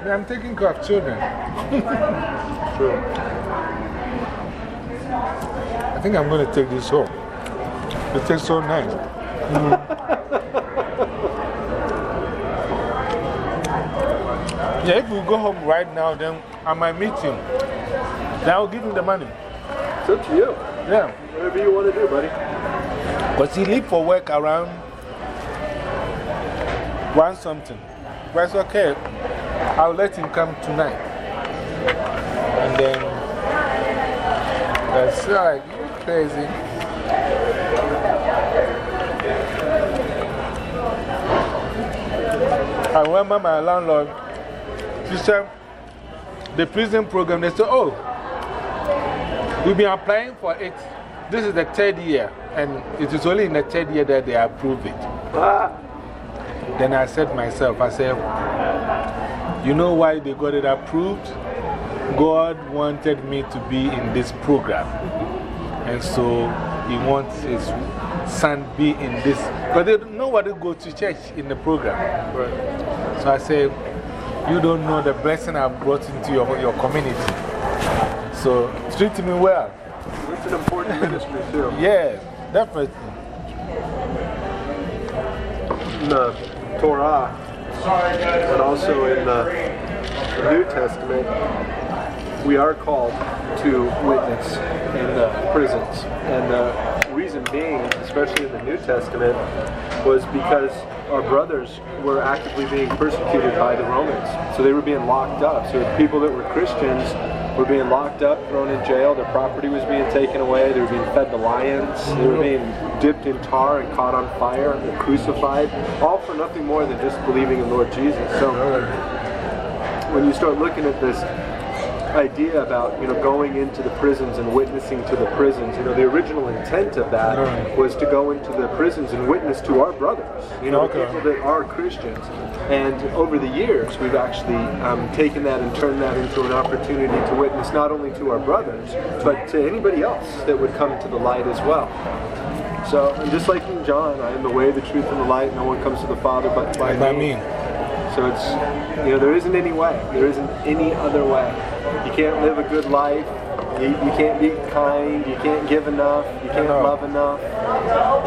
I'm taking care of children. True. I think I'm going to take this home. It tastes so nice. Yeah, if we go home right now, then I might meet him. Then I'll give him the money. It's up to you. Yeah. Whatever you want to do, buddy. Because he leave for work around one something. But it's okay. I'll let him come tonight. And then that's like crazy. I remember my landlord, she said, the prison program, they said, oh, we've been applying for it. This is the third year, and it is only in the third year that they approve it. Then I said to myself, I said, you know why they got it approved? God wanted me to be in this program. And so he wants his son be in this. But they don't know what to go to church in the program. So I said, you don't know the blessing I've brought into your, your community. So treat me well. It's an important ministry, too. Yeah, definitely. In the Torah, and also in the New Testament, we are called to witness in the prisons. And the reason being, especially in the New Testament, was because our brothers were actively being persecuted by the Romans. So they were being locked up. So people that were Christians were being locked up, thrown in jail, their property was being taken away, they were being fed to lions, they were being dipped in tar and caught on fire and crucified, all for nothing more than just believing in Lord Jesus. So when you start looking at this idea about you know going into the prisons and witnessing to the prisons. You know the original intent of that was to go into the prisons and witness to our brothers you know Okay. people that are christians. And over the years we've actually um, taken that and turned that into an opportunity to witness not only to our brothers but to anybody else that would come to the light as well. So just like in john i am the way the truth and the light. No one comes to the father but by By me. me. So it's, you know, there isn't any way. There isn't any other way. You can't live a good life. You, you can't be kind. You can't give enough. You can't love enough.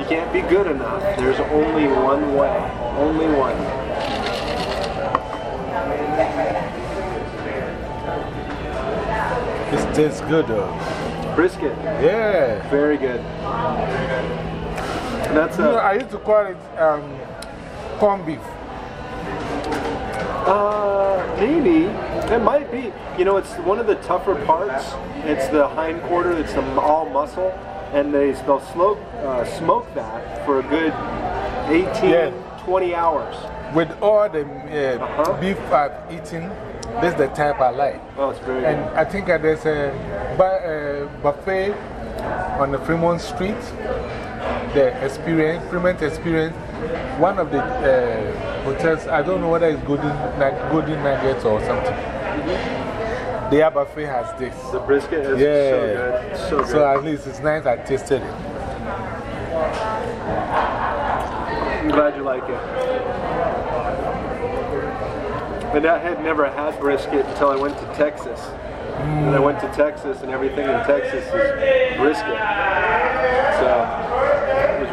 You can't be good enough. There's only one way. Only one. This tastes good though. Brisket. Yeah. Very good. And that's You know, I used to call it um, corned beef. Uh, maybe. It might be. You know, it's one of the tougher parts. It's the hind quarter. It's the all muscle. And they they'll smoke, uh, smoke that for a good 18, 20 hours. With all the uh, beef I've eaten, this is the type I like. Oh, it's very And good. I think there's a uh, buffet on the Fremont Street, the experience, Fremont Experience. One of the uh, hotels, I don't know whether it's Golden, Golden Nuggets or something. Their buffet has this. The brisket is yeah. so good. So good. So at least it's nice. I tasted it. I'm glad you like it. And I had never had brisket until I went to Texas. And I went to Texas, and everything in Texas is brisket. So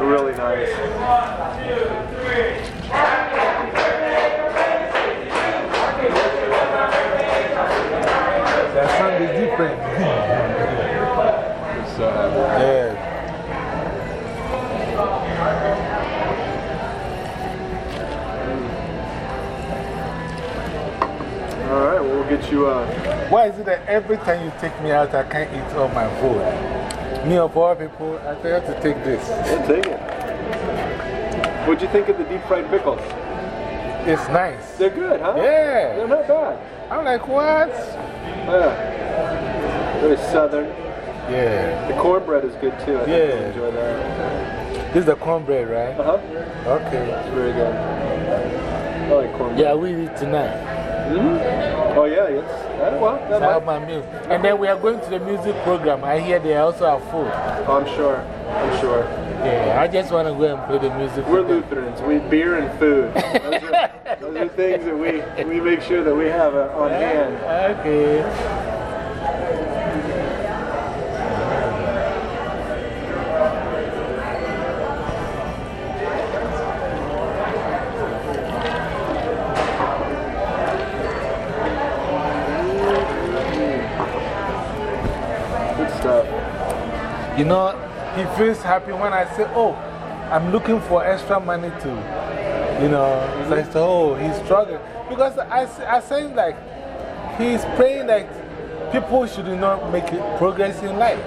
really nice. That sound is different. so Yeah. All right, well, we'll get you. Uh, Why is it that every time you take me out, I can't eat all my food? Me of all people, I have to take this. take it. What'd you think of the deep fried pickles? It's nice. They're good, huh? Yeah. They're not bad. I'm like, what? Yeah. Very southern. Yeah. The cornbread is good too. I Yeah. enjoy that. This is the cornbread, right? Uh huh. Okay. It's very good. I like cornbread. Yeah, we eat tonight. -hmm. Oh, yeah, yes. Yeah, well, that So I have my meal. And then we are going to the music program. I hear they also have food. Oh, I'm sure. I'm sure. Yeah, I just want to go and play the music. We're Lutherans. We beer and food. Those are, those are things that we, we make sure that we have uh, on hand. Okay. You know, he feels happy when I say, Oh, I'm looking for extra money to, you know, so like, Oh, he's struggling. Because I, I sense like he's praying that people should not make progress in life.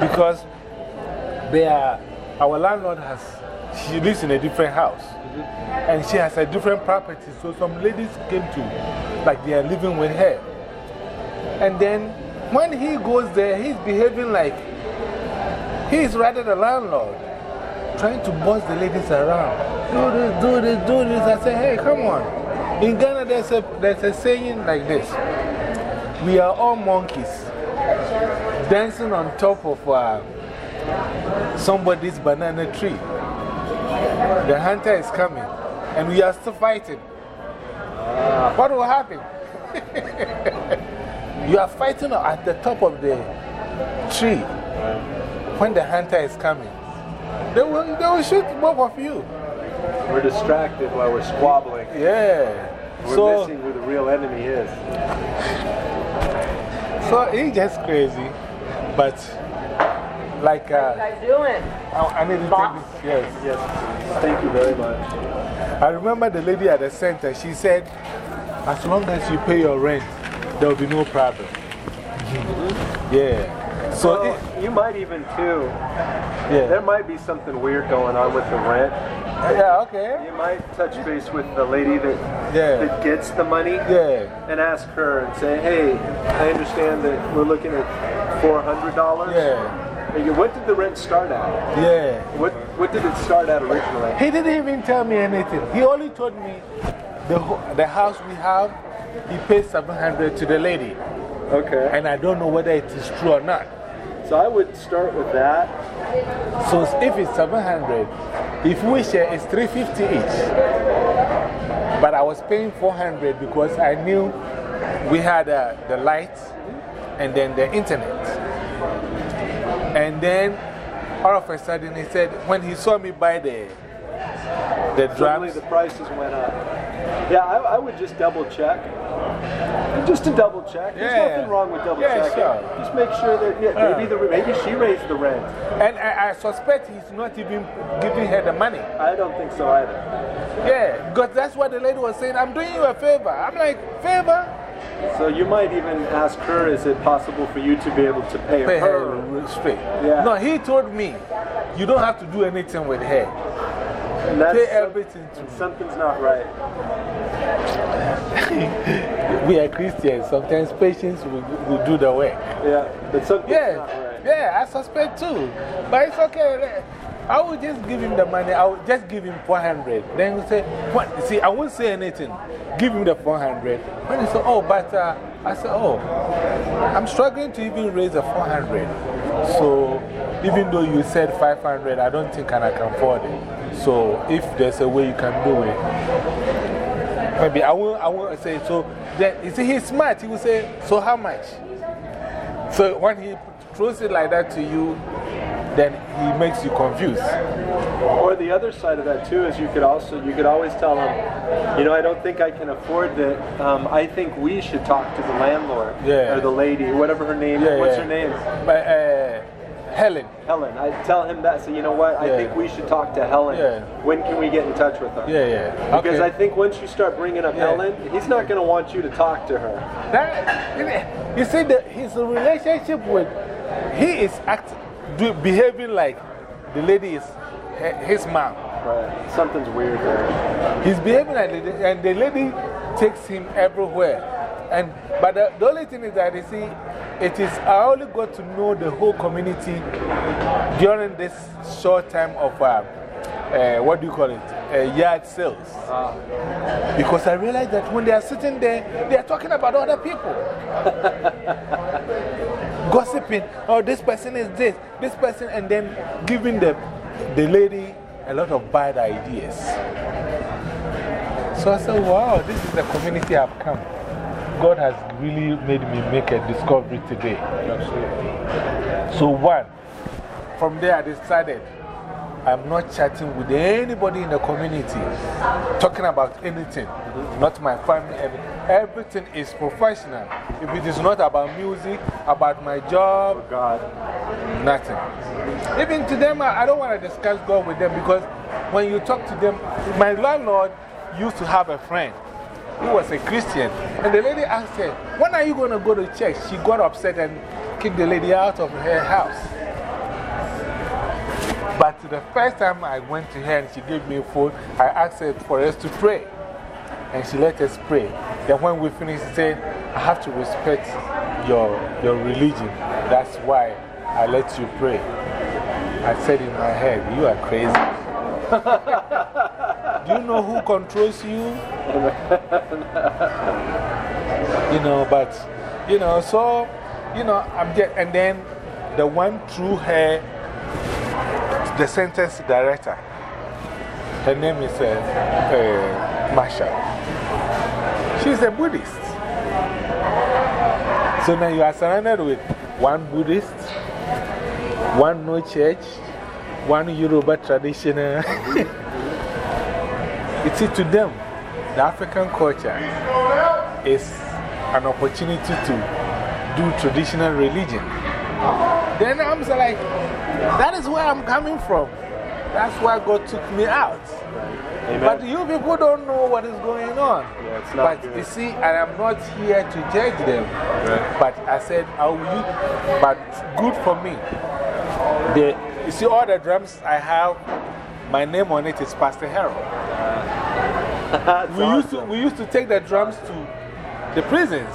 Because they are, our landlord has, she lives in a different house. And she has a different property. So some ladies came to, like they are living with her. And then when he goes there, he's behaving like he's rather the landlord, trying to boss the ladies around. Do this, do this, do this. I say, hey, come on. In Ghana, there's a, there's a saying like this We are all monkeys dancing on top of uh, somebody's banana tree. The hunter is coming, and we are still fighting. What will happen? you are fighting at the top of the tree when the hunter is coming. They will, they will shoot both of you. We're distracted while we're squabbling. Yeah. We're So- missing who the real enemy is. So he's just crazy. But, like, uh, guys doing? I, I need to take this. Yes. Yes. Thank you very much. I remember the lady at the center, she said, as long as you pay your rent, there will be no problem. Mm-hmm. yeah. So, Well, it- you might even too. Yeah. There might be something weird going on with the rent. Yeah, okay. You might touch base with the lady that, Yeah. that gets the money yeah. and ask her and say, hey, I understand that we're looking at $400. Yeah. You- What did the rent start at? Yeah. What, what did it start at originally? He didn't even tell me anything. He only told me the, the house we have, he pays 700 to the lady. Okay. And I don't know whether it is true or not. So I would start with that. So if it's 700, if we share, it's 350 each. But I was paying 400 because I knew we had uh, the lights and then the internet. And then all of a sudden he said, when he saw me buy the, the Suddenly drums, the prices went up. Yeah, I, I would just double check. Just to double check. There's Yeah. nothing wrong with double Yeah, checking. sure. Just make sure that yeah, maybe, the, maybe she raised the rent. and I, I suspect he's not even giving her the money. I don't think so either. Yeah, because that's what the lady was saying. I'm doing you a favor. I'm like, favor? So you might even ask her, is it possible for you to be able to pay, Pay her? her straight. Yeah. No, he told me, you don't have to do anything with her. And that's Pay everything to Something's not right. We are Christians. Sometimes patience will, will do the work. Yeah, but something's Yeah, not right. yeah, I suspect too. But it's okay. I will just give him the money. I will just give him 400. Then we say, what? See, I won't say anything. Give him the 400. When he said, oh, but uh, I said, oh, I'm struggling to even raise the 400. So even though you said 500, I don't think I can afford it. So if there's a way you can do it, maybe I won't, I won't say, so then, you see, he's smart. He will say, so how much? So when he throws it like that to you, then he makes you confused. Or the other side of that too is you could also you could always tell them, you know, I don't think I can afford that. Um, I think we should talk to the landlord Yeah. or the lady, whatever her name. Yeah, What's yeah. her name? But, uh, Helen. Helen. I tell him that. So you know what? I think we should talk to Helen. Yeah. When can we get in touch with her? Yeah, yeah. Because Okay. I think once you start bringing up Yeah. Helen, he's not going to want you to talk to her. That, you see, the, his relationship with, he is act, do, behaving like the lady is his mom. Right. Something's weird there. He's behaving like the, and the lady takes him everywhere. And, but the, the only thing is that you see, it is, I only got to know the whole community during this short time of, uh, uh, what do you call it? Uh, yard sales. Because I realized that when they are sitting there, they are talking about other people. Gossiping, oh, this person is this, this person, and then giving the, the lady a lot of bad ideas. So I said, wow, this is the community I've come. God has really made me make a discovery today. So, one, from there I decided I'm not chatting with anybody in the community, talking about anything, not my family. everything. is professional. If it is not about music, about my job, oh, God, nothing. Even to them, I I don't want to discuss God with them because when you talk to them, my landlord used to have a friend who was a Christian. And the lady asked her, When are you going to go to church? She got upset and kicked the lady out of her house. But the first time I went to her and she gave me a phone, I asked her for us to pray. And she let us pray. Then when we finished, she said, I have to respect your, your religion. That's why I let you pray. I said in my head, You are crazy. Do you know who controls you? you know, but, you know, so, you know, I'm just, and then the one through her, the sentence director, her name is uh, uh, Masha. She's a Buddhist. So now you are surrounded with one Buddhist, one no church, one Yoruba traditional. you see, to them, the African culture is an opportunity to do traditional religion. Then I'm like, that is where I'm coming from. That's why God took me out. But you people don't know what is going on. Yeah, but you see, I am not here to judge them. But I said, I will use, but good for me. The, you see, all the drums I have, my name on it is Pastor Harold. we, used to, we used to take the drums to the prisons.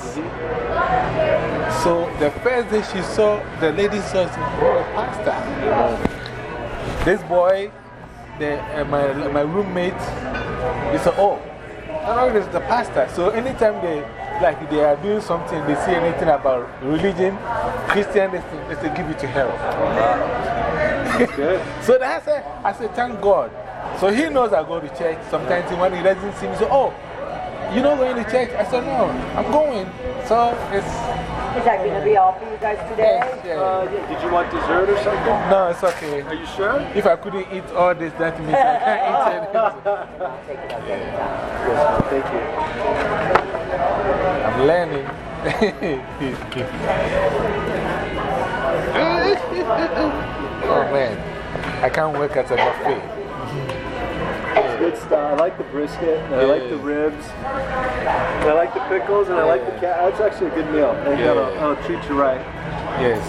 So the first day she saw, the lady saw, said, Oh, Pastor. This boy, the, uh, my, my roommate, he said, Oh, no, it's the pastor. So anytime they, like, they are doing something, they see anything about religion, Christian, they say, they say give it to Harold. so that's it. I said, Thank God. So he knows I go to church. Sometimes when he doesn't see me, he says, Oh, you're not going to church? I said, No, I'm going. So it's. Is that going to be all for you guys today? Uh, yeah. Did you want dessert or something? No, it's okay. Are you sure? If I couldn't eat all this, that means I can't eat it. Yes, thank you. I'm learning. oh man, I can't work at a buffet. It's good stuff. I like the brisket, and I like the ribs, and I like the pickles, and I like the cat. It's actually a good meal. And. I'll, I'll treat you right. Yes.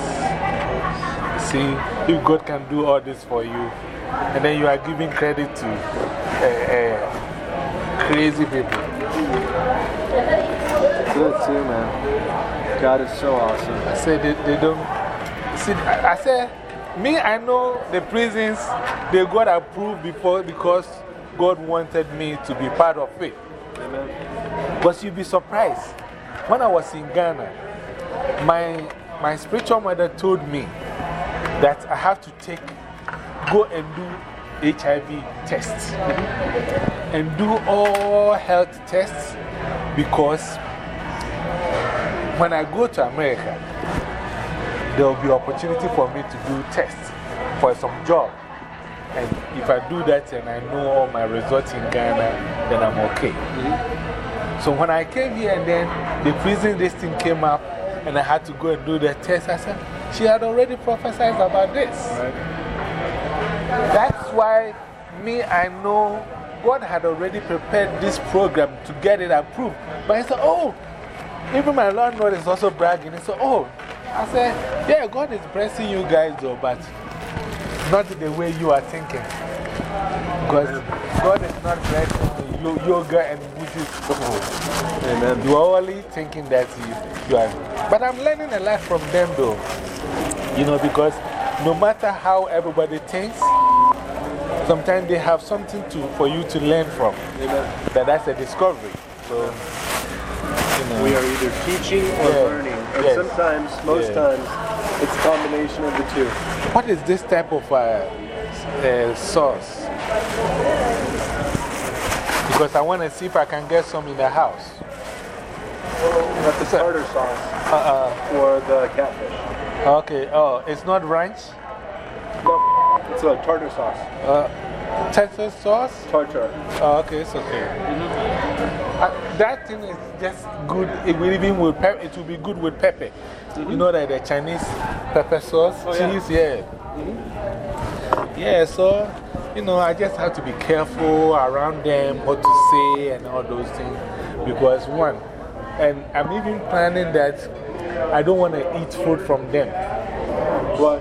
See, if God can do all this for you, and then you are giving credit to uh, uh, crazy people. Good too, man. God is so awesome. I said they, they don't. See, I, I said, me, I know the prisons, they got approved before because God wanted me to be part of it. But you'd be surprised. When I was in Ghana, my, my spiritual mother told me that I have to take, go and do HIV tests and do all health tests because when I go to America, there will be opportunity for me to do tests for some job. And if I do that and I know all my results in Ghana, then I'm okay. So when I came here and then the prison this thing came up and I had to go and do the test, I said, she had already prophesied about this. That's why me, I know God had already prepared this program to get it approved. But I said, oh, even my landlord is also bragging. He said, oh, I said, yeah, God is blessing you guys though, but not the way you are thinking. Because God is not blessing you, yoga and food. Amen. You are only thinking that you, you are. But I'm learning a lot from them though. You know, because no matter how everybody thinks, sometimes they have something to, for you to learn from. That that's a discovery. So, you know. We are either teaching or Yeah. learning. And Yes. sometimes, most Yeah. times, it's a combination of the two. What is this type of uh, uh, sauce? Because I want to see if I can get some in the house. That's the tartar sauce uh, for the catfish. Okay, oh, it's not ranch? No, it's a tartar sauce. Uh, tartar sauce? Tartar. Oh, okay, it's okay. Uh, that thing is just good. It will even with pep it will be good with pepper. You know that the Chinese pepper sauce, Oh, yeah. cheese, yeah. Yeah, so, you know, I just have to be careful around them, what to say, and all those things. Because, one, and I'm even planning that I don't want to eat food from them. But